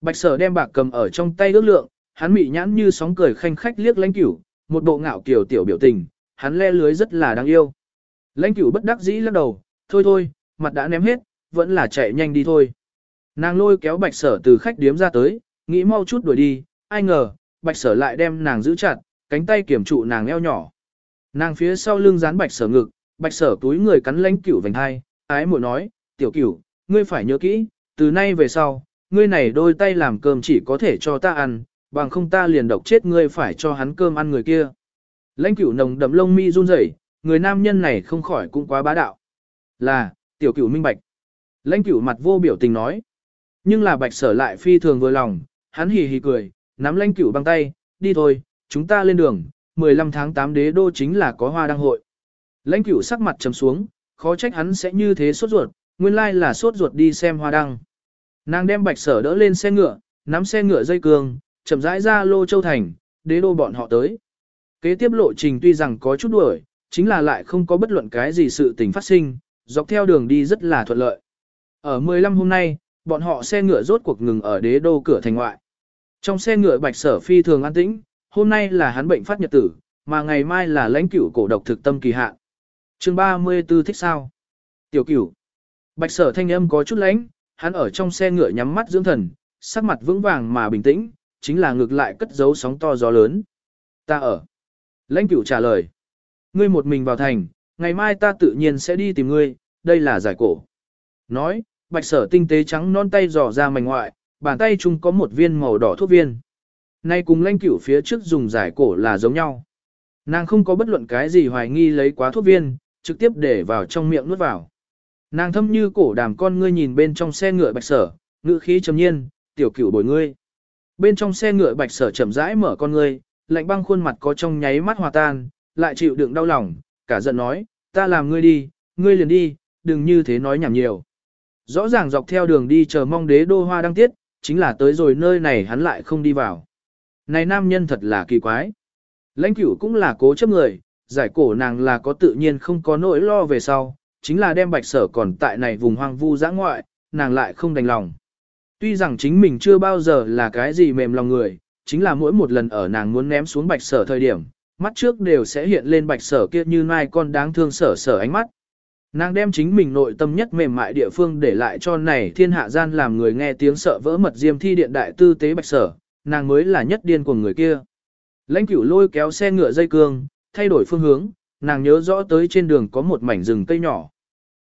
A: Bạch sở đem bạc cầm ở trong tay ước lượng, hắn mị nhãn như sóng cười khanh khách liếc lãnh cửu, một bộ ngạo kiều tiểu biểu tình, hắn le lưới rất là đáng yêu. Lãnh cửu bất đắc dĩ lắc đầu, thôi thôi, mặt đã ném hết, vẫn là chạy nhanh đi thôi. Nàng lôi kéo bạch sở từ khách điếm ra tới, nghĩ mau chút đuổi đi, ai ngờ, bạch sở lại đem nàng giữ chặt, cánh tay kiểm trụ nàng eo nhỏ. Nàng phía sau lưng dán bạch sở ngực, bạch sở túi người cắn lãnh cửu vành hai, ái muội nói, tiểu cửu, ngươi phải nhớ kỹ, từ nay về sau, ngươi này đôi tay làm cơm chỉ có thể cho ta ăn, bằng không ta liền độc chết ngươi phải cho hắn cơm ăn người kia. Lãnh cửu nồng đậm lông mi run rẩy, người nam nhân này không khỏi cũng quá bá đạo. Là, tiểu cửu minh bạch. Lãnh cửu mặt vô biểu tình nói. Nhưng là bạch sở lại phi thường vừa lòng, hắn hì hì cười, nắm lãnh cửu băng tay, đi thôi, chúng ta lên đường, 15 tháng 8 đế đô chính là có hoa đăng hội. Lãnh cửu sắc mặt trầm xuống, khó trách hắn sẽ như thế sốt ruột, nguyên lai là sốt ruột đi xem hoa đăng. Nàng đem bạch sở đỡ lên xe ngựa, nắm xe ngựa dây cương, chậm rãi ra lô châu thành, đế đô bọn họ tới. Kế tiếp lộ trình tuy rằng có chút đuổi, chính là lại không có bất luận cái gì sự tình phát sinh, dọc theo đường đi rất là thuận lợi. Ở 15 hôm nay, bọn họ xe ngựa rốt cuộc ngừng ở đế đô cửa thành ngoại. Trong xe ngựa bạch sở phi thường an tĩnh, hôm nay là hắn bệnh phát nhật tử, mà ngày mai là lãnh cửu cổ độc thực tâm kỳ hạn. Chương 34 thích sao? Tiểu cửu. Bạch sở thanh âm có chút lãnh, hắn ở trong xe ngựa nhắm mắt dưỡng thần, sắc mặt vững vàng mà bình tĩnh, chính là ngược lại cất giấu sóng to gió lớn. Ta ở. Lãnh cửu trả lời. Ngươi một mình vào thành, ngày mai ta tự nhiên sẽ đi tìm ngươi, đây là giải cổ. Nói, bạch sở tinh tế trắng non tay dò ra mảnh ngoại, bàn tay chung có một viên màu đỏ thuốc viên. Nay cùng lanh cửu phía trước dùng giải cổ là giống nhau. Nàng không có bất luận cái gì hoài nghi lấy quá thuốc viên, trực tiếp để vào trong miệng nuốt vào. Nàng thâm như cổ đàm con ngươi nhìn bên trong xe ngựa bạch sở, ngữ khí trầm nhiên, tiểu cửu bồi ngươi. Bên trong xe ngựa bạch sở chậm rãi mở con ngươi, lạnh băng khuôn mặt có trong nháy mắt hòa tan, lại chịu đựng đau lòng, cả giận nói, ta làm ngươi đi, ngươi liền đi, đừng như thế nói nhảm nhiều. Rõ ràng dọc theo đường đi chờ mong đế đô hoa đăng tiết, chính là tới rồi nơi này hắn lại không đi vào. này nam nhân thật là kỳ quái. Lãnh cửu cũng là cố chấp người, giải cổ nàng là có tự nhiên không có nỗi lo về sau, chính là đem bạch sở còn tại này vùng hoang vu giã ngoại, nàng lại không đành lòng. Tuy rằng chính mình chưa bao giờ là cái gì mềm lòng người, chính là mỗi một lần ở nàng muốn ném xuống bạch sở thời điểm, mắt trước đều sẽ hiện lên bạch sở kia như nai con đáng thương sở sở ánh mắt. Nàng đem chính mình nội tâm nhất mềm mại địa phương để lại cho này thiên hạ gian làm người nghe tiếng sợ vỡ mật diêm thi điện đại tư tế bạch sở, nàng mới là nhất điên của người kia. Lãnh cửu lôi kéo xe ngựa dây cương, thay đổi phương hướng, nàng nhớ rõ tới trên đường có một mảnh rừng cây nhỏ.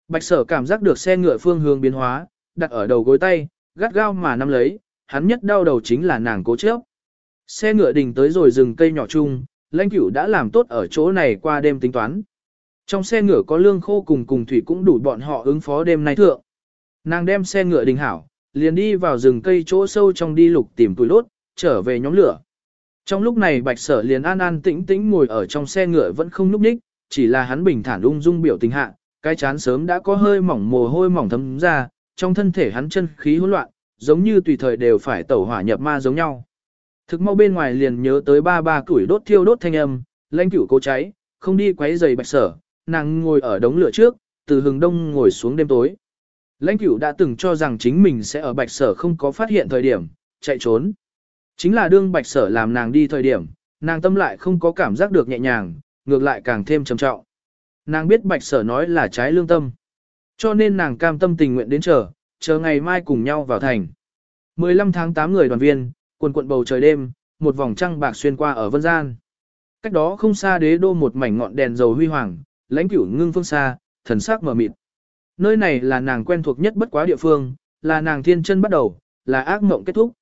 A: Bạch sở cảm giác được xe ngựa phương hướng biến hóa, đặt ở đầu gối tay, gắt gao mà nắm lấy, hắn nhất đau đầu chính là nàng cố chấp. Xe ngựa đình tới rồi rừng cây nhỏ chung, lãnh cửu đã làm tốt ở chỗ này qua đêm tính toán. Trong xe ngựa có lương khô cùng cùng thủy cũng đủ bọn họ ứng phó đêm nay thượng. Nàng đem xe ngựa đình hảo, liền đi vào rừng cây chỗ sâu trong đi lục tìm tuổi lốt, trở về nhóm lửa. Trong lúc này bạch sở liền an an tĩnh tĩnh ngồi ở trong xe ngựa vẫn không núp ních, chỉ là hắn bình thản ung dung biểu tình hạ, cái chán sớm đã có hơi mỏng mồ hôi mỏng thấm ra, trong thân thể hắn chân khí hỗn loạn, giống như tùy thời đều phải tẩu hỏa nhập ma giống nhau. Thực mau bên ngoài liền nhớ tới ba ba củi đốt thiêu đốt thanh âm, lãnh cửu cố cháy, không đi quấy giày bạch sở, nàng ngồi ở đống lửa trước, từ hừng đông ngồi xuống đêm tối. Lãnh cửu đã từng cho rằng chính mình sẽ ở bạch sở không có phát hiện thời điểm, chạy trốn. Chính là đương bạch sở làm nàng đi thời điểm, nàng tâm lại không có cảm giác được nhẹ nhàng, ngược lại càng thêm trầm trọng. Nàng biết bạch sở nói là trái lương tâm. Cho nên nàng cam tâm tình nguyện đến chờ, chờ ngày mai cùng nhau vào thành. 15 tháng 8 người đoàn viên, quần quận bầu trời đêm, một vòng trăng bạc xuyên qua ở vân gian. Cách đó không xa đế đô một mảnh ngọn đèn dầu huy hoàng, lãnh cửu ngưng phương xa, thần sắc mở mịt. Nơi này là nàng quen thuộc nhất bất quá địa phương, là nàng thiên chân bắt đầu, là ác mộng kết thúc.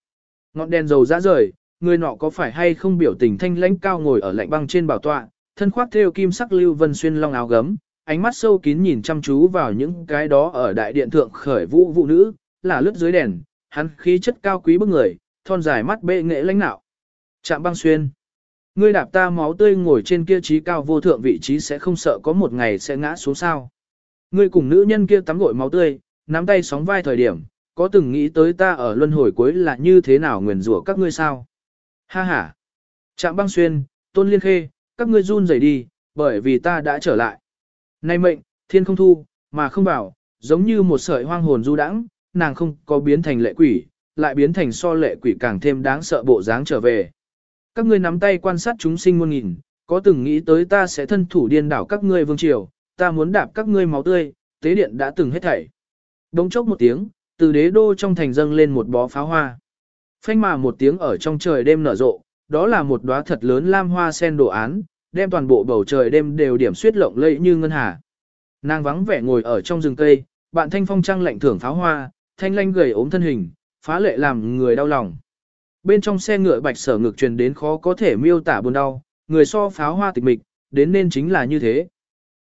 A: Ngọn đèn dầu ra rời, người nọ có phải hay không biểu tình thanh lãnh cao ngồi ở lạnh băng trên bảo tọa, thân khoác theo kim sắc lưu vân xuyên long áo gấm, ánh mắt sâu kín nhìn chăm chú vào những cái đó ở đại điện thượng khởi vũ vụ nữ, là lướt dưới đèn, hắn khí chất cao quý bức người, thon dài mắt bệ nghệ lãnh nạo. Trạm băng xuyên. Ngươi đạp ta máu tươi ngồi trên kia trí cao vô thượng vị trí sẽ không sợ có một ngày sẽ ngã xuống sao. Ngươi cùng nữ nhân kia tắm gội máu tươi, nắm tay sóng vai thời điểm, có từng nghĩ tới ta ở luân hồi cuối là như thế nào nguyền rủa các ngươi sao? Ha ha! Trạm băng xuyên, tôn liên khê, các ngươi run rẩy đi, bởi vì ta đã trở lại. Nay mệnh, thiên không thu, mà không bảo, giống như một sợi hoang hồn du đãng, nàng không có biến thành lệ quỷ, lại biến thành so lệ quỷ càng thêm đáng sợ bộ dáng trở về. Các ngươi nắm tay quan sát chúng sinh muôn nghìn, có từng nghĩ tới ta sẽ thân thủ điên đảo các ngươi vương triều, ta muốn đạp các ngươi máu tươi, tế điện đã từng hết thảy. Đống chốc một tiếng, từ đế đô trong thành dâng lên một bó pháo hoa. Phanh mà một tiếng ở trong trời đêm nở rộ, đó là một đóa thật lớn lam hoa sen đồ án, đem toàn bộ bầu trời đêm đều điểm suyết lộng lẫy như ngân hà. Nàng vắng vẻ ngồi ở trong rừng cây, bạn thanh phong trăng lạnh thưởng pháo hoa, thanh lanh gầy ốm thân hình, phá lệ làm người đau lòng. Bên trong xe ngựa bạch sở ngực truyền đến khó có thể miêu tả buồn đau, người so pháo hoa tịch mịch, đến nên chính là như thế.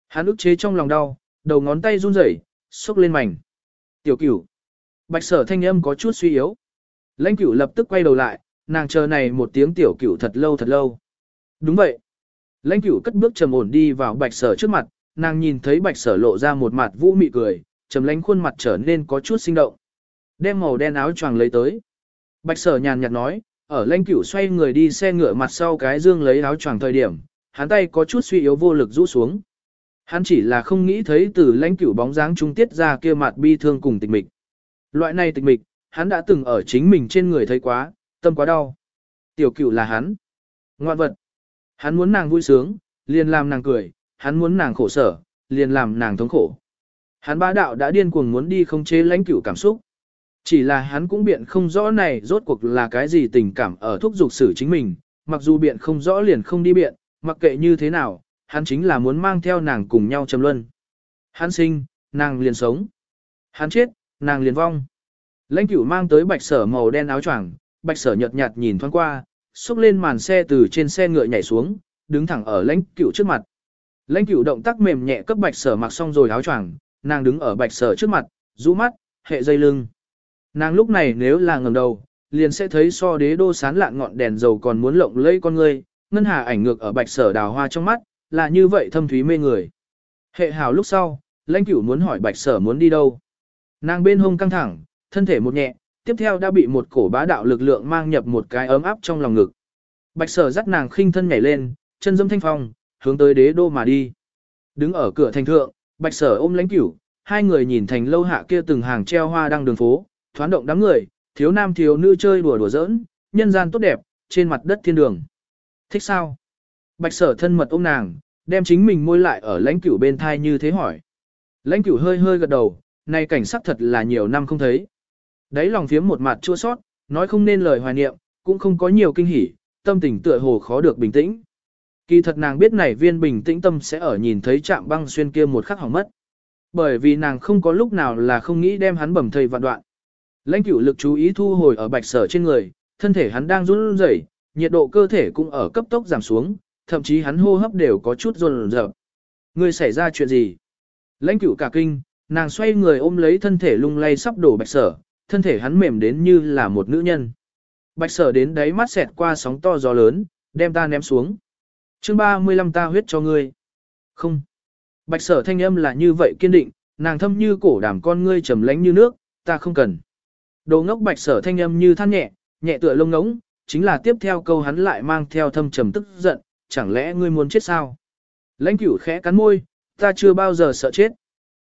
A: Hắn ức chế trong lòng đau, đầu ngón tay run rẩy, xúc lên mảnh. Tiểu cửu. Bạch sở thanh âm có chút suy yếu. Lãnh cửu lập tức quay đầu lại, nàng chờ này một tiếng tiểu cửu thật lâu thật lâu. Đúng vậy. Lãnh cửu cất bước trầm ổn đi vào bạch sở trước mặt, nàng nhìn thấy bạch sở lộ ra một mặt vũ mị cười, trầm lánh khuôn mặt trở nên có chút sinh động. Đem màu đen áo choàng lấy tới. Bạch sở nhàn nhạt nói, ở lãnh cửu xoay người đi xe ngựa mặt sau cái dương lấy áo choàng thời điểm, hắn tay có chút suy yếu vô lực rũ xuống. Hắn chỉ là không nghĩ thấy từ lãnh cửu bóng dáng trung tiết ra kia mặt bi thương cùng tịch mịch. Loại này tịch mịch, hắn đã từng ở chính mình trên người thấy quá, tâm quá đau. Tiểu cửu là hắn. Ngoạn vật. Hắn muốn nàng vui sướng, liền làm nàng cười, hắn muốn nàng khổ sở, liền làm nàng thống khổ. Hắn bá đạo đã điên cuồng muốn đi không chế lãnh cửu cảm xúc. Chỉ là hắn cũng biện không rõ này rốt cuộc là cái gì tình cảm ở thúc dục xử chính mình, mặc dù biện không rõ liền không đi biện, mặc kệ như thế nào, hắn chính là muốn mang theo nàng cùng nhau châm luân. Hắn sinh, nàng liền sống. Hắn chết, nàng liền vong. Lãnh cửu mang tới bạch sở màu đen áo choàng, bạch sở nhợt nhạt nhìn thoáng qua, xúc lên màn xe từ trên xe ngựa nhảy xuống, đứng thẳng ở lãnh cửu trước mặt. Lãnh cửu động tác mềm nhẹ cấp bạch sở mặc xong rồi áo choàng, nàng đứng ở bạch sở trước mặt, rũ mắt, hệ dây lưng. Nàng lúc này nếu là ngẩng đầu, liền sẽ thấy so đế đô sán lạn ngọn đèn dầu còn muốn lộng lẫy con ngươi, ngân hà ảnh ngược ở bạch sở đào hoa trong mắt, là như vậy thâm thúy mê người. Hệ hào lúc sau, lãnh cửu muốn hỏi bạch sở muốn đi đâu. Nàng bên hông căng thẳng, thân thể một nhẹ, tiếp theo đã bị một cổ bá đạo lực lượng mang nhập một cái ấm áp trong lòng ngực. Bạch sở dắt nàng khinh thân nhảy lên, chân dâm thanh phong, hướng tới đế đô mà đi. Đứng ở cửa thành thượng, bạch sở ôm lãnh cửu, hai người nhìn thành lâu hạ kia từng hàng treo hoa đăng đường phố, thoáng động đám người, thiếu nam thiếu nữ chơi đùa đùa giỡn, nhân gian tốt đẹp, trên mặt đất thiên đường. Thích sao? Bạch sở thân mật ôm nàng, đem chính mình môi lại ở lãnh cửu bên thai như thế hỏi. Lãnh cửu hơi hơi gật đầu, này cảnh sắc thật là nhiều năm không thấy. Đấy lòng phiếm một mặt chua sót, nói không nên lời hoài niệm, cũng không có nhiều kinh hỉ, tâm tình tựa hồ khó được bình tĩnh. Kỳ thật nàng biết này viên bình tĩnh tâm sẽ ở nhìn thấy chạm băng xuyên kia một khắc hỏng mất. Bởi vì nàng không có lúc nào là không nghĩ đem hắn bầm thầy vạn đoạn. Lãnh cửu lực chú ý thu hồi ở bạch sở trên người, thân thể hắn đang run rẩy, nhiệt độ cơ thể cũng ở cấp tốc giảm xuống, thậm chí hắn hô hấp đều có chút run rẩy. Người xảy ra chuyện gì? Lãnh cửu cả kinh, nàng xoay người ôm lấy thân thể lung lay sắp đổ bạch sở, thân thể hắn mềm đến như là một nữ nhân. Bạch sở đến đáy mắt xẹt qua sóng to gió lớn, đem ta ném xuống. chương 35 ta huyết cho ngươi. Không. Bạch sở thanh âm là như vậy kiên định, nàng thâm như cổ đàm con ngươi trầm lánh như nước, ta không cần. Đồ ngốc bạch sở thanh âm như than nhẹ, nhẹ tựa lông ngỗng, chính là tiếp theo câu hắn lại mang theo thâm trầm tức giận, chẳng lẽ ngươi muốn chết sao? Lãnh cửu khẽ cắn môi, ta chưa bao giờ sợ chết.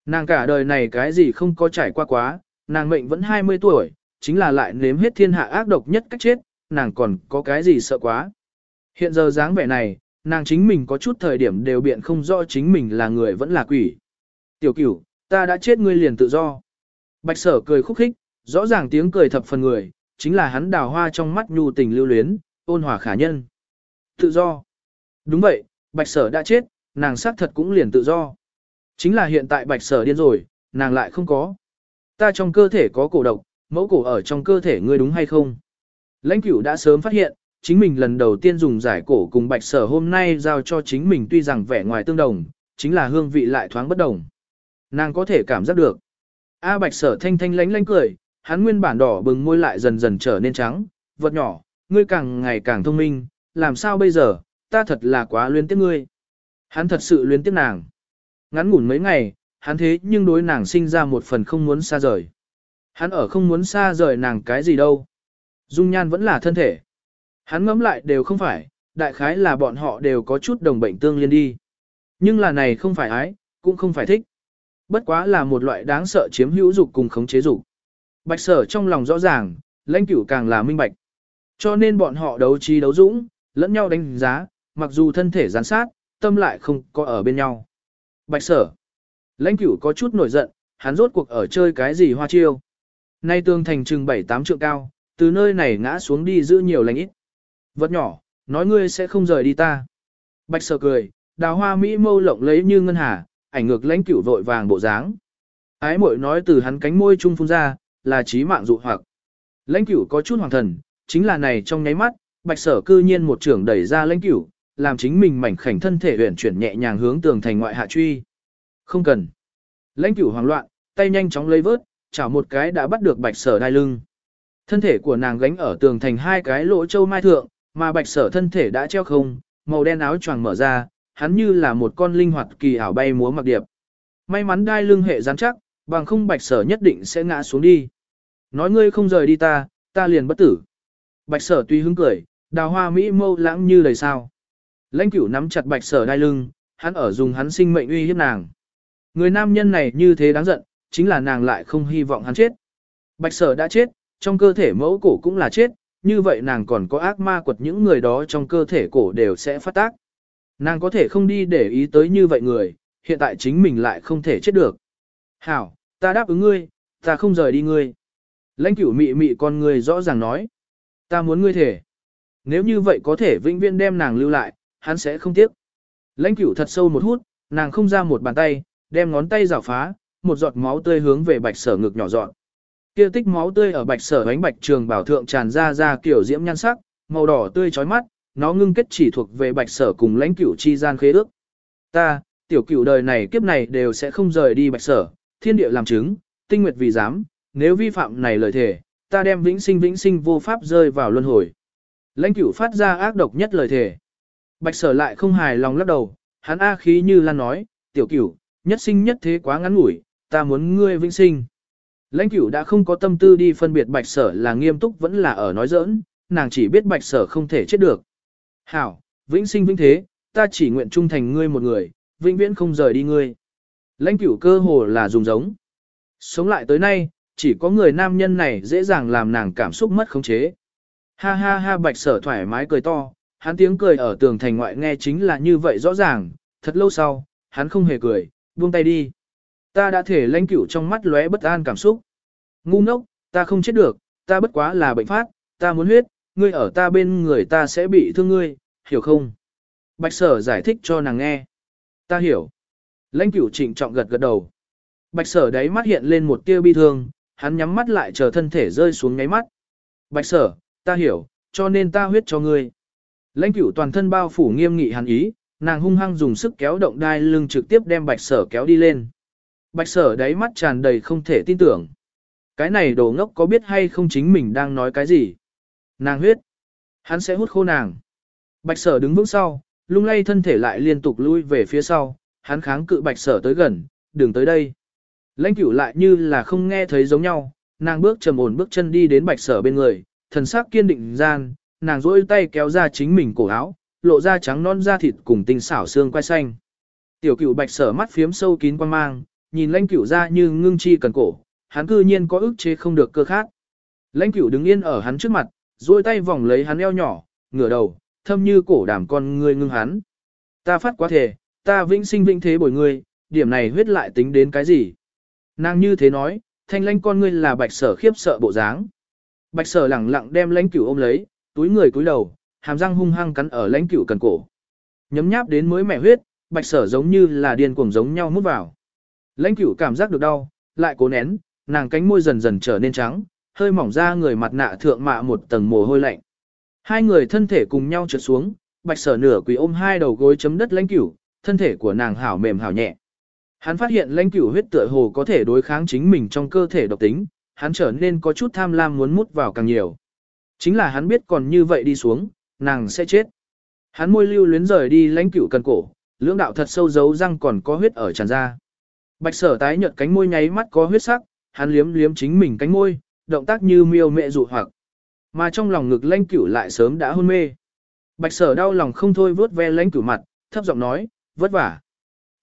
A: Nàng cả đời này cái gì không có trải qua quá, nàng mệnh vẫn 20 tuổi, chính là lại nếm hết thiên hạ ác độc nhất cách chết, nàng còn có cái gì sợ quá. Hiện giờ dáng vẻ này, nàng chính mình có chút thời điểm đều biện không rõ chính mình là người vẫn là quỷ. Tiểu cửu, ta đã chết ngươi liền tự do. Bạch sở cười khúc khích, rõ ràng tiếng cười thập phần người, chính là hắn đào hoa trong mắt nhu tình lưu luyến, ôn hòa khả nhân. Tự do. Đúng vậy, bạch sở đã chết, nàng xác thật cũng liền tự do. Chính là hiện tại bạch sở điên rồi, nàng lại không có. Ta trong cơ thể có cổ độc, mẫu cổ ở trong cơ thể ngươi đúng hay không? Lãnh cửu đã sớm phát hiện, chính mình lần đầu tiên dùng giải cổ cùng bạch sở hôm nay giao cho chính mình tuy rằng vẻ ngoài tương đồng, chính là hương vị lại thoáng bất đồng. Nàng có thể cảm giác được. A bạch sở thanh thanh lánh lánh cười, hắn nguyên bản đỏ bừng môi lại dần dần trở nên trắng, vật nhỏ, ngươi càng ngày càng thông minh, làm sao bây giờ, ta thật là quá luyến tiếc ngươi. Hắn thật sự luyến tiếc nàng. Ngắn ngủn mấy ngày, hắn thế nhưng đối nàng sinh ra một phần không muốn xa rời. Hắn ở không muốn xa rời nàng cái gì đâu. Dung nhan vẫn là thân thể. Hắn ngẫm lại đều không phải, đại khái là bọn họ đều có chút đồng bệnh tương liên đi. Nhưng là này không phải ái, cũng không phải thích. Bất quá là một loại đáng sợ chiếm hữu dục cùng khống chế dục. Bạch sở trong lòng rõ ràng, lãnh cửu càng là minh bạch. Cho nên bọn họ đấu trí đấu dũng, lẫn nhau đánh giá, mặc dù thân thể gián sát, tâm lại không có ở bên nhau. Bạch sở. Lãnh cửu có chút nổi giận, hắn rốt cuộc ở chơi cái gì hoa chiêu. Nay tương thành chừng bảy tám trượng cao, từ nơi này ngã xuống đi giữ nhiều lành ít. Vật nhỏ, nói ngươi sẽ không rời đi ta. Bạch sở cười, đào hoa mỹ mâu lộng lấy như ngân hà, ảnh ngược lãnh cửu vội vàng bộ dáng. Ái mội nói từ hắn cánh môi trung phun ra, là trí mạng dụ hoặc. Lãnh cửu có chút hoàng thần, chính là này trong nháy mắt, bạch sở cư nhiên một trưởng đẩy ra lãnh cửu, làm chính mình mảnh khảnh thân thể huyển chuyển nhẹ nhàng hướng tường thành ngoại hạ truy. Không cần. Lãnh cửu hoảng loạn, tay nhanh chóng lấy vớt, chảo một cái đã bắt được bạch sở đai lưng. Thân thể của nàng gánh ở tường thành hai cái lỗ châu mai thượng, mà bạch sở thân thể đã treo không, màu đen áo choàng mở ra, hắn như là một con linh hoạt kỳ ảo bay múa mặc điệp. May mắn đai lưng hệ rắn chắc, bằng không bạch sở nhất định sẽ ngã xuống đi. Nói ngươi không rời đi ta, ta liền bất tử. Bạch sở tuy hứng cười, đào hoa mỹ mâu lãng như lời sao. Lãnh cửu nắm chặt bạch sở đai lưng, hắn ở dùng hắn sinh mệnh uy hiếp nàng. Người nam nhân này như thế đáng giận, chính là nàng lại không hy vọng hắn chết. Bạch sở đã chết, trong cơ thể mẫu cổ cũng là chết, như vậy nàng còn có ác ma quật những người đó trong cơ thể cổ đều sẽ phát tác. Nàng có thể không đi để ý tới như vậy người, hiện tại chính mình lại không thể chết được. Hảo, ta đáp ứng ngươi, ta không rời đi ngươi. Lãnh cửu mị mị con người rõ ràng nói. Ta muốn ngươi thể. Nếu như vậy có thể vĩnh viễn đem nàng lưu lại, hắn sẽ không tiếc. Lãnh cửu thật sâu một hút, nàng không ra một bàn tay, đem ngón tay rào phá, một giọt máu tươi hướng về bạch sở ngực nhỏ dọn. Kia tích máu tươi ở bạch sở bánh bạch trường bảo thượng tràn ra ra kiểu diễm nhan sắc, màu đỏ tươi chói mắt, nó ngưng kết chỉ thuộc về bạch sở cùng lãnh cửu chi gian khế ước. Ta, tiểu cửu đời này kiếp này đều sẽ không rời đi bạch sở, thiên địa làm chứng, tinh nguyệt vì dám, nếu vi phạm này lời thề, ta đem vĩnh sinh vĩnh sinh vô pháp rơi vào luân hồi. Lãnh cửu phát ra ác độc nhất lời thề. Bạch sở lại không hài lòng lắc đầu, hắn a khí như lan nói, tiểu cửu, nhất sinh nhất thế quá ngắn ngủi, ta muốn ngươi vĩnh sinh. Lãnh cửu đã không có tâm tư đi phân biệt bạch sở là nghiêm túc vẫn là ở nói giỡn, nàng chỉ biết bạch sở không thể chết được. Hảo, vĩnh sinh vĩnh thế, ta chỉ nguyện trung thành ngươi một người, vĩnh viễn không rời đi ngươi. Lãnh cửu cơ hồ là dùng giống. Sống lại tới nay, chỉ có người nam nhân này dễ dàng làm nàng cảm xúc mất khống chế. Ha ha ha bạch sở thoải mái cười to, hắn tiếng cười ở tường thành ngoại nghe chính là như vậy rõ ràng, thật lâu sau, hắn không hề cười, buông tay đi. Ta đã thể lãnh cửu trong mắt lóe bất an cảm xúc. Ngu ngốc, ta không chết được, ta bất quá là bệnh phát, ta muốn huyết, ngươi ở ta bên người ta sẽ bị thương ngươi, hiểu không? Bạch sở giải thích cho nàng nghe. Ta hiểu. Lãnh cửu trịnh trọng gật gật đầu. Bạch sở đáy mắt hiện lên một tia bi thương, hắn nhắm mắt lại chờ thân thể rơi xuống ngáy mắt. Bạch sở, ta hiểu, cho nên ta huyết cho ngươi. Lãnh cửu toàn thân bao phủ nghiêm nghị hắn ý, nàng hung hăng dùng sức kéo động đai lưng trực tiếp đem bạch sở kéo đi lên. Bạch sở đáy mắt tràn đầy không thể tin tưởng. Cái này đồ ngốc có biết hay không chính mình đang nói cái gì? Nàng huyết. Hắn sẽ hút khô nàng. Bạch sở đứng vững sau, lung lay thân thể lại liên tục lui về phía sau, hắn kháng cự bạch sở tới gần, đừng tới đây. Lãnh cửu lại như là không nghe thấy giống nhau, nàng bước trầm ổn bước chân đi đến bạch sở bên người, thần sắc kiên định gian, nàng duỗi tay kéo ra chính mình cổ áo, lộ ra trắng non da thịt cùng tinh xảo xương quai xanh. Tiểu cửu bạch sở mắt phiếm sâu kín quan mang, nhìn lãnh cửu ra như ngưng chi cần cổ, hắn cư nhiên có ức chế không được cơ khác. Lãnh cửu đứng yên ở hắn trước mặt, duỗi tay vòng lấy hắn eo nhỏ, ngửa đầu, thâm như cổ đàm con ngươi ngưng hắn. Ta phát quá thể, ta vĩnh sinh vĩnh thế bồi ngươi, điểm này huyết lại tính đến cái gì? Nàng như thế nói, thanh lãnh con ngươi là bạch sở khiếp sợ bộ dáng. Bạch sở lẳng lặng đem lãnh cửu ôm lấy, túi người cúi đầu, hàm răng hung hăng cắn ở lãnh cửu cần cổ. Nhấm nháp đến mới mẻ huyết, bạch sở giống như là điên cuồng giống nhau mút vào. Lãnh cửu cảm giác được đau, lại cố nén, nàng cánh môi dần dần trở nên trắng, hơi mỏng ra người mặt nạ thượng mạ một tầng mồ hôi lạnh. Hai người thân thể cùng nhau trượt xuống, bạch sở nửa quỳ ôm hai đầu gối chấm đất lãnh cửu, thân thể của nàng hảo mềm hảo nhẹ. Hắn phát hiện lãnh cửu huyết tựa hồ có thể đối kháng chính mình trong cơ thể độc tính, hắn trở nên có chút tham lam muốn mút vào càng nhiều. Chính là hắn biết còn như vậy đi xuống, nàng sẽ chết. Hắn môi lưu luyến rời đi lãnh cửu cần cổ, lưỡng đạo thật sâu giấu răng còn có huyết ở tràn ra. Bạch sở tái nhợt cánh môi nháy mắt có huyết sắc, hắn liếm liếm chính mình cánh môi, động tác như miêu mẹ dụ hoặc. Mà trong lòng ngực lãnh cửu lại sớm đã hôn mê. Bạch sở đau lòng không thôi vớt ve lãnh cửu mặt, thấp giọng nói, vất vả.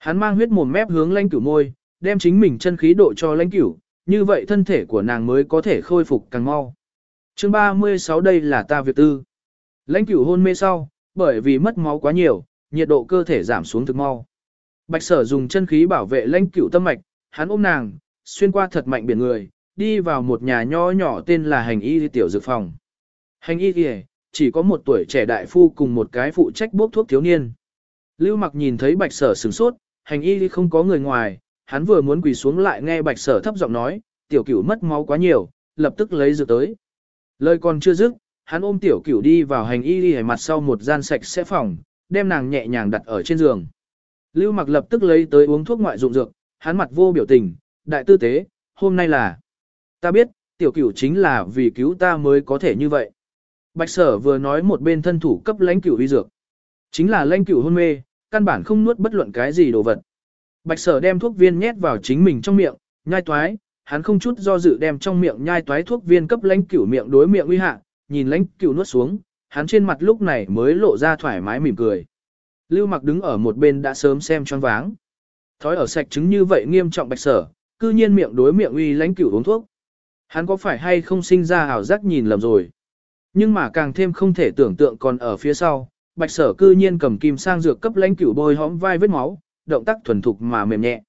A: Hắn mang huyết mồm mép hướng lãnh cửu môi, đem chính mình chân khí độ cho lãnh cửu, như vậy thân thể của nàng mới có thể khôi phục càng mau. Chương 36 đây là ta việc tư. Lãnh cửu hôn mê sau, bởi vì mất máu quá nhiều, nhiệt độ cơ thể giảm xuống thực mau. Bạch sở dùng chân khí bảo vệ lãnh cửu tâm mạch, hắn ôm nàng, xuyên qua thật mạnh biển người, đi vào một nhà nho nhỏ tên là hành y tiểu dược phòng. Hành y kìa, chỉ có một tuổi trẻ đại phu cùng một cái phụ trách bốc thuốc thiếu niên. Lưu mặc nhìn thấy bạch sở sửng sốt, hành y không có người ngoài, hắn vừa muốn quỳ xuống lại nghe bạch sở thấp giọng nói, tiểu cửu mất máu quá nhiều, lập tức lấy dược tới. Lời còn chưa dứt, hắn ôm tiểu cửu đi vào hành y đi mặt sau một gian sạch sẽ phòng, đem nàng nhẹ nhàng đặt ở trên giường. Lưu mặc lập tức lấy tới uống thuốc ngoại dụng dược, hắn mặt vô biểu tình, đại tư tế, hôm nay là. Ta biết, tiểu cửu chính là vì cứu ta mới có thể như vậy. Bạch sở vừa nói một bên thân thủ cấp lãnh cửu uy dược. Chính là lãnh cửu hôn mê, căn bản không nuốt bất luận cái gì đồ vật. Bạch sở đem thuốc viên nhét vào chính mình trong miệng, nhai toái, hắn không chút do dự đem trong miệng nhai toái thuốc viên cấp lãnh cửu miệng đối miệng uy hạ, nhìn lãnh cửu nuốt xuống, hắn trên mặt lúc này mới lộ ra thoải mái mỉm cười. Lưu mặc đứng ở một bên đã sớm xem choáng váng. Thói ở sạch chứng như vậy nghiêm trọng bạch sở, cư nhiên miệng đối miệng uy lãnh cửu uống thuốc. Hắn có phải hay không sinh ra hảo giác nhìn lầm rồi. Nhưng mà càng thêm không thể tưởng tượng còn ở phía sau, bạch sở cư nhiên cầm kim sang dược cấp lãnh cửu bôi hõm vai vết máu, động tác thuần thục mà mềm nhẹ.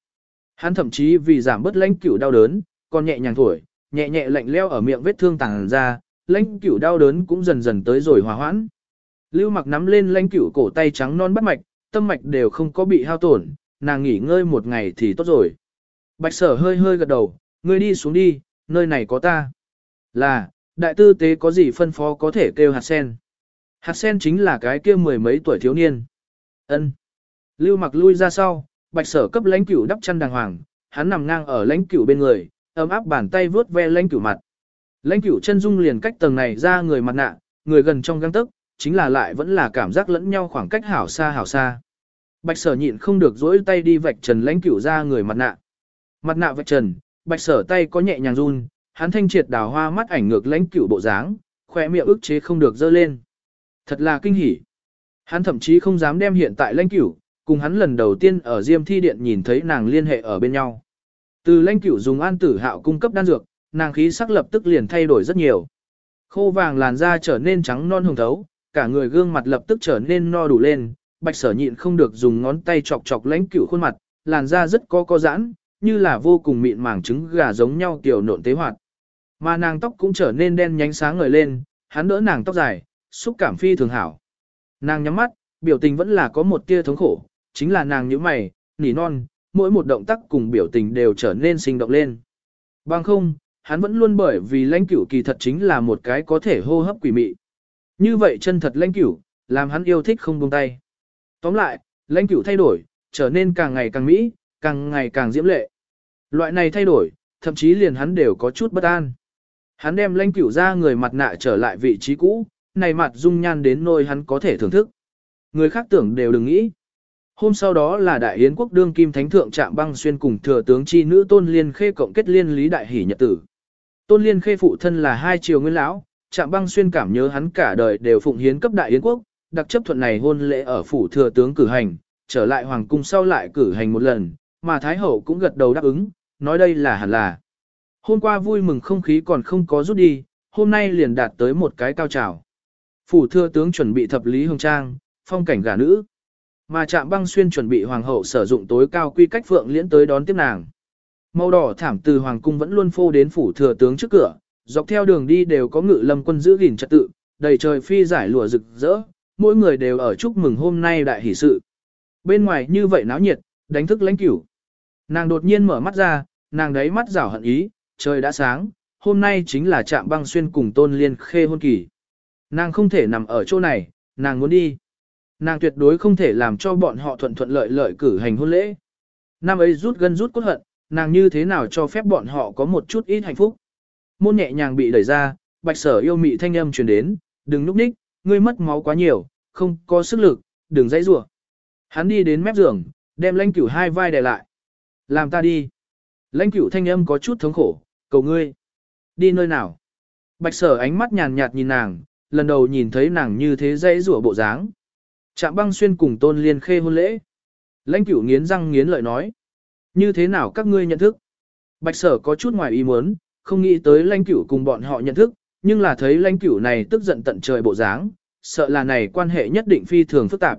A: Hắn thậm chí vì giảm bớt lãnh cửu đau đớn, còn nhẹ nhàng thổi, nhẹ nhẹ lạnh leo ở miệng vết thương tàng ra, lãnh cửu đau đớn cũng dần dần tới rồi hòa hoãn. Lưu mặc nắm lên lãnh cửu cổ tay trắng non bắt mạch, tâm mạch đều không có bị hao tổn, nàng nghỉ ngơi một ngày thì tốt rồi. Bạch sở hơi hơi gật đầu, ngươi đi xuống đi, nơi này có ta. Là, đại tư tế có gì phân phó có thể kêu hạt sen. Hạt sen chính là cái kia mười mấy tuổi thiếu niên. ân Lưu mặc lui ra sau, bạch sở cấp lãnh cửu đắp chăn đàng hoàng, hắn nằm ngang ở lãnh cửu bên người, ấm áp bàn tay vướt ve lãnh cửu mặt. Lãnh cửu chân dung liền cách tầng này ra người mặt nạ, người gần trong găng tức, chính là lại vẫn là cảm giác lẫn nhau khoảng cách hảo xa hảo xa. Bạch sở nhịn không được dỗi tay đi vạch trần lãnh cửu ra người mặt nạ. Mặt nạ vạch trần, bạch sở tay có nhẹ nhàng run, hắn thanh triệt đào hoa mắt ảnh ngược lãnh cửu bộ dáng, khỏe miệng ức chế không được dơ lên. Thật là kinh hỉ. Hắn thậm chí không dám đem hiện tại lãnh cửu, cùng hắn lần đầu tiên ở Diêm Thi Điện nhìn thấy nàng liên hệ ở bên nhau. Từ lãnh cửu dùng an tử hạo cung cấp đan dược, nàng khí sắc lập tức liền thay đổi rất nhiều. Khô vàng làn da trở nên trắng non hồng thấu, cả người gương mặt lập tức trở nên no đủ lên, bạch sở nhịn không được dùng ngón tay chọc chọc lãnh cửu khuôn mặt, làn da rất có co giãn, như là vô cùng mịn màng trứng gà giống nhau kiểu nộn tế hoạt. Mà nàng tóc cũng trở nên đen nhánh sáng ngời lên, hắn đỡ nàng tóc dài, xúc cảm phi thường hảo. Nàng nhắm mắt, biểu tình vẫn là có một tia thống khổ, chính là nàng như mày, nỉ non, mỗi một động tác cùng biểu tình đều trở nên sinh động lên. Bằng không, hắn vẫn luôn bởi vì lãnh cửu kỳ thật chính là một cái có thể hô hấp quỷ mị. Như vậy chân thật lãnh cửu, làm hắn yêu thích không buông tay. Tóm lại, lãnh cửu thay đổi, trở nên càng ngày càng mỹ, càng ngày càng diễm lệ. Loại này thay đổi, thậm chí liền hắn đều có chút bất an. Hắn đem lãnh cửu ra người mặt nạ trở lại vị trí cũ, này mặt dung nhan đến nôi hắn có thể thưởng thức. Người khác tưởng đều đừng nghĩ. Hôm sau đó là đại yến quốc đương kim thánh thượng trạm băng xuyên cùng thừa tướng chi nữ tôn liên khê cộng kết liên lý đại hỷ nhật tử. Tôn liên khê phụ thân là hai triều nguyên lão, trạm băng xuyên cảm nhớ hắn cả đời đều phụng hiến cấp đại yến quốc, đặc chấp thuận này hôn lễ ở phủ thừa tướng cử hành, trở lại hoàng cung sau lại cử hành một lần, mà thái hậu cũng gật đầu đáp ứng, nói đây là hẳn là. Hôm qua vui mừng không khí còn không có rút đi, hôm nay liền đạt tới một cái cao trào. Phủ thừa tướng chuẩn bị thập lý hồng trang, phong cảnh gả nữ. Mà trạm băng xuyên chuẩn bị hoàng hậu sử dụng tối cao quy cách phượng liễn tới đón tiếp nàng. Màu đỏ thảm từ hoàng cung vẫn luôn phô đến phủ thừa tướng trước cửa, dọc theo đường đi đều có ngự lâm quân giữ gìn trật tự, đầy trời phi giải lụa rực rỡ, mỗi người đều ở chúc mừng hôm nay đại hỷ sự. Bên ngoài như vậy náo nhiệt, đánh thức lãnh cửu. Nàng đột nhiên mở mắt ra, nàng đấy mắt rảo hận ý, trời đã sáng, hôm nay chính là trạm băng xuyên cùng tôn liên khê hôn kỳ. Nàng không thể nằm ở chỗ này, nàng muốn đi. Nàng tuyệt đối không thể làm cho bọn họ thuận thuận lợi lợi cử hành hôn lễ. Năm ấy rút gân rút cốt hận, nàng như thế nào cho phép bọn họ có một chút ít hạnh phúc. Môn nhẹ nhàng bị đẩy ra, bạch sở yêu mị thanh âm truyền đến, đừng núp ních, ngươi mất máu quá nhiều, không có sức lực, đừng dãy rủa. Hắn đi đến mép giường, đem lãnh cửu hai vai đè lại. Làm ta đi. Lãnh cửu thanh âm có chút thống khổ, cầu ngươi. Đi nơi nào? Bạch sở ánh mắt nhàn nhạt nhìn nàng, lần đầu nhìn thấy nàng như thế dãy rủa bộ dáng. Trạm băng xuyên cùng tôn liên khê hôn lễ. Lãnh cửu nghiến răng nghiến lợi nói. Như thế nào các ngươi nhận thức? Bạch sở có chút ngoài ý muốn, không nghĩ tới lãnh cửu cùng bọn họ nhận thức, nhưng là thấy lãnh cửu này tức giận tận trời bộ dáng, sợ là này quan hệ nhất định phi thường phức tạp.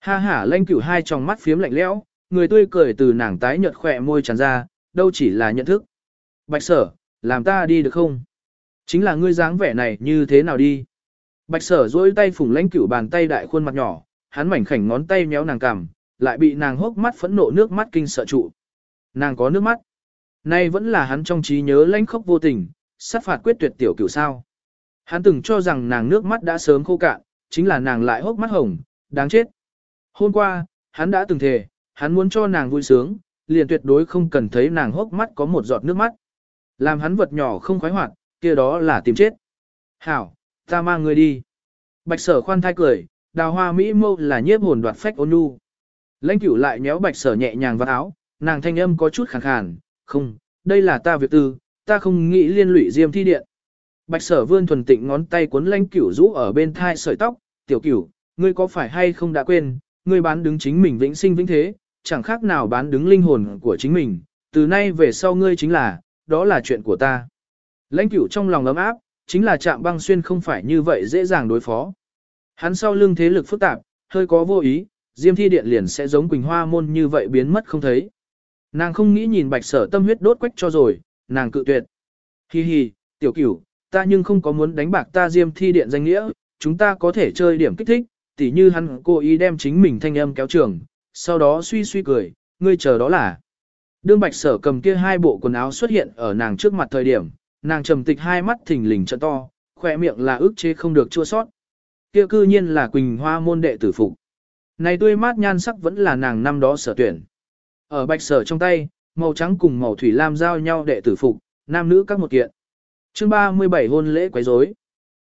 A: Ha ha lãnh cửu hai tròng mắt phiếm lạnh lẽo, người tươi cười từ nàng tái nhợt khỏe môi tràn ra, đâu chỉ là nhận thức. Bạch sở, làm ta đi được không? Chính là ngươi dáng vẻ này như thế nào đi? Bạch sở duỗi tay phủng lãnh cửu bàn tay đại khuôn mặt nhỏ, hắn mảnh khảnh ngón tay méo nàng cằm, lại bị nàng hốc mắt phẫn nộ nước mắt kinh sợ trụ. Nàng có nước mắt. Nay vẫn là hắn trong trí nhớ lãnh khốc vô tình, sát phạt quyết tuyệt tiểu cửu sao. Hắn từng cho rằng nàng nước mắt đã sớm khô cạn, chính là nàng lại hốc mắt hồng, đáng chết. Hôm qua, hắn đã từng thề, hắn muốn cho nàng vui sướng, liền tuyệt đối không cần thấy nàng hốc mắt có một giọt nước mắt. Làm hắn vật nhỏ không khoái hoạt, kia đó là tìm chết. Hảo, ta mang ngươi đi. Bạch sở khoan thai cười, đào hoa mỹ mâu là nhiếp hồn đoạt phách ôn nhu. Lãnh cửu lại nhéo bạch sở nhẹ nhàng vào áo, nàng thanh âm có chút khàn khàn, không, đây là ta việc tư, ta không nghĩ liên lụy diêm thi điện. Bạch sở vươn thuần tịnh ngón tay cuốn lãnh cửu rũ ở bên thai sợi tóc, tiểu cửu, ngươi có phải hay không đã quên, ngươi bán đứng chính mình vĩnh sinh vĩnh thế, chẳng khác nào bán đứng linh hồn của chính mình, từ nay về sau ngươi chính là, đó là chuyện của ta. Lãnh cửu trong lòng ấm áp, chính là chạm băng xuyên không phải như vậy dễ dàng đối phó. Hắn sau lưng thế lực phức tạp, hơi có vô ý, Diêm Thi Điện liền sẽ giống Quỳnh Hoa Môn như vậy biến mất không thấy. Nàng không nghĩ nhìn bạch sở tâm huyết đốt quách cho rồi, nàng cự tuyệt. Hi hi, tiểu cửu, ta nhưng không có muốn đánh bạc ta Diêm Thi Điện danh nghĩa, chúng ta có thể chơi điểm kích thích, tỉ như hắn cố ý đem chính mình thanh âm kéo trường, sau đó suy suy cười, ngươi chờ đó là. Đương bạch sở cầm kia hai bộ quần áo xuất hiện ở nàng trước mặt thời điểm, nàng trầm tịch hai mắt thỉnh lình trợ to, khỏe miệng là ức chế không được chua sót. Kia cư nhiên là Quỳnh Hoa môn đệ tử phục. Này tươi mát nhan sắc vẫn là nàng năm đó sở tuyển. Ở bạch sở trong tay, màu trắng cùng màu thủy lam giao nhau đệ tử phục, nam nữ các một kiện. Chương 37 hôn lễ quấy rối.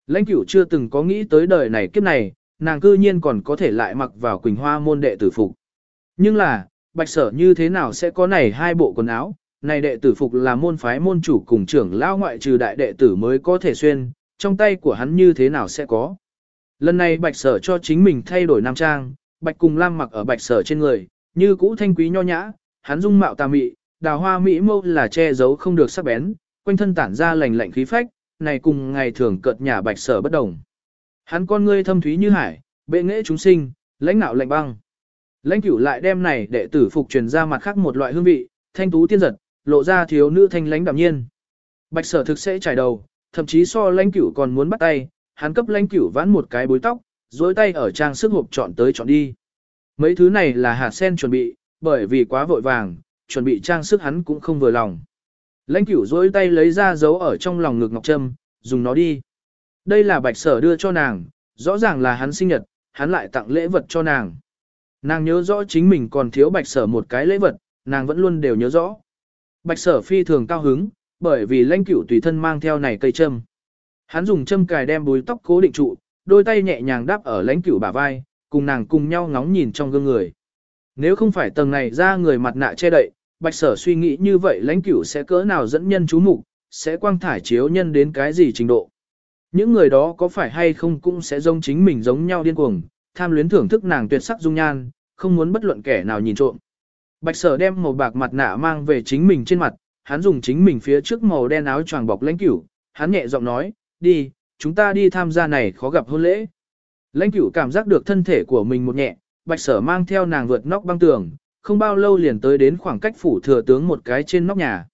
A: Lãnh cửu chưa từng có nghĩ tới đời này kiếp này, nàng cư nhiên còn có thể lại mặc vào Quỳnh Hoa môn đệ tử phục. Nhưng là, bạch sở như thế nào sẽ có này hai bộ quần áo, này đệ tử phục là môn phái môn chủ cùng trưởng lão ngoại trừ đại đệ tử mới có thể xuyên, trong tay của hắn như thế nào sẽ có. Lần này bạch sở cho chính mình thay đổi nam trang, bạch cùng lam mặc ở bạch sở trên người, như cũ thanh quý nho nhã, hắn dung mạo tà mị, đào hoa mỹ mâu là che giấu không được sắc bén, quanh thân tản ra lành lạnh khí phách, này cùng ngày thường cợt nhà bạch sở bất đồng. Hắn con ngươi thâm thúy như hải, bệ nghệ chúng sinh, lãnh nạo lạnh băng. Lãnh cửu lại đem này đệ tử phục truyền ra mặt khác một loại hương vị, thanh tú tiên giật, lộ ra thiếu nữ thanh lãnh đạm nhiên. Bạch sở thực sẽ trải đầu, thậm chí so lãnh cửu còn muốn bắt tay, hắn cấp lãnh cửu vãn một cái bối tóc, dối tay ở trang sức hộp chọn tới chọn đi. Mấy thứ này là hạt sen chuẩn bị, bởi vì quá vội vàng, chuẩn bị trang sức hắn cũng không vừa lòng. Lãnh cửu dối tay lấy ra dấu ở trong lòng ngực ngọc trâm, dùng nó đi. Đây là bạch sở đưa cho nàng, rõ ràng là hắn sinh nhật, hắn lại tặng lễ vật cho nàng. Nàng nhớ rõ chính mình còn thiếu bạch sở một cái lễ vật, nàng vẫn luôn đều nhớ rõ. Bạch sở phi thường cao hứng, bởi vì lãnh cửu tùy thân mang theo này cây châm. Hắn dùng châm cài đem búi tóc cố định trụ, đôi tay nhẹ nhàng đáp ở lãnh cửu bả vai, cùng nàng cùng nhau ngóng nhìn trong gương người. Nếu không phải tầng này ra người mặt nạ che đậy, bạch sở suy nghĩ như vậy lãnh cửu sẽ cỡ nào dẫn nhân chú mục, sẽ quang thải chiếu nhân đến cái gì trình độ. Những người đó có phải hay không cũng sẽ giống chính mình giống nhau điên cuồng, tham luyến thưởng thức nàng tuyệt sắc dung nhan, không muốn bất luận kẻ nào nhìn trộm. Bạch sở đem màu bạc mặt nạ mang về chính mình trên mặt, hắn dùng chính mình phía trước màu đen áo choàng bọc lãnh cửu, hắn nhẹ giọng nói, đi, chúng ta đi tham gia này khó gặp hôn lễ. Lãnh cửu cảm giác được thân thể của mình một nhẹ, bạch sở mang theo nàng vượt nóc băng tường, không bao lâu liền tới đến khoảng cách phủ thừa tướng một cái trên nóc nhà.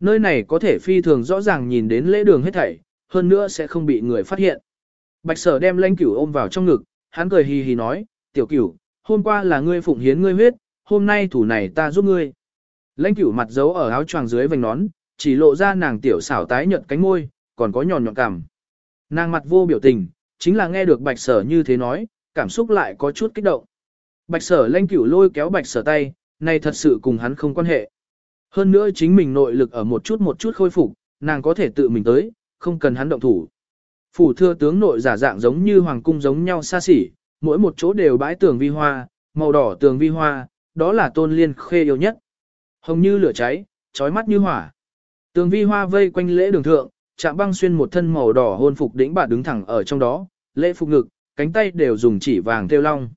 A: Nơi này có thể phi thường rõ ràng nhìn đến lễ đường hết thảy, hơn nữa sẽ không bị người phát hiện. Bạch sở đem lãnh cửu ôm vào trong ngực, hắn cười hì hì nói, tiểu cửu, hôm qua là ngươi phụng hiến ngươi huyết, hôm nay thủ này ta giúp ngươi. Lãnh cửu mặt giấu ở áo choàng dưới vành nón, chỉ lộ ra nàng tiểu xảo tái nhợt cánh môi, còn có nhọn nhọn cằm. Nàng mặt vô biểu tình, chính là nghe được bạch sở như thế nói, cảm xúc lại có chút kích động. Bạch sở lãnh cửu lôi kéo bạch sở tay, này thật sự cùng hắn không quan hệ. Hơn nữa chính mình nội lực ở một chút một chút khôi phục, nàng có thể tự mình tới, không cần hắn động thủ. Phủ thưa tướng nội giả dạng giống như hoàng cung giống nhau xa xỉ, mỗi một chỗ đều bãi tường vi hoa, màu đỏ tường vi hoa, đó là tôn liên khê yêu nhất. Hồng như lửa cháy, trói mắt như hỏa. Tường vi hoa vây quanh lễ đường thượng, chạm băng xuyên một thân màu đỏ hôn phục đỉnh bà đứng thẳng ở trong đó, lễ phục ngực, cánh tay đều dùng chỉ vàng theo long.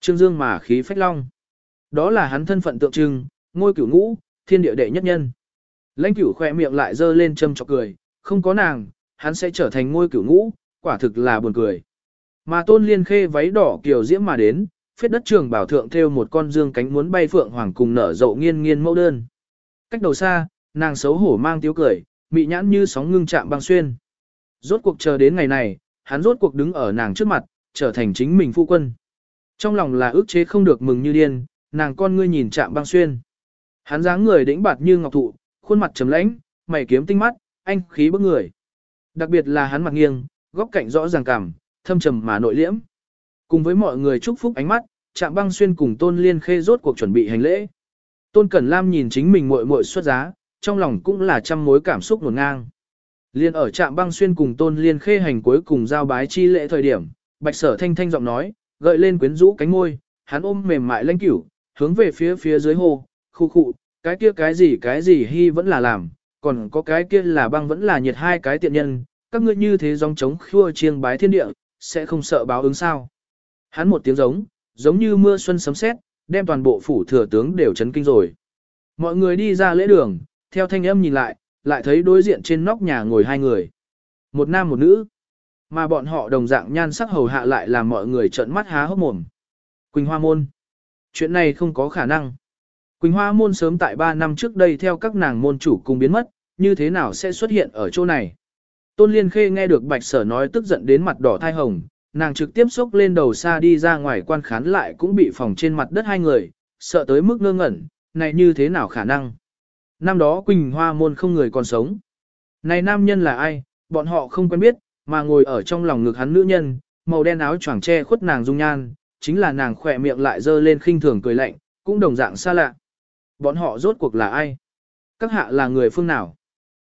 A: Trương dương mà khí phách long. Đó là hắn thân phận tượng trưng, ngôi cửu ngũ, thiên địa đệ nhất nhân. Lãnh cửu khỏe miệng lại dơ lên châm chọc cười, không có nàng, hắn sẽ trở thành ngôi cửu ngũ, quả thực là buồn cười. Mà tôn liên khê váy đỏ kiểu diễm mà đến, phết đất trường bảo thượng theo một con dương cánh muốn bay phượng hoàng cùng nở rộ nghiên nghiên mẫu đơn. Cách đầu xa, nàng xấu hổ mang tiếu cười, mị nhãn như sóng ngưng chạm băng xuyên. Rốt cuộc chờ đến ngày này, hắn rốt cuộc đứng ở nàng trước mặt, trở thành chính mình phu quân. Trong lòng là ước chế không được mừng như điên, nàng con ngươi nhìn chạm băng xuyên. Hắn dáng người đĩnh bạt như ngọc thụ, khuôn mặt trầm lãnh, mày kiếm tinh mắt, anh khí bức người. Đặc biệt là hắn mặt nghiêng, góc cạnh rõ ràng cảm, thâm trầm mà nội liễm. Cùng với mọi người chúc phúc ánh mắt, Trạm Băng Xuyên cùng Tôn Liên Khê rốt cuộc chuẩn bị hành lễ. Tôn Cẩn Lam nhìn chính mình muội muội xuất giá, trong lòng cũng là trăm mối cảm xúc nguồn ngang. Liên ở Trạm Băng Xuyên cùng Tôn Liên Khê hành cuối cùng giao bái chi lễ thời điểm, Bạch Sở Thanh thanh giọng nói, gợi lên quyến rũ cánh môi, hắn ôm mềm mại lãnh cửu, hướng về phía phía dưới hồ, khu khụ, cái kia cái gì cái gì hy vẫn là làm, còn có cái kia là băng vẫn là nhiệt hai cái tiện nhân, các ngươi như thế dòng trống khua chiêng bái thiên địa, sẽ không sợ báo ứng sao. Hắn một tiếng giống, giống như mưa xuân sấm sét, đem toàn bộ phủ thừa tướng đều chấn kinh rồi. Mọi người đi ra lễ đường, theo thanh âm nhìn lại, lại thấy đối diện trên nóc nhà ngồi hai người. Một nam một nữ. Mà bọn họ đồng dạng nhan sắc hầu hạ lại làm mọi người trợn mắt há hốc mồm. Quỳnh Hoa Môn. Chuyện này không có khả năng. Quỳnh Hoa Môn sớm tại 3 năm trước đây theo các nàng môn chủ cùng biến mất, như thế nào sẽ xuất hiện ở chỗ này. Tôn Liên Khê nghe được Bạch Sở nói tức giận đến mặt đỏ thai hồng, nàng trực tiếp xốc lên đầu xa đi ra ngoài quan khán lại cũng bị phòng trên mặt đất hai người, sợ tới mức ngơ ngẩn, này như thế nào khả năng. Năm đó Quỳnh Hoa Môn không người còn sống. Này nam nhân là ai, bọn họ không quen biết, mà ngồi ở trong lòng ngực hắn nữ nhân, màu đen áo choàng che khuất nàng dung nhan, chính là nàng khỏe miệng lại dơ lên khinh thường cười lạnh, cũng đồng dạng xa lạ. Bọn họ rốt cuộc là ai? Các hạ là người phương nào?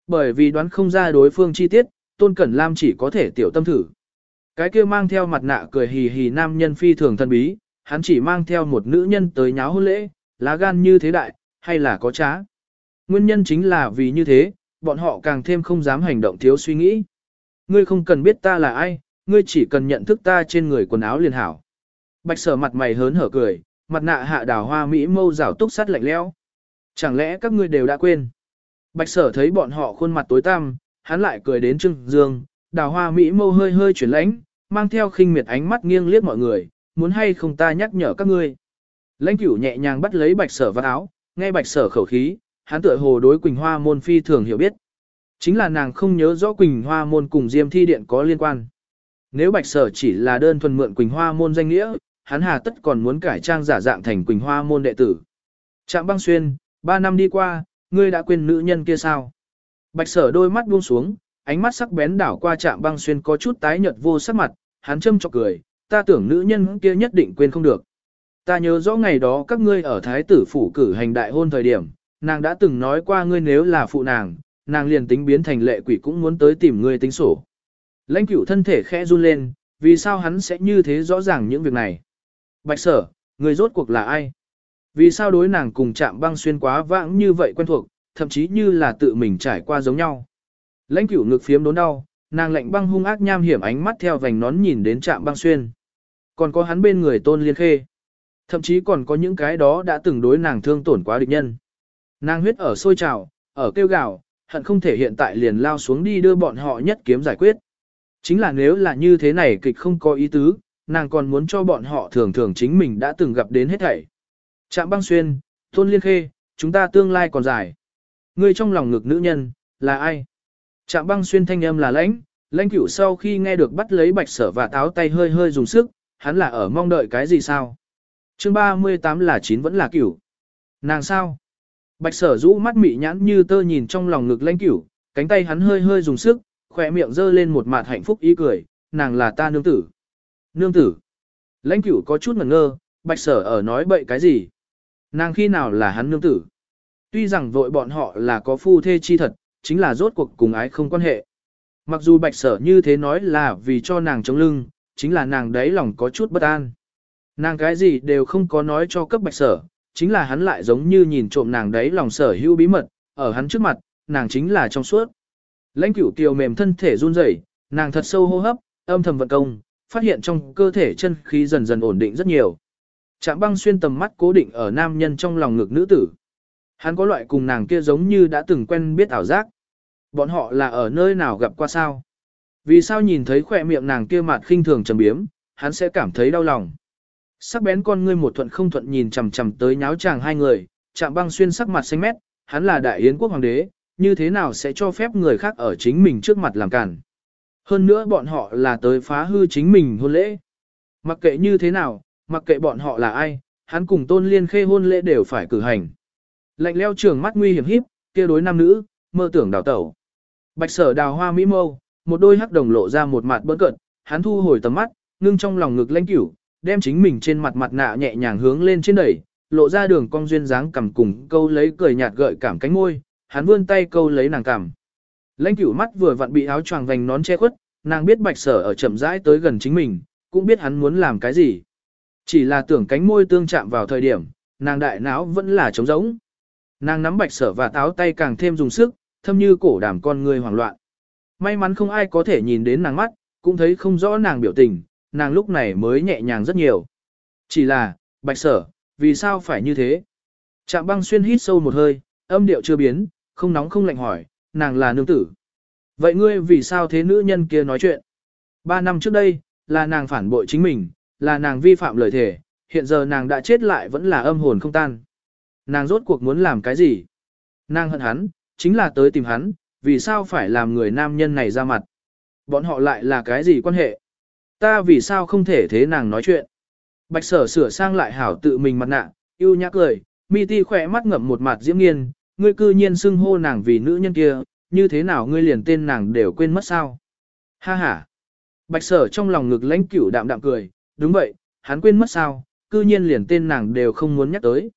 A: Bởi vì đoán không ra đối phương chi tiết, Tôn Cẩn Lam chỉ có thể tiểu tâm thử. Cái kia mang theo mặt nạ cười hì hì nam nhân phi thường thân bí, hắn chỉ mang theo một nữ nhân tới nháo hôn lễ, lá gan như thế đại, hay là có trá. Nguyên nhân chính là vì như thế, bọn họ càng thêm không dám hành động thiếu suy nghĩ. Ngươi không cần biết ta là ai, ngươi chỉ cần nhận thức ta trên người quần áo liền hảo. Bạch sở mặt mày hớn hở cười, mặt nạ hạ đào hoa Mỹ mâu rảo túc sắt lạnh lẽo. Chẳng lẽ các ngươi đều đã quên? Bạch sở thấy bọn họ khuôn mặt tối tăm, hắn lại cười đến trưng dương, đào hoa Mỹ mâu hơi hơi chuyển lãnh, mang theo khinh miệt ánh mắt nghiêng liếc mọi người, muốn hay không ta nhắc nhở các ngươi. Lãnh cửu nhẹ nhàng bắt lấy bạch sở vào áo, nghe bạch sở khẩu khí, hắn tựa hồ đối Quỳnh Hoa môn phi thường hiểu biết. Chính là nàng không nhớ rõ Quỳnh Hoa môn cùng Diêm Thi Điện có liên quan. Nếu bạch sở chỉ là đơn thuần mượn Quỳnh Hoa môn danh nghĩa, hắn hà tất còn muốn cải trang giả dạng thành Quỳnh Hoa môn đệ tử. Trạm băng xuyên, ba năm đi qua, ngươi đã quên nữ nhân kia sao? Bạch sở đôi mắt buông xuống, ánh mắt sắc bén đảo qua trạm băng xuyên có chút tái nhợt vô sắc mặt, hắn châm chọc cười, ta tưởng nữ nhân kia nhất định quên không được. Ta nhớ rõ ngày đó các ngươi ở Thái tử phủ cử hành đại hôn thời điểm, nàng đã từng nói qua ngươi nếu là phụ nàng, nàng liền tính biến thành lệ quỷ cũng muốn tới tìm ngươi tính sổ. Lãnh cửu thân thể khẽ run lên, vì sao hắn sẽ như thế rõ ràng những việc này? Bạch sở, người rốt cuộc là ai? Vì sao đối nàng cùng chạm băng xuyên quá vãng như vậy quen thuộc, thậm chí như là tự mình trải qua giống nhau? Lãnh cửu ngực phiếm đốn đau, nàng lạnh băng hung ác nham hiểm ánh mắt theo vành nón nhìn đến chạm băng xuyên. Còn có hắn bên người tôn liên khê. Thậm chí còn có những cái đó đã từng đối nàng thương tổn quá địch nhân. Nàng huyết ở sôi trào, ở kêu gào, hận không thể hiện tại liền lao xuống đi đưa bọn họ nhất kiếm giải quyết. Chính là nếu là như thế này kịch không có ý tứ, nàng còn muốn cho bọn họ thường thường chính mình đã từng gặp đến hết thảy. Trạm băng xuyên, tôn liên khê, chúng ta tương lai còn dài. Người trong lòng ngực nữ nhân, là ai? Trạm băng xuyên thanh âm là lãnh, lãnh cửu sau khi nghe được bắt lấy bạch sở và táo tay hơi hơi dùng sức, hắn là ở mong đợi cái gì sao? chương 38 là 9 vẫn là cửu. Nàng sao? Bạch sở rũ mắt mị nhãn như tơ nhìn trong lòng ngực lãnh cửu, cánh tay hắn hơi hơi dùng sức, khỏe miệng dơ lên một mặt hạnh phúc ý cười, nàng là ta nương tử. Nương tử. Lãnh cửu có chút ngẩn ngơ, bạch sở ở nói bậy cái gì? Nàng khi nào là hắn nương tử? Tuy rằng vội bọn họ là có phu thê chi thật, chính là rốt cuộc cùng ái không quan hệ. Mặc dù bạch sở như thế nói là vì cho nàng chống lưng, chính là nàng đấy lòng có chút bất an. Nàng cái gì đều không có nói cho cấp bạch sở, chính là hắn lại giống như nhìn trộm nàng đấy lòng sở hữu bí mật, ở hắn trước mặt, nàng chính là trong suốt. Lãnh cửu kiều mềm thân thể run rẩy, nàng thật sâu hô hấp, âm thầm vận công, phát hiện trong cơ thể chân khí dần dần ổn định rất nhiều. Trạm băng xuyên tầm mắt cố định ở nam nhân trong lòng ngực nữ tử. Hắn có loại cùng nàng kia giống như đã từng quen biết ảo giác. Bọn họ là ở nơi nào gặp qua sao? Vì sao nhìn thấy khỏe miệng nàng kia mặt khinh thường trầm biếm, hắn sẽ cảm thấy đau lòng. Sắc bén con ngươi một thuận không thuận nhìn chằm chằm tới nháo chàng hai người, chạm băng xuyên sắc mặt xanh mét, hắn là đại yến quốc hoàng đế, như thế nào sẽ cho phép người khác ở chính mình trước mặt làm cản. Hơn nữa bọn họ là tới phá hư chính mình hôn lễ. Mặc kệ như thế nào, mặc kệ bọn họ là ai, hắn cùng tôn liên khê hôn lễ đều phải cử hành. Lạnh leo trường mắt nguy hiểm híp, kia đối nam nữ, mơ tưởng đào tẩu. Bạch sở đào hoa mỹ mâu, một đôi hắc đồng lộ ra một mặt bỡn cận, hắn thu hồi tầm mắt, ngưng trong lòng ngực lãnh cửu, đem chính mình trên mặt mặt nạ nhẹ nhàng hướng lên trên đẩy, lộ ra đường cong duyên dáng cầm cùng câu lấy cười nhạt gợi cảm cánh môi, hắn vươn tay câu lấy nàng cằm. Lãnh cửu mắt vừa vặn bị áo choàng vành nón che khuất, nàng biết bạch sở ở chậm rãi tới gần chính mình, cũng biết hắn muốn làm cái gì. Chỉ là tưởng cánh môi tương chạm vào thời điểm, nàng đại não vẫn là trống rỗng. Nàng nắm bạch sở và táo tay càng thêm dùng sức, thâm như cổ đàm con người hoảng loạn. May mắn không ai có thể nhìn đến nàng mắt, cũng thấy không rõ nàng biểu tình, nàng lúc này mới nhẹ nhàng rất nhiều. Chỉ là, bạch sở, vì sao phải như thế? Trạm băng xuyên hít sâu một hơi, âm điệu chưa biến, không nóng không lạnh hỏi, nàng là nương tử. Vậy ngươi vì sao thế nữ nhân kia nói chuyện? Ba năm trước đây, là nàng phản bội chính mình, là nàng vi phạm lời thề, hiện giờ nàng đã chết lại vẫn là âm hồn không tan. Nàng rốt cuộc muốn làm cái gì? Nàng hận hắn, chính là tới tìm hắn, vì sao phải làm người nam nhân này ra mặt? Bọn họ lại là cái gì quan hệ? Ta vì sao không thể thế nàng nói chuyện? Bạch sở sửa sang lại hảo tự mình mặt nạ, yêu nhã cười, mi ti khỏe mắt ngậm một mặt diễm nghiên, ngươi cư nhiên xưng hô nàng vì nữ nhân kia, như thế nào ngươi liền tên nàng đều quên mất sao? Ha ha! Bạch sở trong lòng ngực lãnh cửu đạm đạm cười, đúng vậy, hắn quên mất sao, cư nhiên liền tên nàng đều không muốn nhắc tới.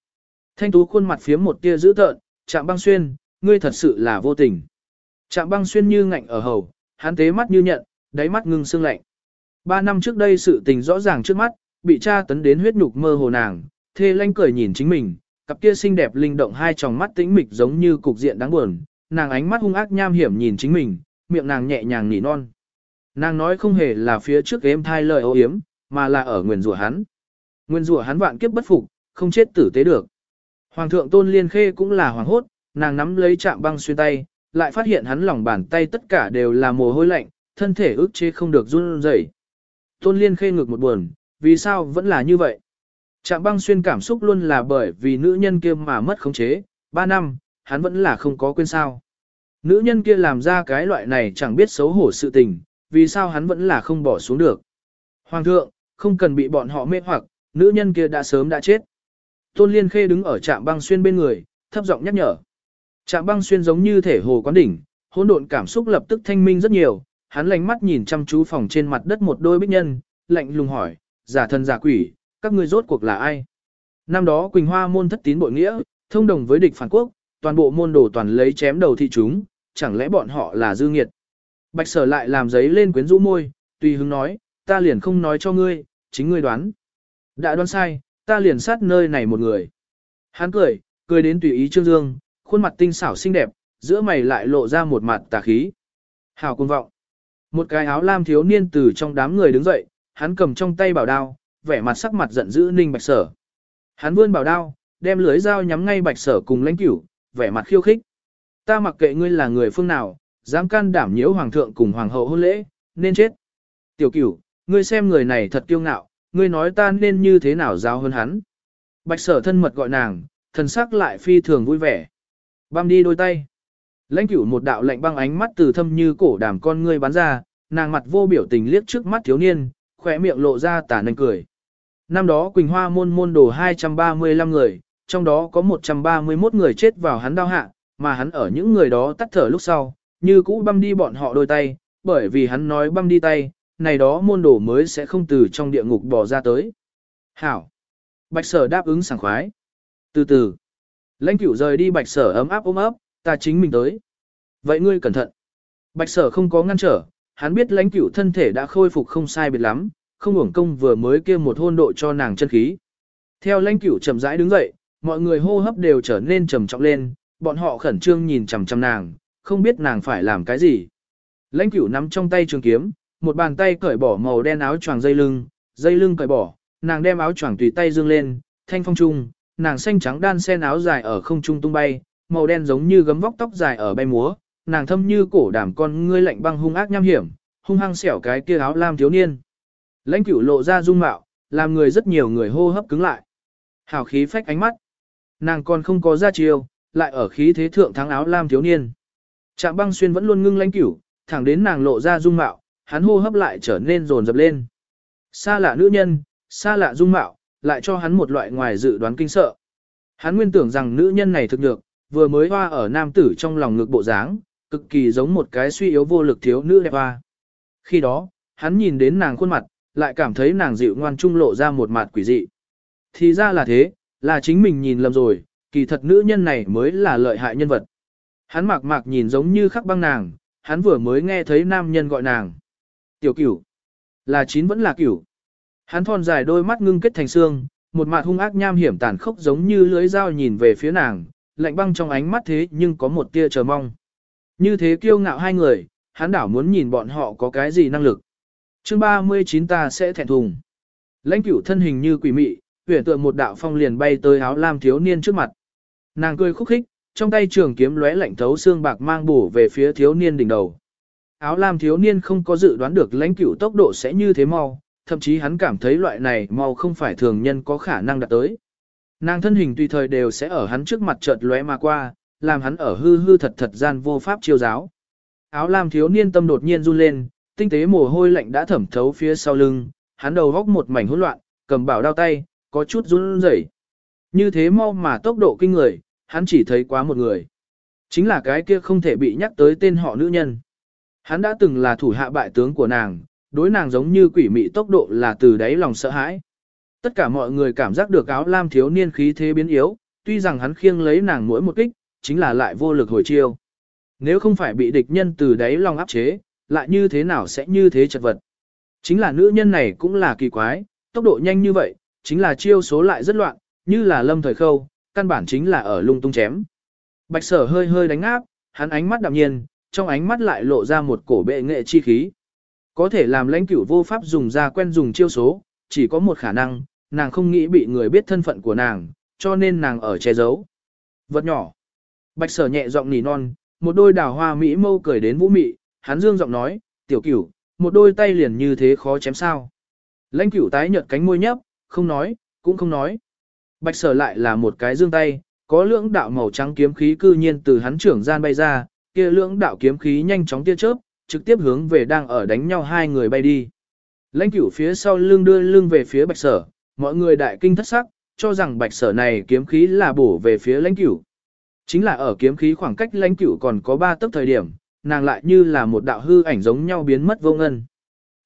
A: Thanh tú khuôn mặt phía một tia dữ tợn, chạm băng xuyên, ngươi thật sự là vô tình. Trạm băng xuyên như ngạnh ở hầu, hắn tế mắt như nhận, đáy mắt ngưng sương lạnh. Ba năm trước đây sự tình rõ ràng trước mắt, bị cha tấn đến huyết nhục mơ hồ nàng, thê lanh cười nhìn chính mình, cặp kia xinh đẹp linh động hai tròng mắt tĩnh mịch giống như cục diện đáng buồn, nàng ánh mắt hung ác nham hiểm nhìn chính mình, miệng nàng nhẹ nhàng nỉ non. Nàng nói không hề là phía trước em thai lời ô yếm, mà là ở nguyền rủa hắn. Nguyên rủa hắn vạn kiếp bất phục, không chết tử tế được. Hoàng thượng tôn liên khê cũng là hoàng hốt, nàng nắm lấy chạm băng xuyên tay, lại phát hiện hắn lòng bàn tay tất cả đều là mồ hôi lạnh, thân thể ức chế không được run rẩy. Tôn liên khê ngược một buồn, vì sao vẫn là như vậy? Trạm băng xuyên cảm xúc luôn là bởi vì nữ nhân kia mà mất khống chế, ba năm, hắn vẫn là không có quên sao. Nữ nhân kia làm ra cái loại này chẳng biết xấu hổ sự tình, vì sao hắn vẫn là không bỏ xuống được. Hoàng thượng, không cần bị bọn họ mê hoặc, nữ nhân kia đã sớm đã chết. Tôn Liên Khê đứng ở trạm băng xuyên bên người, thấp giọng nhắc nhở. Trạm băng xuyên giống như thể hồ quán đỉnh, hỗn độn cảm xúc lập tức thanh minh rất nhiều, hắn lánh mắt nhìn chăm chú phòng trên mặt đất một đôi bích nhân, lạnh lùng hỏi, giả thần giả quỷ, các ngươi rốt cuộc là ai? Năm đó Quỳnh Hoa môn thất tín bội nghĩa, thông đồng với địch phản quốc, toàn bộ môn đồ toàn lấy chém đầu thị chúng, chẳng lẽ bọn họ là dư nghiệt? Bạch sở lại làm giấy lên quyến rũ môi, tùy hứng nói, ta liền không nói cho ngươi, chính ngươi đoán. Đã đoán sai, ta liền sát nơi này một người. Hắn cười, cười đến tùy ý Trương Dương, khuôn mặt tinh xảo xinh đẹp, giữa mày lại lộ ra một mặt tà khí. Hảo cung vọng. Một cái áo lam thiếu niên từ trong đám người đứng dậy, hắn cầm trong tay bảo đao, vẻ mặt sắc mặt giận dữ ninh bạch sở. Hắn vươn bảo đao, đem lưới dao nhắm ngay bạch sở cùng lãnh cửu, vẻ mặt khiêu khích. Ta mặc kệ ngươi là người phương nào, dám can đảm nhiễu hoàng thượng cùng hoàng hậu hôn lễ, nên chết. Tiểu cửu, ngươi xem người này thật kiêu ngạo, ngươi nói ta nên như thế nào giáo hơn hắn. Bạch sở thân mật gọi nàng, thần sắc lại phi thường vui vẻ. Băm đi đôi tay. Lãnh cửu một đạo lạnh băng ánh mắt từ thâm như cổ đàm con ngươi bắn ra, nàng mặt vô biểu tình liếc trước mắt thiếu niên, khỏe miệng lộ ra tà nành cười. Năm đó Quỳnh Hoa môn môn đồ 235 người, trong đó có 131 người chết vào hắn đau hạ, mà hắn ở những người đó tắt thở lúc sau, như cũ băm đi bọn họ đôi tay, bởi vì hắn nói băm đi tay, này đó môn đồ mới sẽ không từ trong địa ngục bỏ ra tới. Hảo. Bạch sở đáp ứng sảng khoái. Từ từ. Lãnh cửu rời đi bạch sở ấm áp ôm ấp, ta chính mình tới. Vậy ngươi cẩn thận. Bạch sở không có ngăn trở, hắn biết lãnh cửu thân thể đã khôi phục không sai biệt lắm, không uổng công vừa mới kia một hôn độ cho nàng chân khí. Theo lãnh cửu chậm rãi đứng dậy, mọi người hô hấp đều trở nên trầm trọng lên, bọn họ khẩn trương nhìn chằm chằm nàng, không biết nàng phải làm cái gì. Lãnh cửu nắm trong tay trường kiếm, một bàn tay cởi bỏ màu đen áo choàng dây lưng, dây lưng cởi bỏ, nàng đem áo choàng tùy tay dương lên, thanh phong trung, nàng xanh trắng đan sen áo dài ở không trung tung bay, màu đen giống như gấm vóc tóc dài ở bay múa, nàng thâm như cổ đảm con ngươi lạnh băng hung ác nham hiểm, hung hăng xẻo cái kia áo lam thiếu niên. Lãnh cửu lộ ra dung mạo, làm người rất nhiều người hô hấp cứng lại. Hào khí phách ánh mắt. Nàng còn không có ra chiêu, lại ở khí thế thượng thắng áo lam thiếu niên. Trạm băng xuyên vẫn luôn ngưng lãnh cửu, thẳng đến nàng lộ ra dung mạo, hắn hô hấp lại trở nên rồn rập lên. Xa lạ nữ nhân, xa lạ dung mạo, lại cho hắn một loại ngoài dự đoán kinh sợ. Hắn nguyên tưởng rằng nữ nhân này thực nhược, vừa mới hoa ở nam tử trong lòng ngực bộ dáng, cực kỳ giống một cái suy yếu vô lực thiếu nữ đẹp hoa. Khi đó, hắn nhìn đến nàng khuôn mặt, lại cảm thấy nàng dịu ngoan trung lộ ra một mặt quỷ dị. Thì ra là thế, là chính mình nhìn lầm rồi, kỳ thật nữ nhân này mới là lợi hại nhân vật. Hắn mạc mạc nhìn giống như khắc băng nàng, hắn vừa mới nghe thấy nam nhân gọi nàng. Tiểu cửu. Là chín vẫn là cửu. Hắn thon dài đôi mắt ngưng kết thành xương, một mặt hung ác nham hiểm tàn khốc giống như lưới dao nhìn về phía nàng, lạnh băng trong ánh mắt thế nhưng có một tia chờ mong. Như thế kiêu ngạo hai người, hắn đảo muốn nhìn bọn họ có cái gì năng lực. chương 39 ta sẽ thẹn thùng. Lãnh cửu thân hình như quỷ mị, huyền tượng một đạo phong liền bay tới áo lam thiếu niên trước mặt. Nàng cười khúc khích, trong tay trường kiếm lóe lạnh thấu xương bạc mang bổ về phía thiếu niên đỉnh đầu áo lam thiếu niên không có dự đoán được lãnh cửu tốc độ sẽ như thế mau, thậm chí hắn cảm thấy loại này mau không phải thường nhân có khả năng đạt tới. Nàng thân hình tùy thời đều sẽ ở hắn trước mặt chợt lóe mà qua, làm hắn ở hư hư thật thật gian vô pháp chiêu giáo. Áo lam thiếu niên tâm đột nhiên run lên, tinh tế mồ hôi lạnh đã thẩm thấu phía sau lưng, hắn đầu góc một mảnh hỗn loạn, cầm bảo đao tay, có chút run rẩy. Như thế mau mà tốc độ kinh người, hắn chỉ thấy quá một người. Chính là cái kia không thể bị nhắc tới tên họ nữ nhân. Hắn đã từng là thủ hạ bại tướng của nàng, đối nàng giống như quỷ mị tốc độ là từ đáy lòng sợ hãi. Tất cả mọi người cảm giác được áo lam thiếu niên khí thế biến yếu, tuy rằng hắn khiêng lấy nàng mỗi một kích, chính là lại vô lực hồi chiêu. Nếu không phải bị địch nhân từ đáy lòng áp chế, lại như thế nào sẽ như thế chật vật. Chính là nữ nhân này cũng là kỳ quái, tốc độ nhanh như vậy, chính là chiêu số lại rất loạn, như là lâm thời khâu, căn bản chính là ở lung tung chém. Bạch sở hơi hơi đánh áp, hắn ánh mắt đạm nhiên, trong ánh mắt lại lộ ra một cổ bệ nghệ chi khí. Có thể làm lãnh cửu vô pháp dùng ra quen dùng chiêu số, chỉ có một khả năng, nàng không nghĩ bị người biết thân phận của nàng, cho nên nàng ở che giấu. Vật nhỏ. Bạch sở nhẹ giọng nỉ non, một đôi đào hoa mỹ mâu cười đến vũ mị, hắn dương giọng nói, tiểu cửu, một đôi tay liền như thế khó chém sao. Lãnh cửu tái nhợt cánh môi nhấp, không nói, cũng không nói. Bạch sở lại là một cái dương tay, có lưỡng đạo màu trắng kiếm khí cư nhiên từ hắn trưởng gian bay ra, kia lưỡng đạo kiếm khí nhanh chóng tia chớp, trực tiếp hướng về đang ở đánh nhau hai người bay đi. Lãnh cửu phía sau lưng đưa lưng về phía bạch sở, mọi người đại kinh thất sắc, cho rằng bạch sở này kiếm khí là bổ về phía lãnh cửu. Chính là ở kiếm khí khoảng cách lãnh cửu còn có ba tấc thời điểm, nàng lại như là một đạo hư ảnh giống nhau biến mất vô ngân.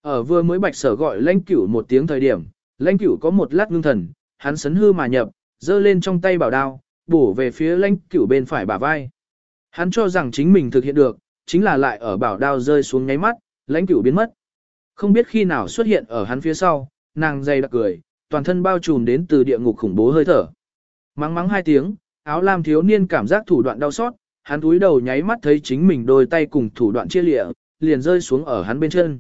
A: Ở vừa mới bạch sở gọi lãnh cửu một tiếng thời điểm, lãnh cửu có một lát ngưng thần, hắn sấn hư mà nhập, giơ lên trong tay bảo đao, bổ về phía lãnh cửu bên phải bả vai. Hắn cho rằng chính mình thực hiện được, chính là lại ở bảo đao rơi xuống nháy mắt, lãnh cửu biến mất. Không biết khi nào xuất hiện ở hắn phía sau, nàng dày đặc cười, toàn thân bao trùm đến từ địa ngục khủng bố hơi thở. Mắng mắng hai tiếng, áo lam thiếu niên cảm giác thủ đoạn đau xót, hắn túi đầu nháy mắt thấy chính mình đôi tay cùng thủ đoạn chia lịa, liền rơi xuống ở hắn bên chân.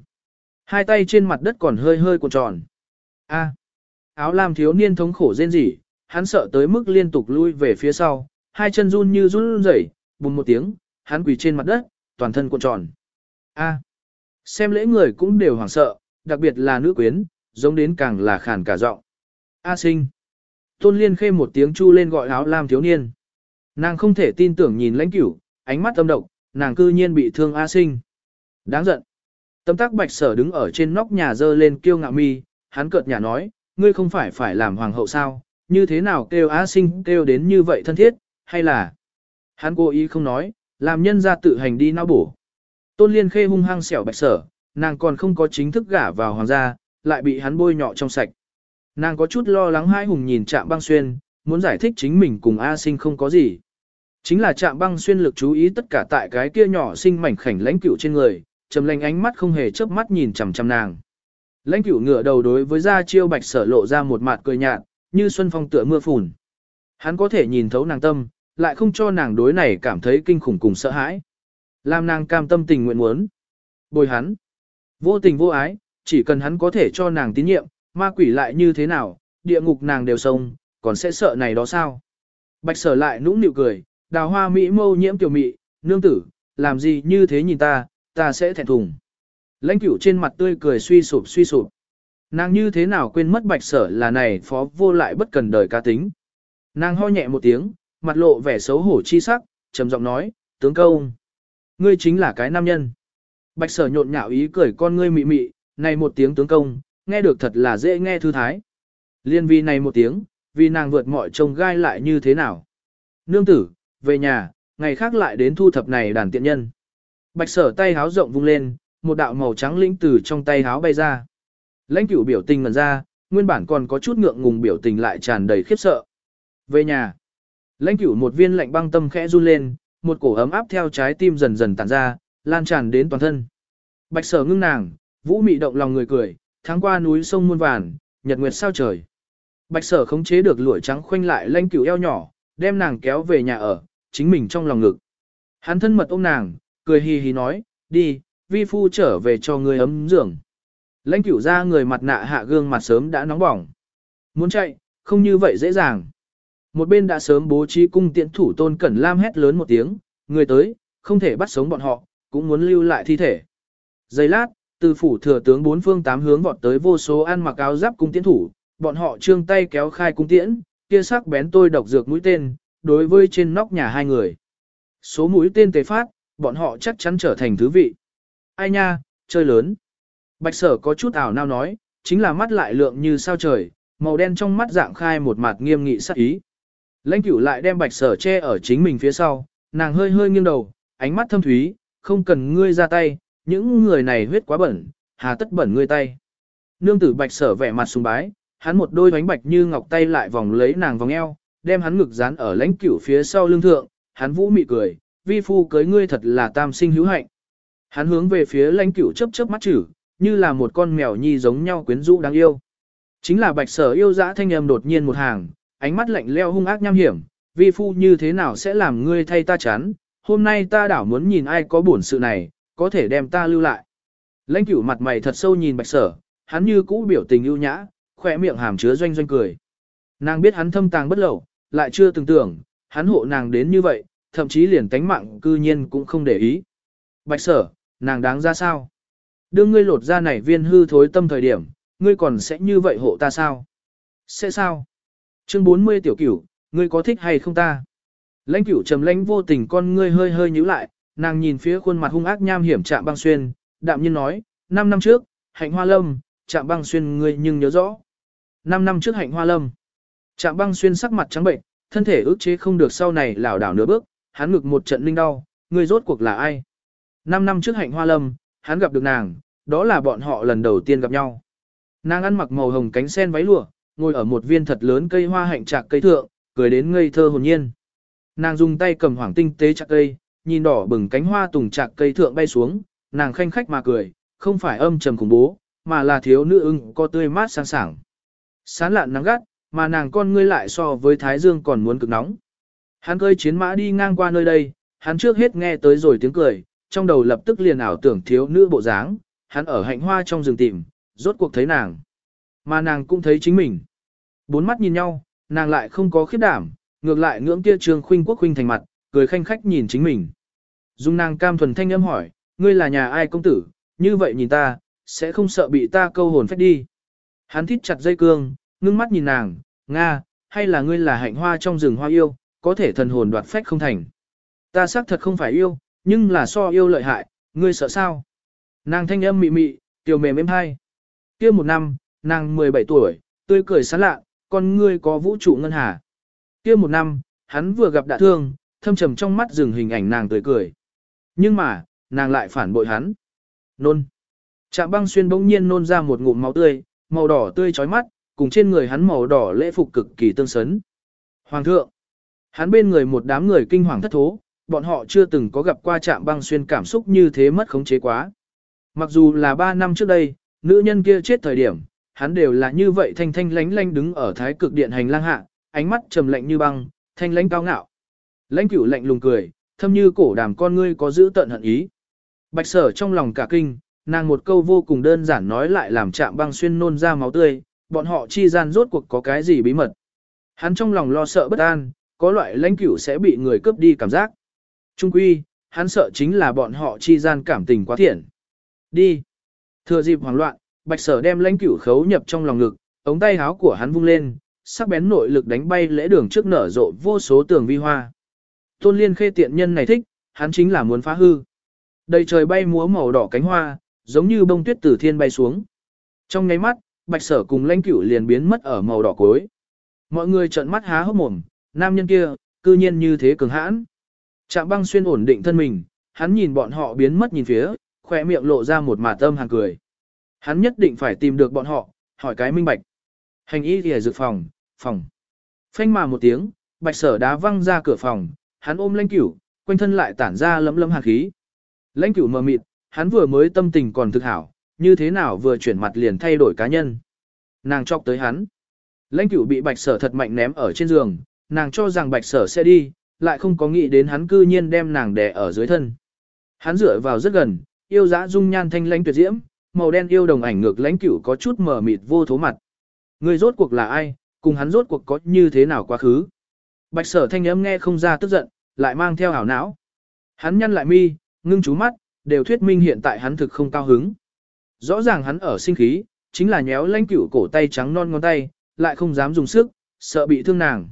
A: Hai tay trên mặt đất còn hơi hơi cuộn tròn. A. áo lam thiếu niên thống khổ rên rỉ, hắn sợ tới mức liên tục lui về phía sau, hai chân run như run rẩy, bùng một tiếng, hắn quỳ trên mặt đất, toàn thân cuộn tròn. A. Xem lễ người cũng đều hoảng sợ, đặc biệt là nữ quyến, giống đến càng là khàn cả giọng. A sinh. Tôn liên khê một tiếng chu lên gọi áo lam thiếu niên. Nàng không thể tin tưởng nhìn lãnh cửu, ánh mắt âm độc, nàng cư nhiên bị thương A sinh. Đáng giận. Tâm tác bạch sở đứng ở trên nóc nhà dơ lên kiêu ngạo mi, hắn cợt nhà nói, ngươi không phải phải làm hoàng hậu sao, như thế nào kêu A sinh kêu đến như vậy thân thiết, hay là... Hắn cố ý không nói, làm nhân ra tự hành đi não bổ. Tôn liên khê hung hăng xẻo bạch sở, nàng còn không có chính thức gả vào hoàng gia, lại bị hắn bôi nhọ trong sạch. Nàng có chút lo lắng hai hùng nhìn chạm băng xuyên, muốn giải thích chính mình cùng A sinh không có gì. Chính là chạm băng xuyên lực chú ý tất cả tại cái kia nhỏ sinh mảnh khảnh lãnh cửu trên người, trầm lanh ánh mắt không hề chớp mắt nhìn chằm chằm nàng. Lãnh cửu ngửa đầu đối với gia chiêu bạch sở lộ ra một mặt cười nhạt, như xuân phong tựa mưa phùn. Hắn có thể nhìn thấu nàng tâm, lại không cho nàng đối này cảm thấy kinh khủng cùng sợ hãi. Làm nàng cam tâm tình nguyện muốn. Bồi hắn. Vô tình vô ái, chỉ cần hắn có thể cho nàng tín nhiệm, ma quỷ lại như thế nào, địa ngục nàng đều sông, còn sẽ sợ này đó sao? Bạch sở lại nũng nịu cười, đào hoa mỹ mâu nhiễm tiểu mị, nương tử, làm gì như thế nhìn ta, ta sẽ thẹn thùng. Lãnh cửu trên mặt tươi cười suy sụp suy sụp. Nàng như thế nào quên mất bạch sở là này phó vô lại bất cần đời ca tính. Nàng ho nhẹ một tiếng, mặt lộ vẻ xấu hổ chi sắc, trầm giọng nói, tướng công. Ngươi chính là cái nam nhân. Bạch sở nhộn nhạo ý cười con ngươi mị mị, này một tiếng tướng công, nghe được thật là dễ nghe thư thái. Liên vi này một tiếng, vì nàng vượt mọi trông gai lại như thế nào. Nương tử, về nhà, ngày khác lại đến thu thập này đàn tiện nhân. Bạch sở tay háo rộng vung lên, một đạo màu trắng lĩnh từ trong tay háo bay ra. Lãnh cửu biểu tình ngần ra, nguyên bản còn có chút ngượng ngùng biểu tình lại tràn đầy khiếp sợ. Về nhà, lãnh cửu một viên lạnh băng tâm khẽ run lên, một cổ ấm áp theo trái tim dần dần tản ra, lan tràn đến toàn thân. Bạch sở ngưng nàng, vũ mị động lòng người cười, tháng qua núi sông muôn vàn, nhật nguyệt sao trời. Bạch sở khống chế được lụa trắng khoanh lại lãnh cửu eo nhỏ, đem nàng kéo về nhà ở, chính mình trong lòng ngực. Hắn thân mật ôm nàng, cười hì hì nói, đi, vi phu trở về cho người ấm giường. Lãnh cửu ra người mặt nạ hạ gương mặt sớm đã nóng bỏng. Muốn chạy, không như vậy dễ dàng. Một bên đã sớm bố trí cung tiễn thủ tôn cẩn lam hét lớn một tiếng, người tới, không thể bắt sống bọn họ, cũng muốn lưu lại thi thể. Giây lát, từ phủ thừa tướng bốn phương tám hướng vọt tới vô số ăn mặc áo giáp cung tiễn thủ, bọn họ trương tay kéo khai cung tiễn, kia sắc bén tôi độc dược mũi tên, đối với trên nóc nhà hai người. Số mũi tên tề phát, bọn họ chắc chắn trở thành thứ vị. Ai nha, chơi lớn. Bạch sở có chút ảo nao nói, chính là mắt lại lượng như sao trời, màu đen trong mắt dạng khai một mặt nghiêm nghị sắc ý. Lãnh cửu lại đem bạch sở che ở chính mình phía sau, nàng hơi hơi nghiêng đầu, ánh mắt thâm thúy, không cần ngươi ra tay, những người này huyết quá bẩn, hà tất bẩn ngươi tay. Nương tử bạch sở vẻ mặt sùng bái, hắn một đôi bánh bạch như ngọc tay lại vòng lấy nàng vòng eo, đem hắn ngực dán ở lãnh cửu phía sau lưng thượng, hắn vũ mị cười, vi phu cưới ngươi thật là tam sinh hữu hạnh. Hắn hướng về phía lãnh cửu chớp chớp mắt chử, như là một con mèo nhi giống nhau quyến rũ đáng yêu. Chính là bạch sở yêu dã thanh âm đột nhiên một hàng, ánh mắt lạnh leo hung ác nham hiểm, vi phu như thế nào sẽ làm ngươi thay ta chán, hôm nay ta đảo muốn nhìn ai có bổn sự này, có thể đem ta lưu lại. Lãnh cửu mặt mày thật sâu nhìn bạch sở, hắn như cũ biểu tình ưu nhã, khỏe miệng hàm chứa doanh doanh cười. Nàng biết hắn thâm tàng bất lậu, lại chưa từng tưởng, hắn hộ nàng đến như vậy, thậm chí liền tánh mạng cư nhiên cũng không để ý. Bạch sở, nàng đáng ra sao? Đưa ngươi lột ra này viên hư thối tâm thời điểm, ngươi còn sẽ như vậy hộ ta sao? Sẽ sao? Chương 40 tiểu cửu, ngươi có thích hay không ta? Lãnh cửu trầm lãnh vô tình con ngươi hơi hơi nhíu lại, nàng nhìn phía khuôn mặt hung ác nham hiểm chạm băng xuyên, đạm nhiên nói, 5 năm trước, hạnh hoa lâm, chạm băng xuyên ngươi nhưng nhớ rõ. 5 năm trước hạnh hoa lâm, chạm băng xuyên sắc mặt trắng bệnh, thân thể ức chế không được sau này lảo đảo nửa bước, hắn ngực một trận linh đau, ngươi rốt cuộc là ai? 5 năm trước hạnh hoa lâm, hắn gặp được nàng, đó là bọn họ lần đầu tiên gặp nhau. Nàng ăn mặc màu hồng cánh sen váy lụa, ngồi ở một viên thật lớn cây hoa hạnh trạc cây thượng, cười đến ngây thơ hồn nhiên. Nàng dùng tay cầm hoàng tinh tế chạc cây, nhìn đỏ bừng cánh hoa tùng trạc cây thượng bay xuống, nàng khanh khách mà cười, không phải âm trầm khủng bố, mà là thiếu nữ ưng có tươi mát sáng sảng. Sán lạn nắng gắt, mà nàng con ngươi lại so với thái dương còn muốn cực nóng. Hắn cơi chiến mã đi ngang qua nơi đây, hắn trước hết nghe tới rồi tiếng cười, trong đầu lập tức liền ảo tưởng thiếu nữ bộ dáng, hắn ở hạnh hoa trong rừng tìm, rốt cuộc thấy nàng. Mà nàng cũng thấy chính mình. Bốn mắt nhìn nhau, nàng lại không có khiếp đảm, ngược lại ngưỡng kia trường khuynh quốc khuynh thành mặt, cười khanh khách nhìn chính mình. Dung nàng cam thuần thanh âm hỏi, ngươi là nhà ai công tử, như vậy nhìn ta, sẽ không sợ bị ta câu hồn phách đi. Hắn thít chặt dây cương, ngưng mắt nhìn nàng, Nga, hay là ngươi là hạnh hoa trong rừng hoa yêu, có thể thần hồn đoạt phách không thành. Ta xác thật không phải yêu, nhưng là so yêu lợi hại, ngươi sợ sao? Nàng thanh âm mị mị, tiểu mềm êm hai. kia một năm, nàng 17 tuổi, tươi cười sán lạ, con ngươi có vũ trụ ngân hà. kia một năm, hắn vừa gặp đại thương, thâm trầm trong mắt dừng hình ảnh nàng tươi cười. Nhưng mà, nàng lại phản bội hắn. Nôn. Trạm băng xuyên bỗng nhiên nôn ra một ngụm máu tươi, màu đỏ tươi chói mắt, cùng trên người hắn màu đỏ lễ phục cực kỳ tương sấn. Hoàng thượng. Hắn bên người một đám người kinh hoàng thất thố, bọn họ chưa từng có gặp qua trạm băng xuyên cảm xúc như thế mất khống chế quá. Mặc dù là 3 năm trước đây, nữ nhân kia chết thời điểm, hắn đều là như vậy thanh thanh lánh lánh đứng ở thái cực điện hành lang hạ, ánh mắt trầm lạnh như băng, thanh lánh cao ngạo. Lãnh cửu lạnh lùng cười, thâm như cổ đàm con ngươi có giữ tận hận ý. Bạch sở trong lòng cả kinh, nàng một câu vô cùng đơn giản nói lại làm chạm băng xuyên nôn ra máu tươi, bọn họ chi gian rốt cuộc có cái gì bí mật. Hắn trong lòng lo sợ bất an, có loại lãnh cửu sẽ bị người cướp đi cảm giác. Trung quy, hắn sợ chính là bọn họ chi gian cảm tình quá thiện. Đi. Thừa dịp hoảng loạn, bạch sở đem lãnh cửu khấu nhập trong lòng ngực, ống tay háo của hắn vung lên, sắc bén nội lực đánh bay lễ đường trước nở rộ vô số tường vi hoa. Tôn liên khê tiện nhân này thích, hắn chính là muốn phá hư. Đầy trời bay múa màu đỏ cánh hoa, giống như bông tuyết từ thiên bay xuống. Trong nháy mắt, bạch sở cùng lãnh cửu liền biến mất ở màu đỏ cối. Mọi người trợn mắt há hốc mồm, nam nhân kia, cư nhiên như thế cường hãn. Trạm băng xuyên ổn định thân mình, hắn nhìn bọn họ biến mất nhìn phía, khỏe miệng lộ ra một mà tâm hàng cười. Hắn nhất định phải tìm được bọn họ, hỏi cái minh bạch. Hành y thì dự phòng, phòng. Phanh mà một tiếng, bạch sở đá văng ra cửa phòng, hắn ôm lãnh cửu, quanh thân lại tản ra lấm lấm hạt khí. Lãnh cửu mờ mịt, hắn vừa mới tâm tình còn thực hảo, như thế nào vừa chuyển mặt liền thay đổi cá nhân. Nàng chọc tới hắn. Lãnh cửu bị bạch sở thật mạnh ném ở trên giường, nàng cho rằng bạch sở sẽ đi, lại không có nghĩ đến hắn cư nhiên đem nàng đè ở dưới thân. Hắn dựa vào rất gần, yêu dã dung nhan thanh lãnh tuyệt diễm, màu đen yêu đồng ảnh ngược lãnh cửu có chút mờ mịt vô thố mặt. Người rốt cuộc là ai, cùng hắn rốt cuộc có như thế nào quá khứ. Bạch sở thanh âm nghe không ra tức giận, lại mang theo ảo não. Hắn nhăn lại mi, ngưng chú mắt, đều thuyết minh hiện tại hắn thực không cao hứng. Rõ ràng hắn ở sinh khí, chính là nhéo lãnh cửu cổ tay trắng non ngón tay, lại không dám dùng sức, sợ bị thương nàng.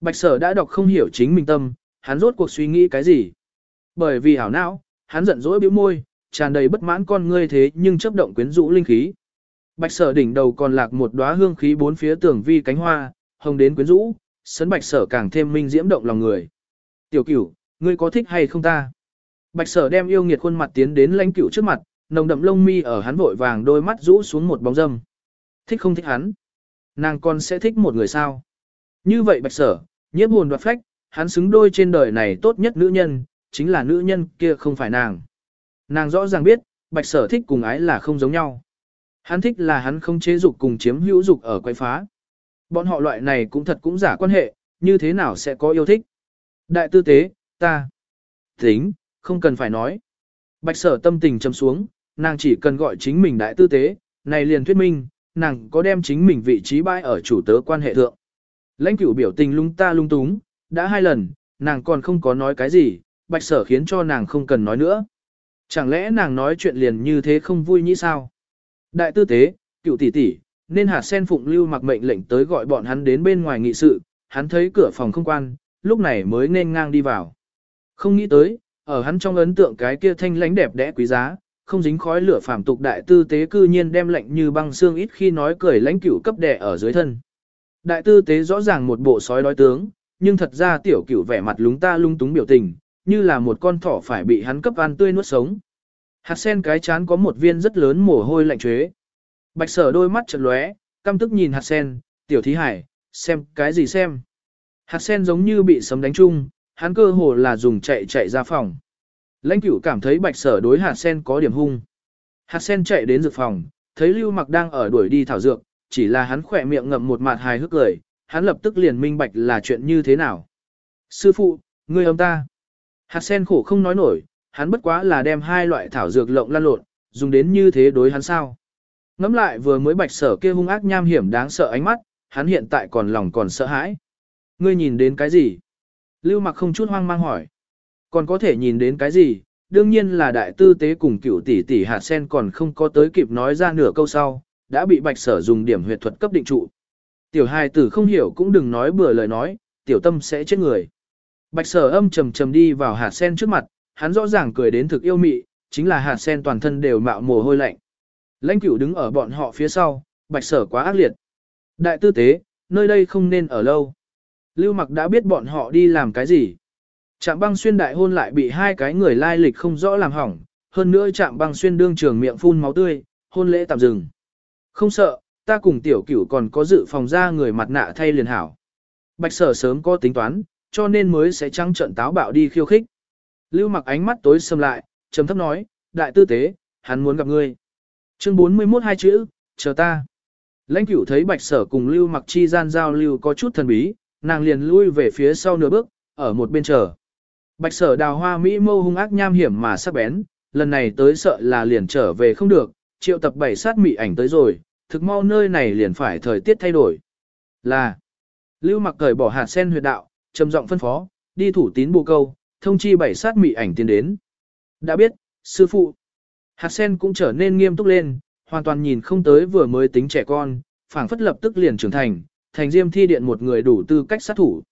A: Bạch sở đã đọc không hiểu chính mình tâm, hắn rốt cuộc suy nghĩ cái gì. Bởi vì ảo não, hắn giận dỗi bĩu môi, tràn đầy bất mãn con ngươi thế nhưng chấp động quyến rũ linh khí. Bạch sở đỉnh đầu còn lạc một đóa hương khí bốn phía tường vi cánh hoa, hồng đến quyến rũ, sấn bạch sở càng thêm minh diễm động lòng người. Tiểu cửu, ngươi có thích hay không ta? Bạch sở đem yêu nghiệt khuôn mặt tiến đến lãnh cửu trước mặt, nồng đậm lông mi ở hắn vội vàng đôi mắt rũ xuống một bóng dâm. Thích không thích hắn? Nàng con sẽ thích một người sao? Như vậy bạch sở, nhiếp hồn đoạt phách, hắn xứng đôi trên đời này tốt nhất nữ nhân, chính là nữ nhân kia không phải nàng. Nàng rõ ràng biết, bạch sở thích cùng ái là không giống nhau. Hắn thích là hắn không chế dục cùng chiếm hữu dục ở quay phá. Bọn họ loại này cũng thật cũng giả quan hệ, như thế nào sẽ có yêu thích. Đại tư tế, ta. Tính, không cần phải nói. Bạch sở tâm tình châm xuống, nàng chỉ cần gọi chính mình đại tư tế, này liền thuyết minh, nàng có đem chính mình vị trí bãi ở chủ tớ quan hệ thượng. Lãnh cửu biểu tình lung ta lung túng, đã hai lần, nàng còn không có nói cái gì, bạch sở khiến cho nàng không cần nói nữa. Chẳng lẽ nàng nói chuyện liền như thế không vui như sao? Đại tư tế, cựu tỷ tỷ, nên hạt sen phụng lưu mặc mệnh lệnh tới gọi bọn hắn đến bên ngoài nghị sự, hắn thấy cửa phòng không quan, lúc này mới nên ngang đi vào. Không nghĩ tới, ở hắn trong ấn tượng cái kia thanh lãnh đẹp đẽ quý giá, không dính khói lửa phàm tục đại tư tế cư nhiên đem lệnh như băng xương ít khi nói cười lãnh cửu cấp đẻ ở dưới thân. Đại tư tế rõ ràng một bộ sói đói tướng, nhưng thật ra tiểu cửu vẻ mặt lúng ta lung túng biểu tình, như là một con thỏ phải bị hắn cấp ăn tươi nuốt sống. Hạt sen cái chán có một viên rất lớn mồ hôi lạnh chuế. Bạch sở đôi mắt chật lóe, căm tức nhìn hạt sen, tiểu thí hải, xem cái gì xem. Hạt sen giống như bị sấm đánh chung, hắn cơ hồ là dùng chạy chạy ra phòng. Lãnh cửu cảm thấy bạch sở đối hạt sen có điểm hung. Hạt sen chạy đến dược phòng, thấy lưu mặc đang ở đuổi đi thảo dược, chỉ là hắn khỏe miệng ngậm một mặt hài hước cười, hắn lập tức liền minh bạch là chuyện như thế nào. Sư phụ, ngươi ông ta. Hạt sen khổ không nói nổi, hắn bất quá là đem hai loại thảo dược lộng lan lộn, dùng đến như thế đối hắn sao. Ngắm lại vừa mới bạch sở kia hung ác nham hiểm đáng sợ ánh mắt, hắn hiện tại còn lòng còn sợ hãi. Ngươi nhìn đến cái gì? Lưu mặc không chút hoang mang hỏi. Còn có thể nhìn đến cái gì? Đương nhiên là đại tư tế cùng cựu tỷ tỷ hạt sen còn không có tới kịp nói ra nửa câu sau, đã bị bạch sở dùng điểm huyệt thuật cấp định trụ. Tiểu hài tử không hiểu cũng đừng nói bừa lời nói, tiểu tâm sẽ chết người. Bạch sở âm trầm trầm đi vào hạt sen trước mặt, hắn rõ ràng cười đến thực yêu mị, chính là hạt sen toàn thân đều mạo mồ hôi lạnh. Lãnh cửu đứng ở bọn họ phía sau, bạch sở quá ác liệt. Đại tư tế, nơi đây không nên ở lâu. Lưu mặc đã biết bọn họ đi làm cái gì. Trạm băng xuyên đại hôn lại bị hai cái người lai lịch không rõ làm hỏng, hơn nữa trạm băng xuyên đương trường miệng phun máu tươi, hôn lễ tạm dừng. Không sợ, ta cùng tiểu cửu còn có dự phòng ra người mặt nạ thay liền hảo. Bạch sở sớm có tính toán, cho nên mới sẽ trắng trận táo bạo đi khiêu khích. Lưu mặc ánh mắt tối sầm lại, trầm thấp nói, đại tư tế, hắn muốn gặp ngươi. Chương 41 hai chữ, chờ ta. Lãnh cửu thấy bạch sở cùng lưu mặc chi gian giao lưu có chút thần bí, nàng liền lui về phía sau nửa bước, ở một bên chờ. Bạch sở đào hoa Mỹ mâu hung ác nham hiểm mà sắc bén, lần này tới sợ là liền trở về không được, triệu tập bảy sát mị ảnh tới rồi, thực mau nơi này liền phải thời tiết thay đổi. Là, lưu mặc cởi bỏ hạt sen huyệt đạo, trầm giọng phân phó, đi thủ tín bù câu, thông chi bảy sát mị ảnh tiến đến. Đã biết, sư phụ. Hạt sen cũng trở nên nghiêm túc lên, hoàn toàn nhìn không tới vừa mới tính trẻ con, phảng phất lập tức liền trưởng thành, thành Diêm Thi Điện một người đủ tư cách sát thủ.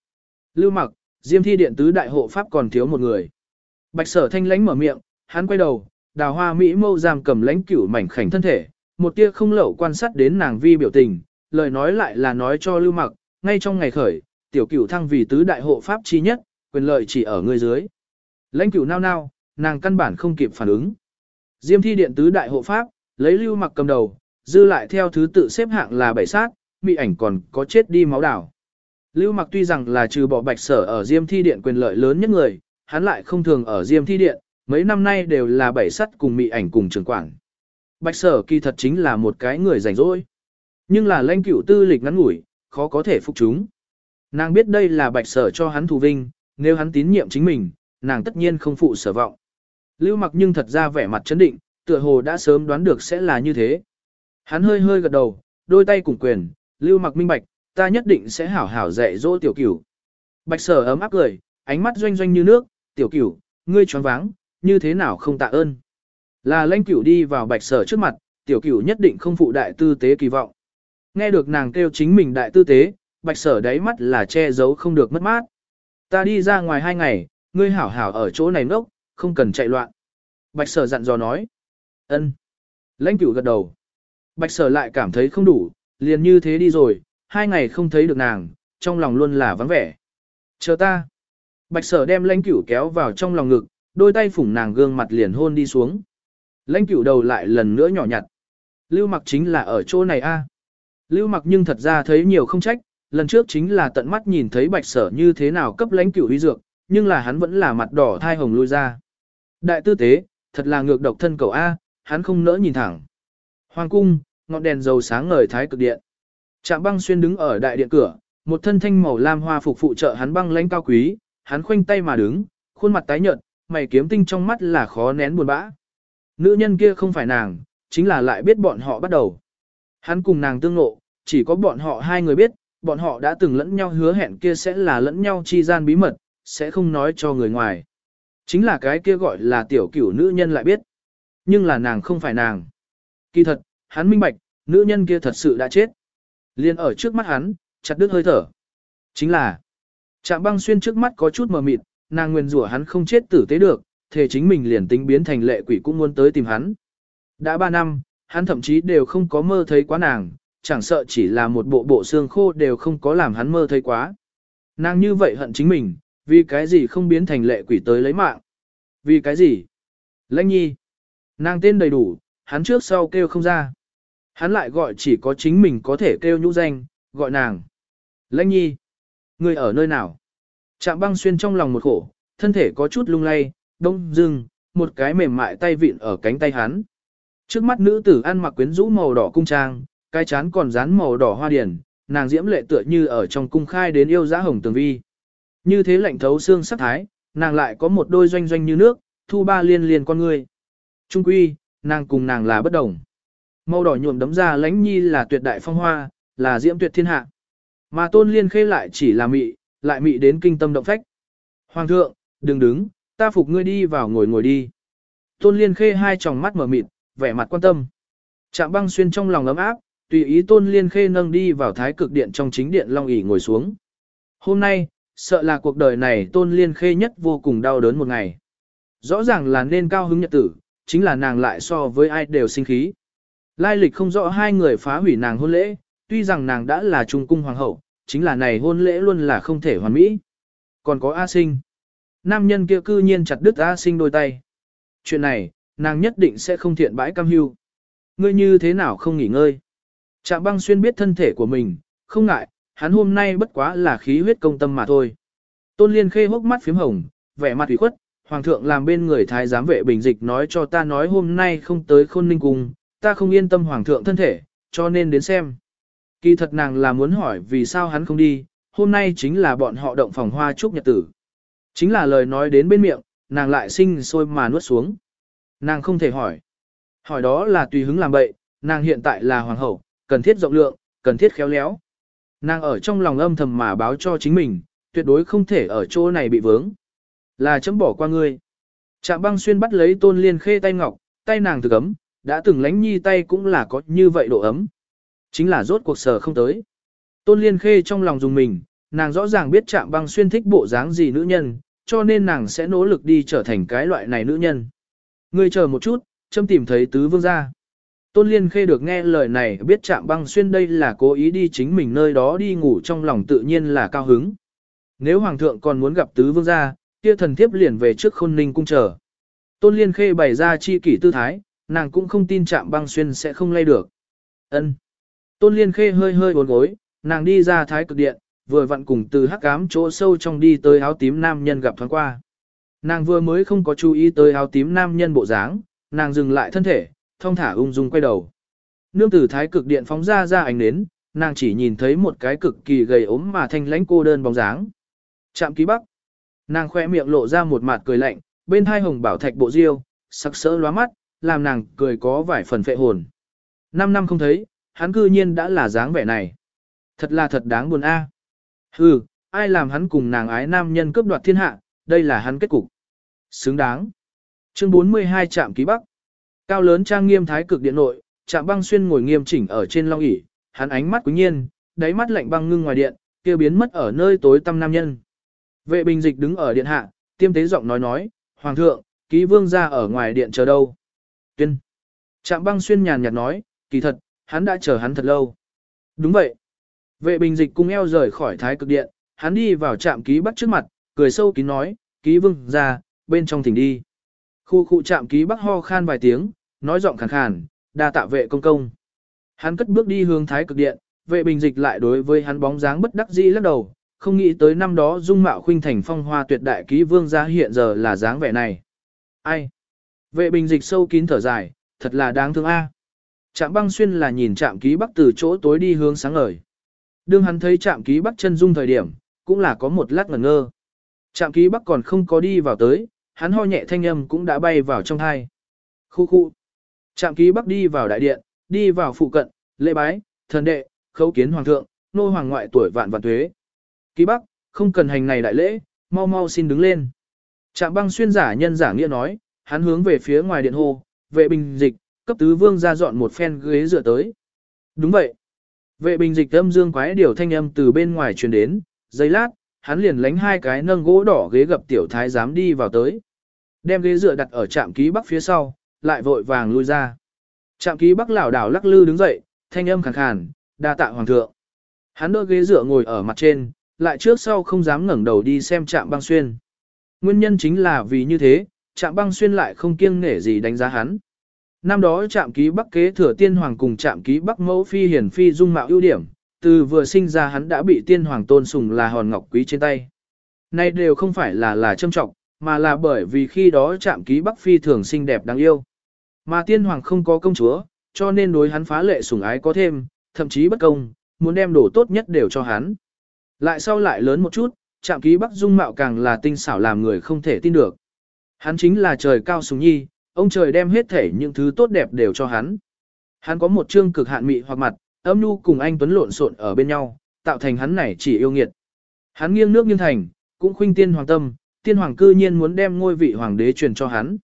A: Lưu Mặc, Diêm Thi Điện tứ đại hộ pháp còn thiếu một người. Bạch Sở Thanh lãnh mở miệng, hắn quay đầu, Đào Hoa Mỹ Mâu giam cầm lãnh cửu mảnh khảnh thân thể, một tia không lậu quan sát đến nàng vi biểu tình, lời nói lại là nói cho Lưu Mặc, ngay trong ngày khởi, tiểu cửu thăng vì tứ đại hộ pháp chi nhất, quyền lợi chỉ ở ngươi dưới. Lãnh cửu nao nao, nàng căn bản không kịp phản ứng. Diêm thi điện tứ đại hộ pháp, lấy lưu mặc cầm đầu, dư lại theo thứ tự xếp hạng là bảy sát, mị ảnh còn có chết đi máu đảo. Lưu mặc tuy rằng là trừ bỏ bạch sở ở Diêm thi điện quyền lợi lớn nhất người, hắn lại không thường ở Diêm thi điện, mấy năm nay đều là bảy sắt cùng mị ảnh cùng trường quảng. Bạch sở kỳ thật chính là một cái người rảnh rỗi. Nhưng là lãnh cửu tư lịch ngắn ngủi, khó có thể phục chúng. Nàng biết đây là bạch sở cho hắn thù vinh, nếu hắn tín nhiệm chính mình, nàng tất nhiên không phụ sở vọng. Lưu mặc nhưng thật ra vẻ mặt chấn định, tựa hồ đã sớm đoán được sẽ là như thế. Hắn hơi hơi gật đầu, đôi tay cùng quyền, lưu mặc minh bạch, ta nhất định sẽ hảo hảo dạy dỗ tiểu cửu. Bạch sở ấm áp cười, ánh mắt doanh doanh như nước, tiểu cửu, ngươi choáng váng, như thế nào không tạ ơn. Là lãnh cửu đi vào bạch sở trước mặt, tiểu cửu nhất định không phụ đại tư tế kỳ vọng. Nghe được nàng kêu chính mình đại tư tế, bạch sở đáy mắt là che giấu không được mất mát. Ta đi ra ngoài hai ngày, ngươi hảo hảo ở chỗ này nốc, không cần chạy loạn. Bạch sở dặn dò nói. ân. Lãnh cửu gật đầu. Bạch sở lại cảm thấy không đủ, liền như thế đi rồi, hai ngày không thấy được nàng, trong lòng luôn là vắng vẻ. Chờ ta. Bạch sở đem lãnh cửu kéo vào trong lòng ngực, đôi tay phủng nàng gương mặt liền hôn đi xuống. Lãnh cửu đầu lại lần nữa nhỏ nhặt. Lưu mặc chính là ở chỗ này a. Lưu mặc nhưng thật ra thấy nhiều không trách, lần trước chính là tận mắt nhìn thấy bạch sở như thế nào cấp lãnh cửu huy dược, nhưng là hắn vẫn là mặt đỏ thai hồng lui ra. Đại tư tế, thật là ngược độc thân cầu A, hắn không nỡ nhìn thẳng. Hoàng cung, ngọn đèn dầu sáng ngời thái cực điện. Trạm băng xuyên đứng ở đại điện cửa, một thân thanh màu lam hoa phục phụ trợ hắn băng lãnh cao quý, hắn khoanh tay mà đứng, khuôn mặt tái nhợt, mày kiếm tinh trong mắt là khó nén buồn bã. Nữ nhân kia không phải nàng, chính là lại biết bọn họ bắt đầu. Hắn cùng nàng tương ngộ, chỉ có bọn họ hai người biết, bọn họ đã từng lẫn nhau hứa hẹn kia sẽ là lẫn nhau chi gian bí mật, sẽ không nói cho người ngoài. Chính là cái kia gọi là tiểu cửu nữ nhân lại biết. Nhưng là nàng không phải nàng. Kỳ thật, hắn minh bạch, nữ nhân kia thật sự đã chết. Liên ở trước mắt hắn, chặt đứt hơi thở. Chính là, chạm băng xuyên trước mắt có chút mờ mịt, nàng nguyên rủa hắn không chết tử tế được, thể chính mình liền tính biến thành lệ quỷ cũng muốn tới tìm hắn. Đã ba năm, hắn thậm chí đều không có mơ thấy quá nàng, chẳng sợ chỉ là một bộ bộ xương khô đều không có làm hắn mơ thấy quá. Nàng như vậy hận chính mình, vì cái gì không biến thành lệ quỷ tới lấy mạng? Vì cái gì? Lãnh nhi. Nàng tên đầy đủ, hắn trước sau kêu không ra. Hắn lại gọi chỉ có chính mình có thể kêu nhũ danh, gọi nàng. Lãnh nhi. Người ở nơi nào? Trạm băng xuyên trong lòng một khổ, thân thể có chút lung lay, đông dưng, một cái mềm mại tay vịn ở cánh tay hắn. Trước mắt nữ tử ăn mặc quyến rũ màu đỏ cung trang, cái chán còn dán màu đỏ hoa điển, nàng diễm lệ tựa như ở trong cung khai đến yêu giá hồng tường vi. Như thế lạnh thấu xương sắc thái, nàng lại có một đôi doanh doanh như nước, thu ba liên liên con người. Trung quy, nàng cùng nàng là bất đồng. Màu đỏ nhuộm đấm ra lãnh nhi là tuyệt đại phong hoa, là diễm tuyệt thiên hạ. Mà tôn liên khê lại chỉ là mị, lại mị đến kinh tâm động phách. Hoàng thượng, đừng đứng, ta phục ngươi đi vào ngồi ngồi đi. Tôn liên khê hai tròng mắt mở mịt, vẻ mặt quan tâm. Trạm băng xuyên trong lòng ấm áp, tùy ý tôn liên khê nâng đi vào thái cực điện trong chính điện long ỉ ngồi xuống. Hôm nay, sợ là cuộc đời này tôn liên khê nhất vô cùng đau đớn một ngày. Rõ ràng là nên cao hứng nhật tử, chính là nàng lại so với ai đều sinh khí. Lai lịch không rõ hai người phá hủy nàng hôn lễ, tuy rằng nàng đã là trung cung hoàng hậu, chính là này hôn lễ luôn là không thể hoàn mỹ. Còn có A sinh. Nam nhân kia cư nhiên chặt đứt A sinh đôi tay. Chuyện này, nàng nhất định sẽ không thiện bãi cam hưu. Ngươi như thế nào không nghỉ ngơi? Trạm băng xuyên biết thân thể của mình, không ngại, hắn hôm nay bất quá là khí huyết công tâm mà thôi. Tôn liên khê hốc mắt phím hồng, vẻ mặt ủy khuất, hoàng thượng làm bên người thái giám vệ bình dịch nói cho ta nói hôm nay không tới khôn ninh cung, ta không yên tâm hoàng thượng thân thể, cho nên đến xem. Kỳ thật nàng là muốn hỏi vì sao hắn không đi, hôm nay chính là bọn họ động phòng hoa chúc nhật tử. Chính là lời nói đến bên miệng, nàng lại sinh sôi mà nuốt xuống. Nàng không thể hỏi. Hỏi đó là tùy hứng làm bậy, nàng hiện tại là hoàng hậu, cần thiết rộng lượng, cần thiết khéo léo. Nàng ở trong lòng âm thầm mà báo cho chính mình, tuyệt đối không thể ở chỗ này bị vướng. Là chấm bỏ qua ngươi. Trạm băng xuyên bắt lấy tôn liên khê tay ngọc, tay nàng thực ấm, đã từng lánh nhi tay cũng là có như vậy độ ấm. Chính là rốt cuộc sở không tới. Tôn liên khê trong lòng dùng mình, nàng rõ ràng biết trạm băng xuyên thích bộ dáng gì nữ nhân, cho nên nàng sẽ nỗ lực đi trở thành cái loại này nữ nhân. Ngươi chờ một chút, châm tìm thấy tứ vương gia. Tôn Liên Khê được nghe lời này biết chạm băng xuyên đây là cố ý đi chính mình nơi đó đi ngủ trong lòng tự nhiên là cao hứng. Nếu Hoàng thượng còn muốn gặp tứ vương gia, kia thần thiếp liền về trước khôn ninh cung chờ. Tôn Liên Khê bày ra chi kỷ tư thái, nàng cũng không tin chạm băng xuyên sẽ không lay được. ân Tôn Liên Khê hơi hơi uốn gối, nàng đi ra thái cực điện, vừa vặn cùng từ hắc Cám chỗ sâu trong đi tới áo tím nam nhân gặp thoáng qua. Nàng vừa mới không có chú ý tới áo tím nam nhân bộ dáng, nàng dừng lại thân thể, thông thả ung dung quay đầu. Nương tử thái cực điện phóng ra ra ánh nến, nàng chỉ nhìn thấy một cái cực kỳ gầy ốm mà thanh lãnh cô đơn bóng dáng. Trạm ký bắc. Nàng khoe miệng lộ ra một mặt cười lạnh, bên hai hồng bảo thạch bộ diêu, sắc sỡ lóa mắt, làm nàng cười có vài phần phệ hồn. Năm năm không thấy, hắn cư nhiên đã là dáng vẻ này. Thật là thật đáng buồn a. À. Hừ, ai làm hắn cùng nàng ái nam nhân cướp đoạt thiên hạ, đây là hắn kết cục. Xứng đáng. Chương 42 trạm ký bắc. Cao lớn trang nghiêm thái cực điện nội, trạm băng xuyên ngồi nghiêm chỉnh ở trên long ỷ hắn ánh mắt quý nhiên, đáy mắt lạnh băng ngưng ngoài điện, kia biến mất ở nơi tối tăm nam nhân. Vệ bình dịch đứng ở điện hạ, tiêm tế giọng nói nói, Hoàng thượng, ký vương ra ở ngoài điện chờ đâu. Tuyên. Trạm băng xuyên nhàn nhạt nói, kỳ thật, hắn đã chờ hắn thật lâu. Đúng vậy. Vệ bình dịch cung eo rời khỏi thái cực điện, hắn đi vào trạm ký bắc trước mặt, cười sâu kín nói, ký vương ra, bên trong thỉnh đi. Khu khu trạm ký bắc ho khan vài tiếng, nói giọng khàn khàn, đa tạ vệ công công. Hắn cất bước đi hướng thái cực điện, vệ bình dịch lại đối với hắn bóng dáng bất đắc dĩ lắc đầu, không nghĩ tới năm đó dung mạo khuynh thành phong hoa tuyệt đại ký vương gia hiện giờ là dáng vẻ này. Ai? Vệ bình dịch sâu kín thở dài, thật là đáng thương a. À. Trạm băng xuyên là nhìn trạm ký bắc từ chỗ tối đi hướng sáng ngời. Đương hắn thấy trạm ký bắc chân dung thời điểm, cũng là có một lát ngẩn ngơ. Trạm ký bắc còn không có đi vào tới, hắn ho nhẹ thanh âm cũng đã bay vào trong thai. Khu khu. Trạm ký bắc đi vào đại điện, đi vào phụ cận, lễ bái, thần đệ, khấu kiến hoàng thượng, nô hoàng ngoại tuổi vạn vạn thuế. Ký bắc, không cần hành này đại lễ, mau mau xin đứng lên. Trạm băng xuyên giả nhân giả nghĩa nói, hắn hướng về phía ngoài điện hồ, vệ bình dịch, cấp tứ vương ra dọn một phen ghế dựa tới. Đúng vậy. Vệ bình dịch âm dương quái điều thanh âm từ bên ngoài truyền đến, giây lát, hắn liền lánh hai cái nâng gỗ đỏ ghế gập tiểu thái giám đi vào tới. Đem ghế dựa đặt ở trạm ký bắc phía sau, lại vội vàng lui ra. Trạm ký bắc lảo đảo lắc lư đứng dậy, thanh âm khàn khàn, đa tạ hoàng thượng. Hắn đỡ ghế dựa ngồi ở mặt trên, lại trước sau không dám ngẩng đầu đi xem trạm băng xuyên. Nguyên nhân chính là vì như thế, trạm băng xuyên lại không kiêng nể gì đánh giá hắn. Năm đó trạm ký bắc kế thừa tiên hoàng cùng trạm ký bắc mẫu phi hiển phi dung mạo ưu điểm, từ vừa sinh ra hắn đã bị tiên hoàng tôn sùng là hòn ngọc quý trên tay. Nay đều không phải là là châm trọng, mà là bởi vì khi đó trạm ký bắc phi thường xinh đẹp đáng yêu. Mà tiên hoàng không có công chúa, cho nên đối hắn phá lệ sủng ái có thêm, thậm chí bất công, muốn đem đồ tốt nhất đều cho hắn. Lại sau lại lớn một chút, trạm ký bắc dung mạo càng là tinh xảo làm người không thể tin được. Hắn chính là trời cao sùng nhi, ông trời đem hết thể những thứ tốt đẹp đều cho hắn. Hắn có một trương cực hạn mị hoặc mặt, âm nhu cùng anh Tuấn lộn xộn ở bên nhau, tạo thành hắn này chỉ yêu nghiệt. Hắn nghiêng nước nghiêng thành, cũng khuynh tiên hoàng tâm, tiên hoàng cư nhiên muốn đem ngôi vị hoàng đế truyền cho hắn.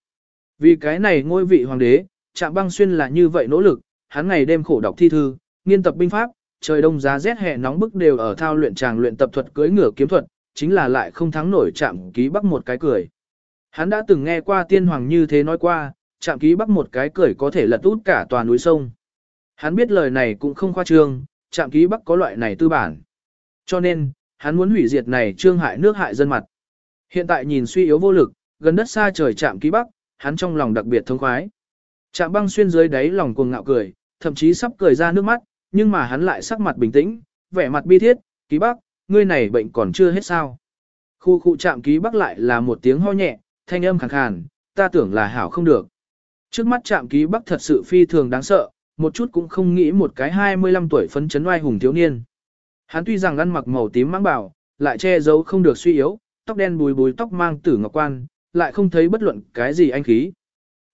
A: Vì cái này ngôi vị hoàng đế, Trạm Băng Xuyên là như vậy nỗ lực, hắn ngày đêm khổ đọc thi thư, nghiên tập binh pháp, trời đông giá rét hè nóng bức đều ở thao luyện tràng luyện tập thuật cưỡi ngựa kiếm thuật, chính là lại không thắng nổi Trạm Ký Bắc một cái cười. Hắn đã từng nghe qua tiên hoàng như thế nói qua, Trạm Ký Bắc một cái cười có thể lật út cả tòa núi sông. Hắn biết lời này cũng không khoa trương, Trạm Ký Bắc có loại này tư bản. Cho nên, hắn muốn hủy diệt này trương hại nước hại dân mặt. Hiện tại nhìn suy yếu vô lực, gần đất xa trời chạm Ký Bắc, hắn trong lòng đặc biệt thông khoái. Trạm băng xuyên dưới đáy lòng cuồng ngạo cười, thậm chí sắp cười ra nước mắt, nhưng mà hắn lại sắc mặt bình tĩnh, vẻ mặt bi thiết, ký bắc, ngươi này bệnh còn chưa hết sao. Khu khu chạm ký bắc lại là một tiếng ho nhẹ, thanh âm khàn khàn, ta tưởng là hảo không được. Trước mắt chạm ký bắc thật sự phi thường đáng sợ, một chút cũng không nghĩ một cái 25 tuổi phấn chấn oai hùng thiếu niên. Hắn tuy rằng ăn mặc màu tím mang bảo, lại che giấu không được suy yếu, tóc đen bùi bùi tóc mang tử ngọc quan, lại không thấy bất luận cái gì anh khí.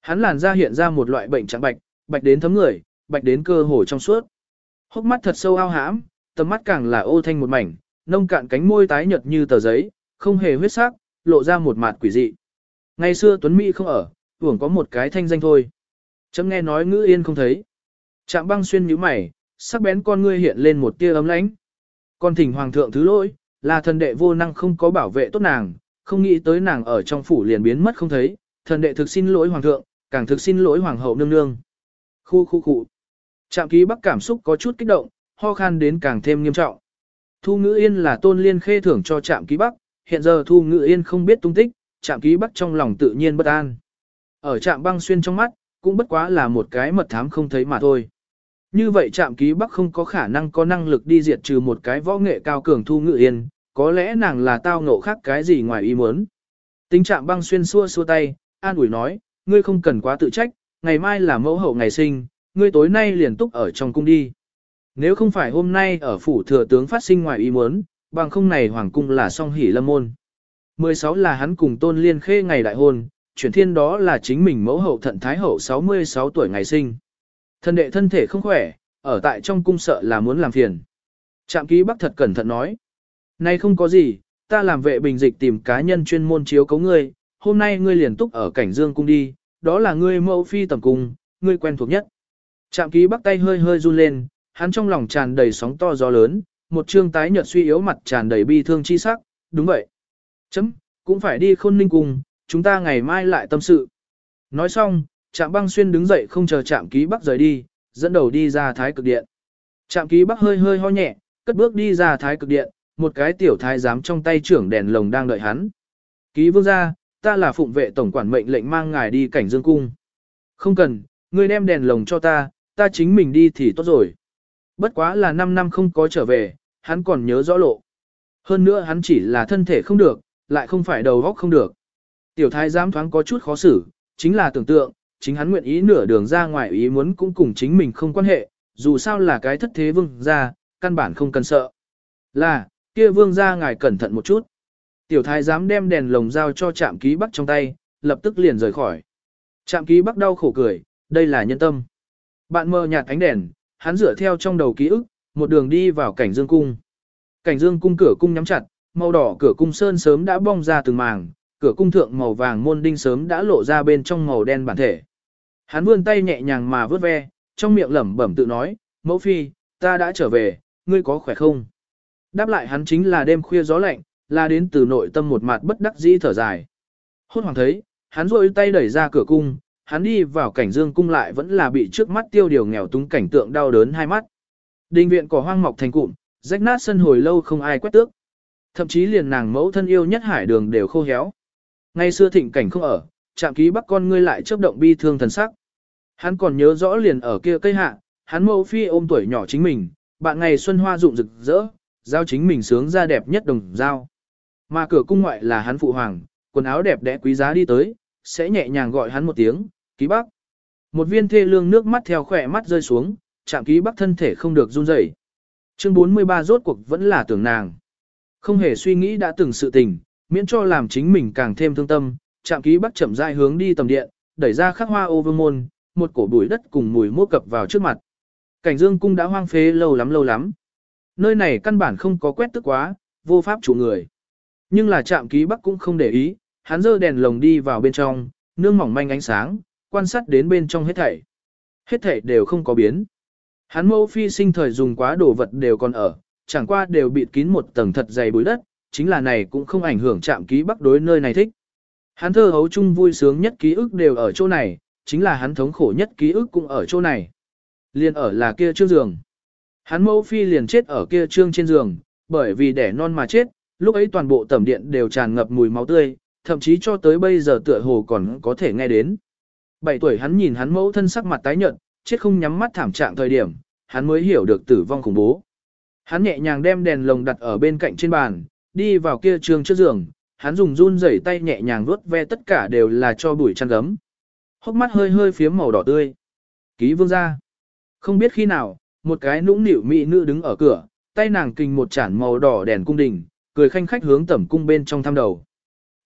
A: Hắn làn da hiện ra một loại bệnh trắng bạch, bạch đến thấm người, bạch đến cơ hồ trong suốt. Hốc mắt thật sâu ao hãm, tầm mắt càng là ô thanh một mảnh, nông cạn cánh môi tái nhợt như tờ giấy, không hề huyết sắc, lộ ra một mặt quỷ dị. Ngày xưa Tuấn Mỹ không ở, hưởng có một cái thanh danh thôi. Chấm nghe nói ngữ yên không thấy. Trạm băng xuyên nhíu mày, sắc bén con ngươi hiện lên một tia ấm lãnh. Con thỉnh hoàng thượng thứ lỗi, là thần đệ vô năng không có bảo vệ tốt nàng, không nghĩ tới nàng ở trong phủ liền biến mất không thấy, thần đệ thực xin lỗi hoàng thượng, càng thực xin lỗi hoàng hậu nương nương. Khu khu khu. Trạm ký bắc cảm xúc có chút kích động, ho khan đến càng thêm nghiêm trọng. Thu ngữ yên là tôn liên khê thưởng cho trạm ký bắc, hiện giờ thu ngữ yên không biết tung tích, trạm ký bắc trong lòng tự nhiên bất an. Ở trạm băng xuyên trong mắt, cũng bất quá là một cái mật thám không thấy mà thôi. Như vậy trạm ký bắc không có khả năng có năng lực đi diệt trừ một cái võ nghệ cao cường thu ngự yên, có lẽ nàng là tao ngộ khác cái gì ngoài ý muốn. Tính trạm băng xuyên xua xua tay, an ủi nói, ngươi không cần quá tự trách, ngày mai là mẫu hậu ngày sinh, ngươi tối nay liền túc ở trong cung đi. Nếu không phải hôm nay ở phủ thừa tướng phát sinh ngoài ý muốn, bằng không này hoàng cung là song hỷ lâm môn. 16 là hắn cùng tôn liên khê ngày đại hôn, chuyển thiên đó là chính mình mẫu hậu thận thái hậu 66 tuổi ngày sinh. Thân đệ thân thể không khỏe, ở tại trong cung sợ là muốn làm phiền. Trạm ký bắc thật cẩn thận nói. Nay không có gì, ta làm vệ bình dịch tìm cá nhân chuyên môn chiếu cấu ngươi, hôm nay ngươi liền túc ở cảnh dương cung đi, đó là ngươi mẫu phi tầm cung, ngươi quen thuộc nhất. Trạm ký bắt tay hơi hơi run lên, hắn trong lòng tràn đầy sóng to gió lớn, một trương tái nhợt suy yếu mặt tràn đầy bi thương chi sắc, đúng vậy. Chấm, cũng phải đi khôn ninh cung, chúng ta ngày mai lại tâm sự. Nói xong, trạm băng xuyên đứng dậy không chờ trạm ký bắc rời đi, dẫn đầu đi ra thái cực điện. Trạm ký bắc hơi hơi ho nhẹ, cất bước đi ra thái cực điện, một cái tiểu thái giám trong tay trưởng đèn lồng đang đợi hắn. Ký vương gia, ta là phụng vệ tổng quản mệnh lệnh mang ngài đi cảnh dương cung. Không cần, ngươi đem đèn lồng cho ta, ta chính mình đi thì tốt rồi. Bất quá là 5 năm không có trở về, hắn còn nhớ rõ lộ. Hơn nữa hắn chỉ là thân thể không được, lại không phải đầu óc không được. Tiểu thái giám thoáng có chút khó xử, chính là tưởng tượng, chính hắn nguyện ý nửa đường ra ngoài ý muốn cũng cùng chính mình không quan hệ, dù sao là cái thất thế vương gia căn bản không cần sợ. Là, kia vương gia ngài cẩn thận một chút. Tiểu thái dám đem đèn lồng dao cho trạm ký bắc trong tay, lập tức liền rời khỏi. Trạm ký bắc đau khổ cười, đây là nhân tâm. Bạn mơ nhạt ánh đèn, hắn dựa theo trong đầu ký ức, một đường đi vào cảnh dương cung. Cảnh dương cung cửa cung nhắm chặt, màu đỏ cửa cung sơn sớm đã bong ra từng màng, cửa cung thượng màu vàng môn đinh sớm đã lộ ra bên trong màu đen bản thể. Hắn vươn tay nhẹ nhàng mà vớt ve, trong miệng lẩm bẩm tự nói, mẫu phi, ta đã trở về, ngươi có khỏe không? Đáp lại hắn chính là đêm khuya gió lạnh, là đến từ nội tâm một mặt bất đắc dĩ thở dài. Hốt hoàng thấy, hắn rôi tay đẩy ra cửa cung, hắn đi vào cảnh dương cung lại vẫn là bị trước mắt tiêu điều nghèo túng cảnh tượng đau đớn hai mắt. Đình viện cỏ hoang mọc thành cụm, rách nát sân hồi lâu không ai quét tước. Thậm chí liền nàng mẫu thân yêu nhất hải đường đều khô héo. Ngày xưa thịnh cảnh không ở, chạm ký bắt con ngươi lại chớp động bi thương thần sắc. Hắn còn nhớ rõ liền ở kia cây hạ, hắn mẫu phi ôm tuổi nhỏ chính mình, bạn ngày xuân hoa rụng rực rỡ, giao chính mình sướng ra đẹp nhất đồng giao. Mà cửa cung ngoại là hắn phụ hoàng, quần áo đẹp đẽ quý giá đi tới, sẽ nhẹ nhàng gọi hắn một tiếng, ký bắc. Một viên thê lương nước mắt theo khỏe mắt rơi xuống, chạm ký bắc thân thể không được run rẩy. Chương 43 rốt cuộc vẫn là tưởng nàng. Không hề suy nghĩ đã từng sự tình, miễn cho làm chính mình càng thêm thương tâm, chạm ký bắc chậm rãi hướng đi tầm điện, đẩy ra khắc hoa ô vương môn, một cổ bụi đất cùng mùi mốt cập vào trước mặt. Cảnh dương cung đã hoang phế lâu lắm lâu lắm. Nơi này căn bản không có quét tức quá, vô pháp chủ người. Nhưng là Trạm ký bắc cũng không để ý, hắn dơ đèn lồng đi vào bên trong, nương mỏng manh ánh sáng, quan sát đến bên trong hết thảy. Hết thảy đều không có biến. Hắn mẫu phi sinh thời dùng quá đồ vật đều còn ở, chẳng qua đều bịt kín một tầng thật dày bụi đất, chính là này cũng không ảnh hưởng Trạm ký bắc đối nơi này thích. Hắn thơ hấu chung vui sướng nhất ký ức đều ở chỗ này, chính là hắn thống khổ nhất ký ức cũng ở chỗ này. Liên ở là kia trương giường. Hắn mẫu phi liền chết ở kia trương trên giường, bởi vì đẻ non mà chết, lúc ấy toàn bộ tẩm điện đều tràn ngập mùi máu tươi, thậm chí cho tới bây giờ tựa hồ còn có thể nghe đến. Bảy tuổi hắn nhìn hắn mẫu thân sắc mặt tái nhợt, chết không nhắm mắt thảm trạng thời điểm, hắn mới hiểu được tử vong khủng bố. Hắn nhẹ nhàng đem đèn lồng đặt ở bên cạnh trên bàn, đi vào kia trường trước giường, hắn dùng run rẩy tay nhẹ nhàng vuốt ve tất cả đều là cho bụi chăn gấm. Hốc mắt hơi hơi phiếm màu đỏ tươi. Ký vương ra. Không biết khi nào, một cái nũng nịu mỹ nữ đứng ở cửa, tay nàng kình một chản màu đỏ đèn cung đình, cười khanh khách hướng tẩm cung bên trong thăm đầu.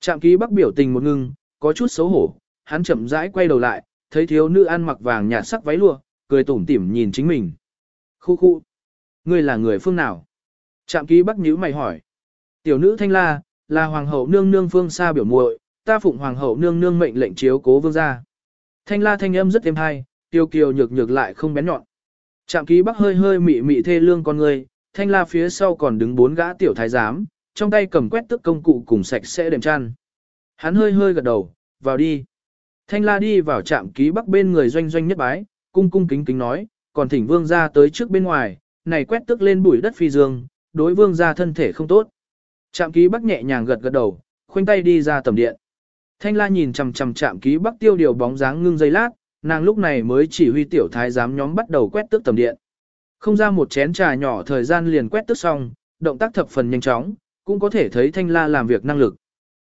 A: Trạm ký bắc biểu tình một ngưng, có chút xấu hổ, hắn chậm rãi quay đầu lại, thấy thiếu nữ ăn mặc vàng nhạt sắc váy lụa, cười tủm tỉm nhìn chính mình. Khu khu. Ngươi là người phương nào? Trạm ký bắc nhíu mày hỏi. Tiểu nữ thanh la, là hoàng hậu nương nương phương xa biểu muội, ta phụng hoàng hậu nương nương mệnh lệnh chiếu cố vương gia. Thanh la thanh âm rất êm hay, tiêu kiều nhược nhược lại không bén nhọn. Trạm ký bắc hơi hơi mị mị thê lương con người, thanh la phía sau còn đứng bốn gã tiểu thái giám, trong tay cầm quét tức công cụ cùng sạch sẽ đệm chăn. Hắn hơi hơi gật đầu, vào đi. Thanh la đi vào trạm ký bắc bên người doanh doanh nhất bái, cung cung kính kính nói, còn thỉnh vương ra tới trước bên ngoài, này quét tức lên bụi đất phi dương, đối vương ra thân thể không tốt. Trạm ký bắc nhẹ nhàng gật gật đầu, khoanh tay đi ra tầm điện. Thanh la nhìn chằm chằm chạm ký bắc tiêu điều bóng dáng ngưng giây lát, nàng lúc này mới chỉ huy tiểu thái giám nhóm bắt đầu quét tước tầm điện. Không ra một chén trà nhỏ thời gian liền quét tước xong, động tác thập phần nhanh chóng, cũng có thể thấy thanh la làm việc năng lực.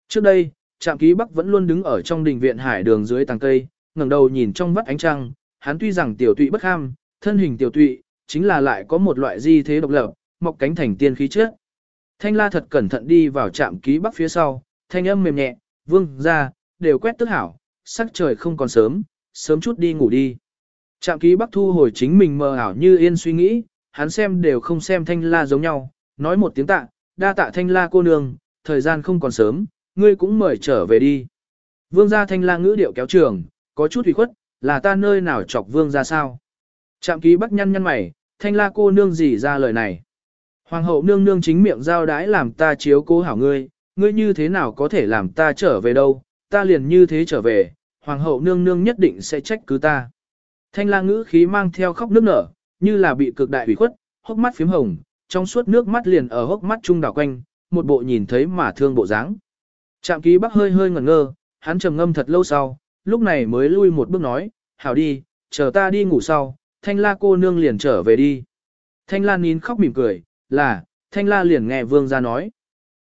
A: Trước đây, trạm ký bắc vẫn luôn đứng ở trong đình viện hải đường dưới tàng cây, ngẩng đầu nhìn trong vắt ánh trăng, hắn tuy rằng tiểu tụy bất ham, thân hình tiểu tụy, chính là lại có một loại di thế độc lập, mọc cánh thành tiên khí trước. Thanh la thật cẩn thận đi vào trạm ký bắc phía sau, thanh âm mềm nhẹ, vương ra, đều quét tức hảo, sắc trời không còn sớm, sớm chút đi ngủ đi. Trạm ký bắc thu hồi chính mình mờ ảo như yên suy nghĩ, hắn xem đều không xem thanh la giống nhau, nói một tiếng tạ, đa tạ thanh la cô nương, thời gian không còn sớm, ngươi cũng mời trở về đi. Vương gia thanh la ngữ điệu kéo trường, có chút hủy khuất, là ta nơi nào chọc vương gia sao? Trạm ký bắc nhăn nhăn mày, thanh la cô nương gì ra lời này? Hoàng hậu nương nương chính miệng giao đái làm ta chiếu cố hảo ngươi, ngươi như thế nào có thể làm ta trở về đâu, ta liền như thế trở về, hoàng hậu nương nương nhất định sẽ trách cứ ta. Thanh la ngữ khí mang theo khóc nước nở, như là bị cực đại ủy khuất, hốc mắt phím hồng, trong suốt nước mắt liền ở hốc mắt trung đảo quanh, một bộ nhìn thấy mà thương bộ dáng. Trạm ký bắc hơi hơi ngẩn ngơ, hắn trầm ngâm thật lâu sau, lúc này mới lui một bước nói, hảo đi, chờ ta đi ngủ sau, thanh la cô nương liền trở về đi. Thanh la nín khóc mỉm cười, là, thanh la liền nghe vương ra nói.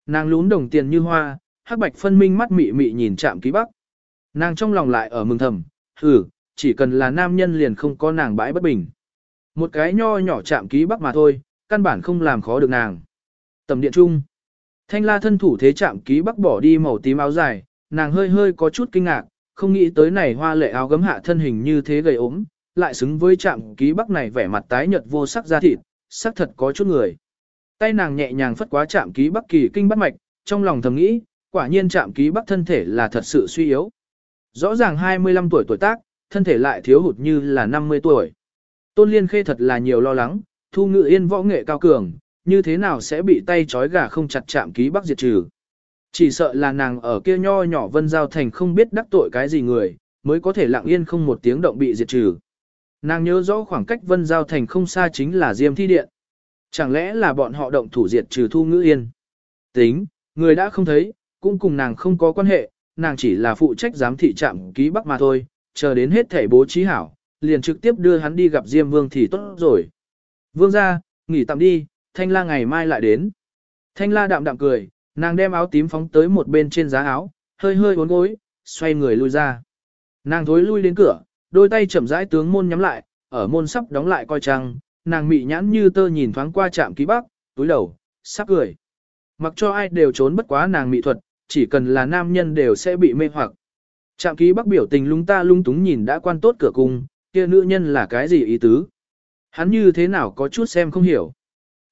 A: Nàng lún đồng tiền như hoa, hắc bạch phân minh mắt mị mị nhìn chạm ký bắc. Nàng trong lòng lại ở mừng thầm, hừ, chỉ cần là nam nhân liền không có nàng bãi bất bình. Một cái nho nhỏ chạm ký bắc mà thôi, căn bản không làm khó được nàng. Tầm điện trung. Thanh la thân thủ thế chạm ký bắc bỏ đi màu tím áo dài, nàng hơi hơi có chút kinh ngạc, không nghĩ tới này hoa lệ áo gấm hạ thân hình như thế gầy ốm, lại xứng với chạm ký bắc này vẻ mặt tái nhợt vô sắc da thịt, sắc thật có chút người. Tay nàng nhẹ nhàng phất quá chạm ký bắc kỳ kinh bắt mạch, trong lòng thầm nghĩ, quả nhiên chạm ký bắc thân thể là thật sự suy yếu. Rõ ràng 25 tuổi tuổi tác, thân thể lại thiếu hụt như là 50 tuổi. Tôn Liên Khê thật là nhiều lo lắng, thu ngự yên võ nghệ cao cường, như thế nào sẽ bị tay trói gà không chặt chạm ký bắc diệt trừ. Chỉ sợ là nàng ở kia nho nhỏ vân giao thành không biết đắc tội cái gì người, mới có thể lặng yên không một tiếng động bị diệt trừ. Nàng nhớ rõ khoảng cách vân giao thành không xa chính là diêm thi điện. Chẳng lẽ là bọn họ động thủ diệt trừ thu ngữ yên? Tính, người đã không thấy, cũng cùng nàng không có quan hệ, nàng chỉ là phụ trách giám thị trạm ký bắc mà thôi, chờ đến hết thể bố trí hảo, liền trực tiếp đưa hắn đi gặp Diêm Vương thì tốt rồi. Vương ra, nghỉ tạm đi, Thanh La ngày mai lại đến. Thanh La đạm đạm cười, nàng đem áo tím phóng tới một bên trên giá áo, hơi hơi uốn gối, xoay người lui ra. Nàng thối lui đến cửa, đôi tay chậm rãi tướng môn nhắm lại, ở môn sắp đóng lại coi chăng, nàng mị nhãn như tơ nhìn thoáng qua trạm ký bắc, túi đầu, sắp cười. Mặc cho ai đều trốn bất quá nàng mị thuật, chỉ cần là nam nhân đều sẽ bị mê hoặc. Trạm ký bắc biểu tình lung ta lung túng nhìn đã quan tốt cửa cung, kia nữ nhân là cái gì ý tứ. Hắn như thế nào có chút xem không hiểu.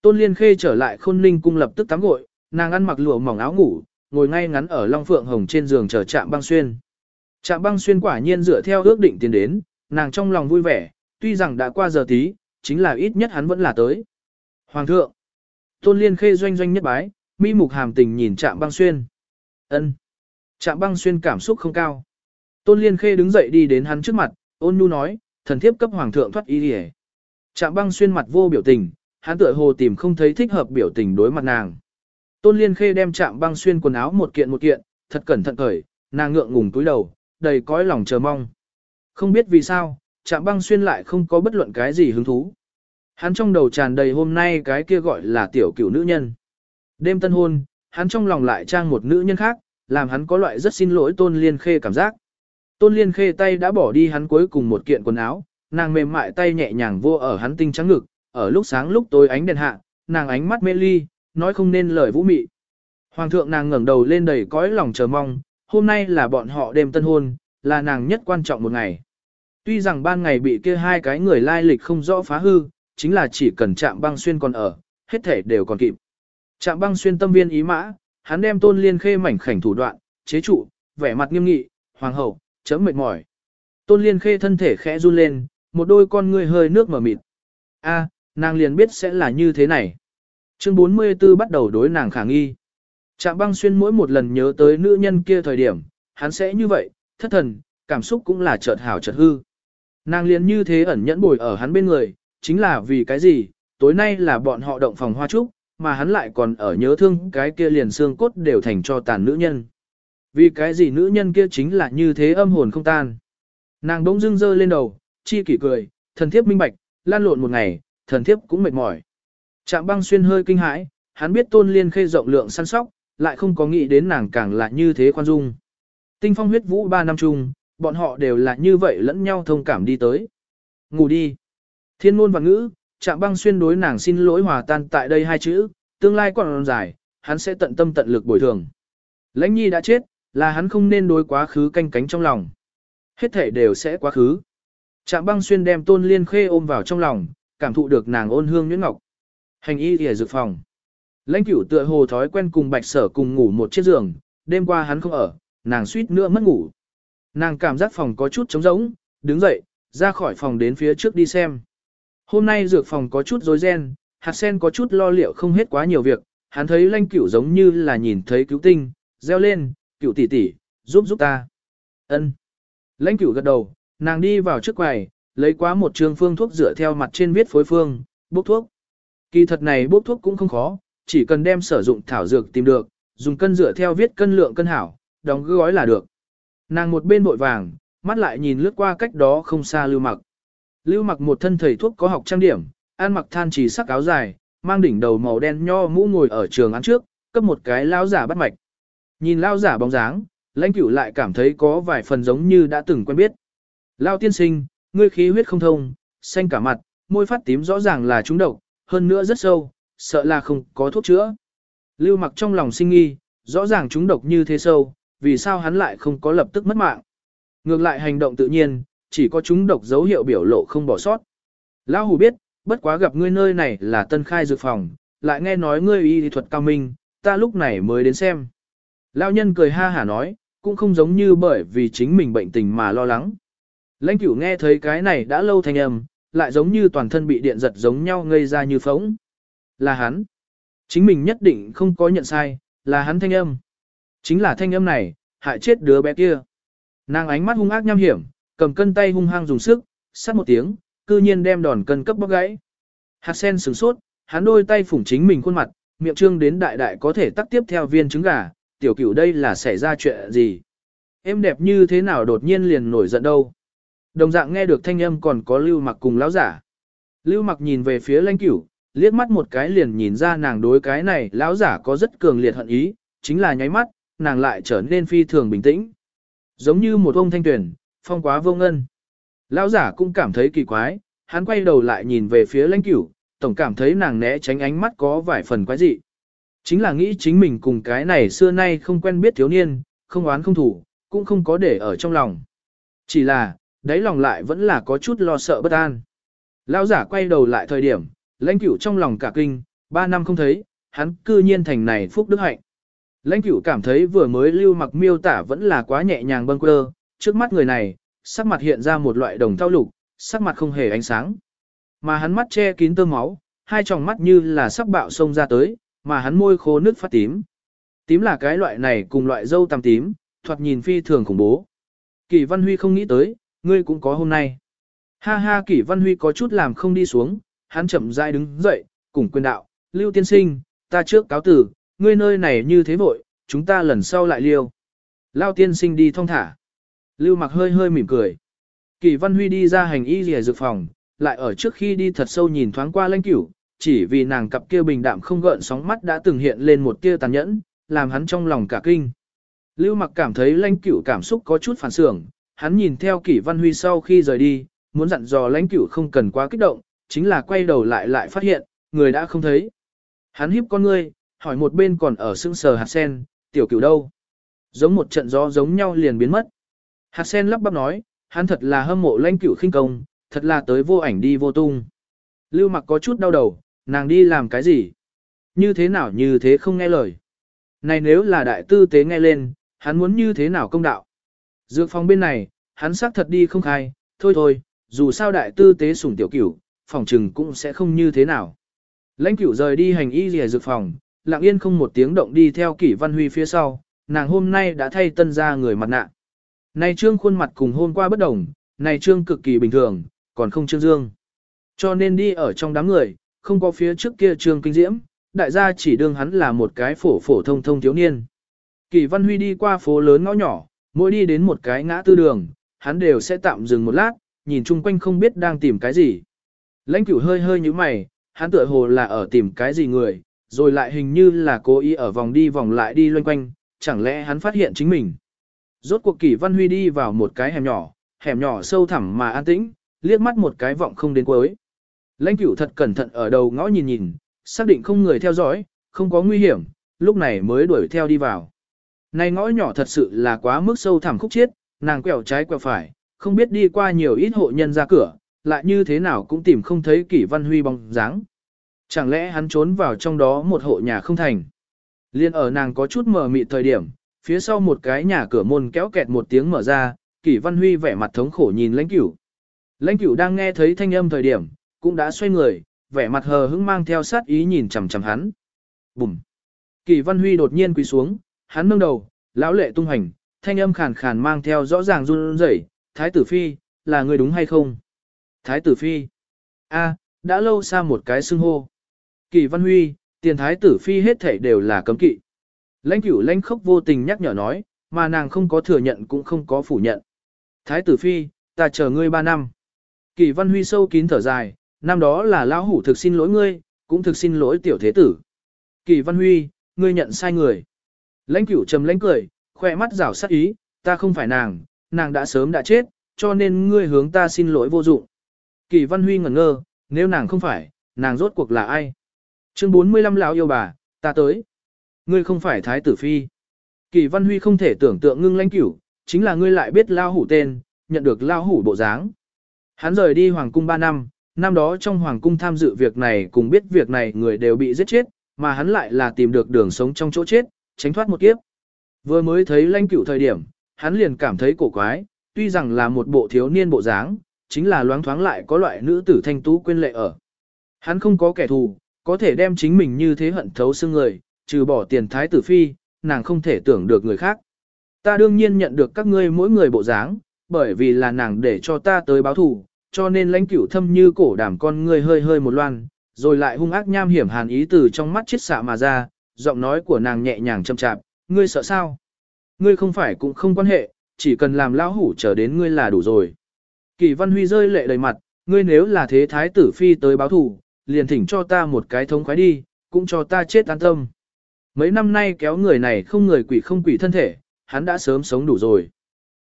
A: Tôn Liên Khê trở lại khôn ninh cung lập tức tắm gội, nàng ăn mặc lụa mỏng áo ngủ, ngồi ngay ngắn ở Long Phượng Hồng trên giường chờ Trạm Băng Xuyên. Trạm Băng Xuyên quả nhiên dựa theo ước định tiến đến, nàng trong lòng vui vẻ, tuy rằng đã qua giờ tí, chính là ít nhất hắn vẫn là tới. Hoàng thượng, Tôn Liên Khê doanh doanh nhất bái, mi mục hàm tình nhìn Trạm Băng Xuyên. Ân. Trạm Băng Xuyên cảm xúc không cao. Tôn Liên Khê đứng dậy đi đến hắn trước mặt, ôn nhu nói, thần thiếp cấp hoàng thượng thoát ý đi Trạm Băng Xuyên mặt vô biểu tình, hắn tựa hồ tìm không thấy thích hợp biểu tình đối mặt nàng. Tôn Liên Khê đem Trạm Băng Xuyên quần áo một kiện một kiện, thật cẩn thận cởi, nàng ngượng ngùng túi đầu, đầy cõi lòng chờ mong. Không biết vì sao, Trạm Băng Xuyên lại không có bất luận cái gì hứng thú. Hắn trong đầu tràn đầy hôm nay cái kia gọi là tiểu cửu nữ nhân. Đêm tân hôn, hắn trong lòng lại trang một nữ nhân khác, làm hắn có loại rất xin lỗi Tôn Liên Khê cảm giác. Tôn Liên Khê tay đã bỏ đi hắn cuối cùng một kiện quần áo, nàng mềm mại tay nhẹ nhàng vô ở hắn tinh trắng ngực, ở lúc sáng lúc tối ánh đèn hạ, nàng ánh mắt mê ly, nói không nên lời vũ mị. Hoàng thượng nàng ngẩng đầu lên đầy cõi lòng chờ mong, hôm nay là bọn họ đêm tân hôn, là nàng nhất quan trọng một ngày. Tuy rằng ban ngày bị kia hai cái người lai lịch không rõ phá hư, chính là chỉ cần chạm băng xuyên còn ở, hết thể đều còn kịp. Chạm băng xuyên tâm viên ý mã, hắn đem tôn liên khê mảnh khảnh thủ đoạn, chế trụ, vẻ mặt nghiêm nghị, hoàng hậu, chấm mệt mỏi. Tôn liên khê thân thể khẽ run lên, một đôi con ngươi hơi nước mở mịt. A, nàng liền biết sẽ là như thế này. Chương 44 bắt đầu đối nàng khả nghi. Trạm băng xuyên mỗi một lần nhớ tới nữ nhân kia thời điểm, hắn sẽ như vậy, thất thần, cảm xúc cũng là chợt hảo chợt hư. Nàng liền như thế ẩn nhẫn bồi ở hắn bên người, chính là vì cái gì, tối nay là bọn họ động phòng hoa trúc, mà hắn lại còn ở nhớ thương cái kia liền xương cốt đều thành cho tàn nữ nhân. Vì cái gì nữ nhân kia chính là như thế âm hồn không tan. Nàng bỗng dưng dơ lên đầu, chi kỷ cười, thần thiếp minh bạch, lan lộn một ngày, thần thiếp cũng mệt mỏi. Trạm băng xuyên hơi kinh hãi, hắn biết tôn liên khê rộng lượng săn sóc, lại không có nghĩ đến nàng càng là như thế khoan dung. Tinh phong huyết vũ ba năm chung, bọn họ đều là như vậy lẫn nhau thông cảm đi tới. Ngủ đi. Thiên môn và ngữ, chạm băng xuyên đối nàng xin lỗi hòa tan tại đây hai chữ, tương lai còn dài, hắn sẽ tận tâm tận lực bồi thường. Lãnh nhi đã chết, là hắn không nên đối quá khứ canh cánh trong lòng. Hết thể đều sẽ quá khứ. Trạm băng xuyên đem tôn liên khê ôm vào trong lòng, cảm thụ được nàng ôn hương nhuyễn ngọc. Hành y thì dược phòng. Lãnh cửu tựa hồ thói quen cùng bạch sở cùng ngủ một chiếc giường, đêm qua hắn không ở, nàng suýt nữa mất ngủ. Nàng cảm giác phòng có chút trống rỗng, đứng dậy, ra khỏi phòng đến phía trước đi xem. Hôm nay dược phòng có chút rối ren, hạt sen có chút lo liệu không hết quá nhiều việc, hắn thấy lanh cửu giống như là nhìn thấy cứu tinh, reo lên, cửu tỷ tỷ, giúp giúp ta. Ân. Lãnh cửu gật đầu, nàng đi vào trước quầy, lấy quá một trường phương thuốc dựa theo mặt trên viết phối phương, bốc thuốc. Kỳ thật này bốc thuốc cũng không khó, chỉ cần đem sử dụng thảo dược tìm được, dùng cân dựa theo viết cân lượng cân hảo, đóng gói là được. Nàng một bên vội vàng, mắt lại nhìn lướt qua cách đó không xa lưu mặc. Lưu mặc một thân thầy thuốc có học trang điểm, ăn mặc than chỉ sắc áo dài, mang đỉnh đầu màu đen nho mũ ngồi ở trường án trước, cấp một cái lao giả bắt mạch. Nhìn lao giả bóng dáng, lãnh cửu lại cảm thấy có vài phần giống như đã từng quen biết. Lao tiên sinh, ngươi khí huyết không thông, xanh cả mặt, môi phát tím rõ ràng là trúng độc, hơn nữa rất sâu, sợ là không có thuốc chữa. Lưu mặc trong lòng sinh nghi, rõ ràng trúng độc như thế sâu, vì sao hắn lại không có lập tức mất mạng. Ngược lại hành động tự nhiên, chỉ có chúng độc dấu hiệu biểu lộ không bỏ sót. Lão hủ biết, bất quá gặp ngươi nơi này là tân khai dược phòng, lại nghe nói ngươi y thuật cao minh, ta lúc này mới đến xem. Lão nhân cười ha hả nói, cũng không giống như bởi vì chính mình bệnh tình mà lo lắng. Lãnh cửu nghe thấy cái này đã lâu thanh âm, lại giống như toàn thân bị điện giật giống nhau ngây ra như phóng. Là hắn. Chính mình nhất định không có nhận sai, là hắn thanh âm. Chính là thanh âm này, hại chết đứa bé kia. Nàng ánh mắt hung ác nham hiểm, cầm cân tay hung hăng dùng sức, sát một tiếng, cư nhiên đem đòn cân cấp bóc gãy. Hạt sen sửng sốt, hắn đôi tay phủng chính mình khuôn mặt, miệng trương đến đại đại có thể tắt tiếp theo viên trứng gà, tiểu cửu đây là xảy ra chuyện gì? Em đẹp như thế nào đột nhiên liền nổi giận đâu? Đồng dạng nghe được thanh âm còn có lưu mặc cùng lão giả. Lưu mặc nhìn về phía lãnh cửu, liếc mắt một cái liền nhìn ra nàng đối cái này lão giả có rất cường liệt hận ý, chính là nháy mắt, nàng lại trở nên phi thường bình tĩnh. Giống như một ông thanh tuyển, phong quá vô ngân. Lão giả cũng cảm thấy kỳ quái, hắn quay đầu lại nhìn về phía lãnh cửu, tổng cảm thấy nàng né tránh ánh mắt có vài phần quái dị. Chính là nghĩ chính mình cùng cái này xưa nay không quen biết thiếu niên, không oán không thủ, cũng không có để ở trong lòng. Chỉ là, đáy lòng lại vẫn là có chút lo sợ bất an. Lão giả quay đầu lại thời điểm, lãnh cửu trong lòng cả kinh, ba năm không thấy, hắn cư nhiên thành này phúc đức hạnh. Lãnh cửu cảm thấy vừa mới lưu mặc miêu tả vẫn là quá nhẹ nhàng bâng quơ, trước mắt người này, sắc mặt hiện ra một loại đồng thau lục, sắc mặt không hề ánh sáng. Mà hắn mắt che kín tơ máu, hai tròng mắt như là sắc bạo sông ra tới, mà hắn môi khô nước phát tím. Tím là cái loại này cùng loại dâu tằm tím, thoạt nhìn phi thường khủng bố. Kỳ Văn Huy không nghĩ tới, ngươi cũng có hôm nay. Ha ha Kỷ Văn Huy có chút làm không đi xuống, hắn chậm rãi đứng dậy, cùng quyền đạo, Lưu Tiên Sinh, ta trước cáo tử, ngươi nơi này như thế vội, chúng ta lần sau lại liêu. Lao Tiên Sinh đi thong thả. Lưu mặc hơi hơi mỉm cười. Kỷ Văn Huy đi ra hành y rìa dược phòng, lại ở trước khi đi thật sâu nhìn thoáng qua lãnh cửu, chỉ vì nàng cặp kia bình đạm không gợn sóng mắt đã từng hiện lên một tia tàn nhẫn, làm hắn trong lòng cả kinh. Lưu mặc cảm thấy lãnh cửu cảm xúc có chút phản xưởng, hắn nhìn theo kỷ văn huy sau khi rời đi, muốn dặn dò lãnh cửu không cần quá kích động, chính là quay đầu lại lại phát hiện, người đã không thấy. Hắn híp con ngươi, hỏi một bên còn ở sưng sờ hạt sen, tiểu cửu đâu? Giống một trận gió giống nhau liền biến mất. Hạt sen lắp bắp nói, hắn thật là hâm mộ lãnh cửu khinh công, thật là tới vô ảnh đi vô tung. Lưu mặc có chút đau đầu, nàng đi làm cái gì? Như thế nào như thế không nghe lời? Này nếu là đại tư tế nghe lên, hắn muốn như thế nào công đạo? Dược phòng bên này, hắn xác thật đi không khai, thôi thôi, dù sao đại tư tế sủng tiểu cửu, phòng trừng cũng sẽ không như thế nào. Lãnh cửu rời đi hành y rìa dược phòng, lặng yên không một tiếng động đi theo kỷ văn huy phía sau, nàng hôm nay đã thay tân ra người mặt nạ. Này trương khuôn mặt cùng hôm qua bất đồng, này trương cực kỳ bình thường, còn không trương dương. Cho nên đi ở trong đám người, không có phía trước kia trương kinh diễm, đại gia chỉ đương hắn là một cái phổ phổ thông thông thiếu niên. Kỳ Văn Huy đi qua phố lớn ngõ nhỏ, mỗi đi đến một cái ngã tư đường, hắn đều sẽ tạm dừng một lát, nhìn chung quanh không biết đang tìm cái gì. Lãnh cửu hơi hơi như mày, hắn tựa hồ là ở tìm cái gì người, rồi lại hình như là cố ý ở vòng đi vòng lại đi loanh quanh, chẳng lẽ hắn phát hiện chính mình. Rốt cuộc kỷ văn huy đi vào một cái hẻm nhỏ, hẻm nhỏ sâu thẳm mà an tĩnh, liếc mắt một cái vọng không đến cuối. Lãnh cửu thật cẩn thận ở đầu ngõ nhìn nhìn, xác định không người theo dõi, không có nguy hiểm, lúc này mới đuổi theo đi vào. Này ngõ nhỏ thật sự là quá mức sâu thẳm khúc chiết, nàng quẹo trái quẹo phải, không biết đi qua nhiều ít hộ nhân ra cửa, lại như thế nào cũng tìm không thấy kỷ văn huy bóng dáng. Chẳng lẽ hắn trốn vào trong đó một hộ nhà không thành. Liên ở nàng có chút mờ mịt thời điểm, phía sau một cái nhà cửa môn kéo kẹt một tiếng mở ra, kỷ văn huy vẻ mặt thống khổ nhìn lãnh cửu. Lãnh cửu đang nghe thấy thanh âm thời điểm, cũng đã xoay người, vẻ mặt hờ hững mang theo sát ý nhìn chằm chằm hắn. Bùm! Kỷ văn huy đột nhiên quỳ xuống, hắn nâng đầu, lão lệ tung hành, thanh âm khàn khàn mang theo rõ ràng run rẩy, thái tử phi, là người đúng hay không? Thái tử phi. a, đã lâu xa một cái xưng hô. Kỳ văn huy, tiền thái tử phi hết thể đều là cấm kỵ. Lãnh cửu lãnh khốc vô tình nhắc nhở nói, mà nàng không có thừa nhận cũng không có phủ nhận. Thái tử phi, ta chờ ngươi ba năm. Kỳ văn huy sâu kín thở dài, năm đó là lão hủ thực xin lỗi ngươi, cũng thực xin lỗi tiểu thế tử. Kỳ văn huy, ngươi nhận sai người. Lãnh cửu trầm lãnh cười, khoe mắt rảo sắc ý, ta không phải nàng, nàng đã sớm đã chết, cho nên ngươi hướng ta xin lỗi vô dụng. Kỳ Văn Huy ngẩn ngơ, nếu nàng không phải, nàng rốt cuộc là ai? Chương 45 lão yêu bà, ta tới. Ngươi không phải thái tử phi. Kỳ Văn Huy không thể tưởng tượng ngưng lãnh cửu, chính là ngươi lại biết lao hủ tên, nhận được lao hủ bộ dáng. Hắn rời đi hoàng cung 3 năm, năm đó trong hoàng cung tham dự việc này cùng biết việc này người đều bị giết chết, mà hắn lại là tìm được đường sống trong chỗ chết, tránh thoát một kiếp. Vừa mới thấy lãnh cửu thời điểm, hắn liền cảm thấy cổ quái, tuy rằng là một bộ thiếu niên bộ dáng, chính là loáng thoáng lại có loại nữ tử thanh tú quên lệ ở. Hắn không có kẻ thù, có thể đem chính mình như thế hận thấu xương người, trừ bỏ tiền thái tử phi, nàng không thể tưởng được người khác. Ta đương nhiên nhận được các ngươi mỗi người bộ dáng, bởi vì là nàng để cho ta tới báo thù, cho nên lãnh cửu thâm như cổ đảm con ngươi hơi hơi một loan, rồi lại hung ác nham hiểm hàn ý từ trong mắt chết xạ mà ra, giọng nói của nàng nhẹ nhàng châm chạp, ngươi sợ sao? Ngươi không phải cũng không quan hệ, chỉ cần làm lão hủ chờ đến ngươi là đủ rồi. Kỳ văn huy rơi lệ đầy mặt, ngươi nếu là thế thái tử phi tới báo thù, liền thỉnh cho ta một cái thống khoái đi, cũng cho ta chết an tâm. Mấy năm nay kéo người này không người quỷ không quỷ thân thể, hắn đã sớm sống đủ rồi.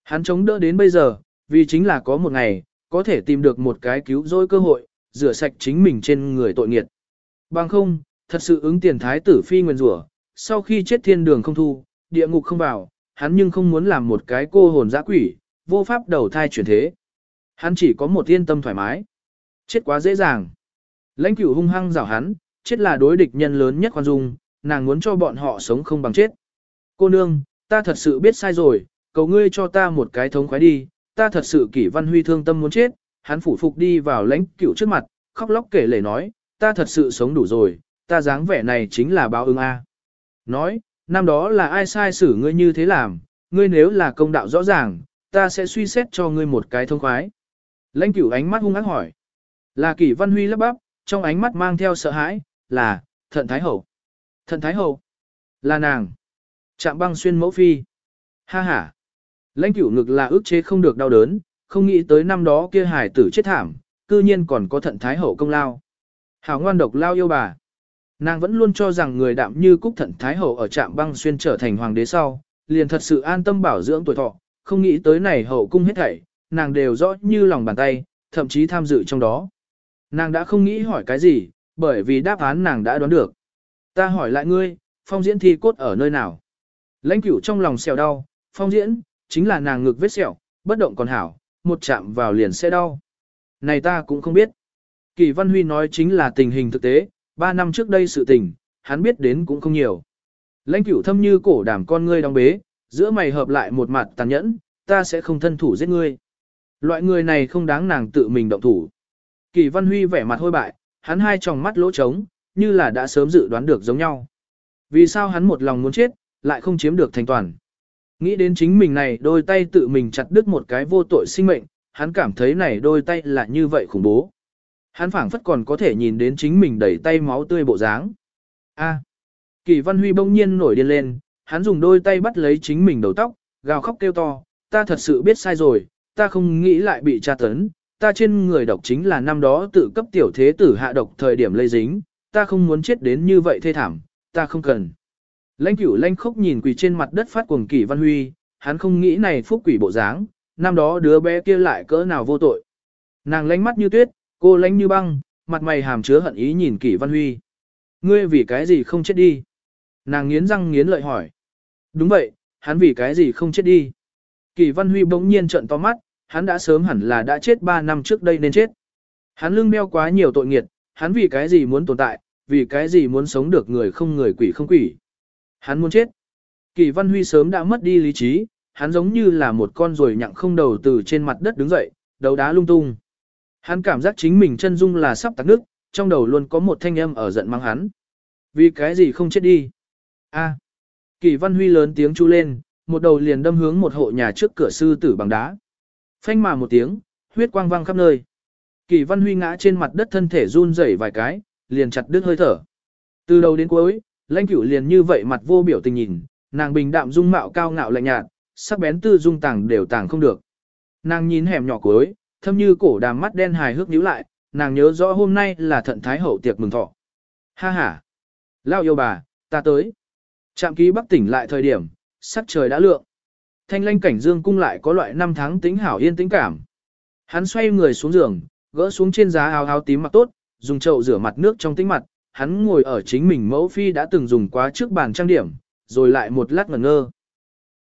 A: Hắn chống đỡ đến bây giờ, vì chính là có một ngày, có thể tìm được một cái cứu rỗi cơ hội, rửa sạch chính mình trên người tội nghiệt. Bằng không, thật sự ứng tiền thái tử phi nguyên rủa, sau khi chết thiên đường không thu, địa ngục không vào, hắn nhưng không muốn làm một cái cô hồn dã quỷ, vô pháp đầu thai chuyển thế. Hắn chỉ có một yên tâm thoải mái. Chết quá dễ dàng. Lãnh cửu hung hăng rào hắn, chết là đối địch nhân lớn nhất khoan dung, nàng muốn cho bọn họ sống không bằng chết. Cô nương, ta thật sự biết sai rồi, cầu ngươi cho ta một cái thống khoái đi, ta thật sự kỷ văn huy thương tâm muốn chết, hắn phủ phục đi vào lãnh cửu trước mặt, khóc lóc kể lể nói, ta thật sự sống đủ rồi, ta dáng vẻ này chính là báo ứng A. Nói, năm đó là ai sai xử ngươi như thế làm, ngươi nếu là công đạo rõ ràng, ta sẽ suy xét cho ngươi một cái thông khoái. Lãnh cửu ánh mắt hung ác hỏi. Là kỷ văn huy lấp bắp, trong ánh mắt mang theo sợ hãi, là, thận thái hậu. Thận thái hậu. Là nàng. Chạm băng xuyên mẫu phi. Ha ha. Lãnh cửu ngực là ước chế không được đau đớn, không nghĩ tới năm đó kia hải tử chết thảm, cư nhiên còn có thận thái hậu công lao. Hảo ngoan độc lao yêu bà. Nàng vẫn luôn cho rằng người đạm như cúc thận thái hậu ở trạm băng xuyên trở thành hoàng đế sau, liền thật sự an tâm bảo dưỡng tuổi thọ, không nghĩ tới này hậu cung hết thảy, nàng đều rõ như lòng bàn tay, thậm chí tham dự trong đó. Nàng đã không nghĩ hỏi cái gì, bởi vì đáp án nàng đã đoán được. Ta hỏi lại ngươi, phong diễn thi cốt ở nơi nào? Lãnh cửu trong lòng xèo đau, phong diễn, chính là nàng ngực vết sẹo, bất động còn hảo, một chạm vào liền sẽ đau. Này ta cũng không biết. Kỳ Văn Huy nói chính là tình hình thực tế, ba năm trước đây sự tình, hắn biết đến cũng không nhiều. Lãnh cửu thâm như cổ đảm con ngươi đóng bế, giữa mày hợp lại một mặt tàn nhẫn, ta sẽ không thân thủ giết ngươi. Loại người này không đáng nàng tự mình động thủ. Kỳ Văn Huy vẻ mặt hôi bại, hắn hai tròng mắt lỗ trống, như là đã sớm dự đoán được giống nhau. Vì sao hắn một lòng muốn chết, lại không chiếm được thành toàn. Nghĩ đến chính mình này đôi tay tự mình chặt đứt một cái vô tội sinh mệnh, hắn cảm thấy này đôi tay là như vậy khủng bố. Hắn phảng phất còn có thể nhìn đến chính mình đẩy tay máu tươi bộ dáng. A. Kỳ Văn Huy bỗng nhiên nổi điên lên, hắn dùng đôi tay bắt lấy chính mình đầu tóc, gào khóc kêu to, ta thật sự biết sai rồi, ta không nghĩ lại bị tra tấn, ta trên người độc chính là năm đó tự cấp tiểu thế tử hạ độc thời điểm lây dính, ta không muốn chết đến như vậy thê thảm, ta không cần. Lãnh cửu lãnh khốc nhìn quỳ trên mặt đất phát cuồng Kỳ Văn Huy, hắn không nghĩ này phúc quỷ bộ dáng, năm đó đứa bé kia lại cỡ nào vô tội. Nàng lánh mắt như tuyết, cô lánh như băng, mặt mày hàm chứa hận ý nhìn Kỷ Văn Huy. Ngươi vì cái gì không chết đi? Nàng nghiến răng nghiến lợi hỏi. Đúng vậy, hắn vì cái gì không chết đi? Kỷ Văn Huy bỗng nhiên trợn to mắt, hắn đã sớm hẳn là đã chết 3 năm trước đây nên chết. Hắn lưng đeo quá nhiều tội nghiệt, hắn vì cái gì muốn tồn tại, vì cái gì muốn sống được người không người quỷ không quỷ. Hắn muốn chết. Kỳ Văn Huy sớm đã mất đi lý trí, hắn giống như là một con ruồi nhặng không đầu từ trên mặt đất đứng dậy, đầu đá lung tung. Hắn cảm giác chính mình chân dung là sắp tắc nước, trong đầu luôn có một thanh âm ở giận mang hắn. Vì cái gì không chết đi? A. Kỳ Văn Huy lớn tiếng chu lên, một đầu liền đâm hướng một hộ nhà trước cửa sư tử bằng đá. Phanh mà một tiếng, huyết quang văng khắp nơi. Kỳ Văn Huy ngã trên mặt đất thân thể run rẩy vài cái, liền chặt đứt hơi thở. Từ đầu đến cuối, Lãnh Cửu liền như vậy mặt vô biểu tình nhìn, nàng bình đạm dung mạo cao ngạo lạnh nhạt, sắc bén tư dung tàng đều tàng không được. Nàng nhìn hẻm nhỏ cuối, thâm như cổ đàm mắt đen hài hước nhíu lại, nàng nhớ rõ hôm nay là thận thái hậu tiệc mừng thọ. Ha ha! Lao yêu bà, ta tới. Trạm ký bắc tỉnh lại thời điểm, sắc trời đã lượng. Thanh lanh cảnh dương cung lại có loại năm tháng tính hảo yên tĩnh cảm. Hắn xoay người xuống giường, gỡ xuống trên giá áo áo tím mặc tốt, dùng chậu rửa mặt nước trong tĩnh mặt, hắn ngồi ở chính mình mẫu phi đã từng dùng quá trước bàn trang điểm, rồi lại một lát ngẩn ngơ.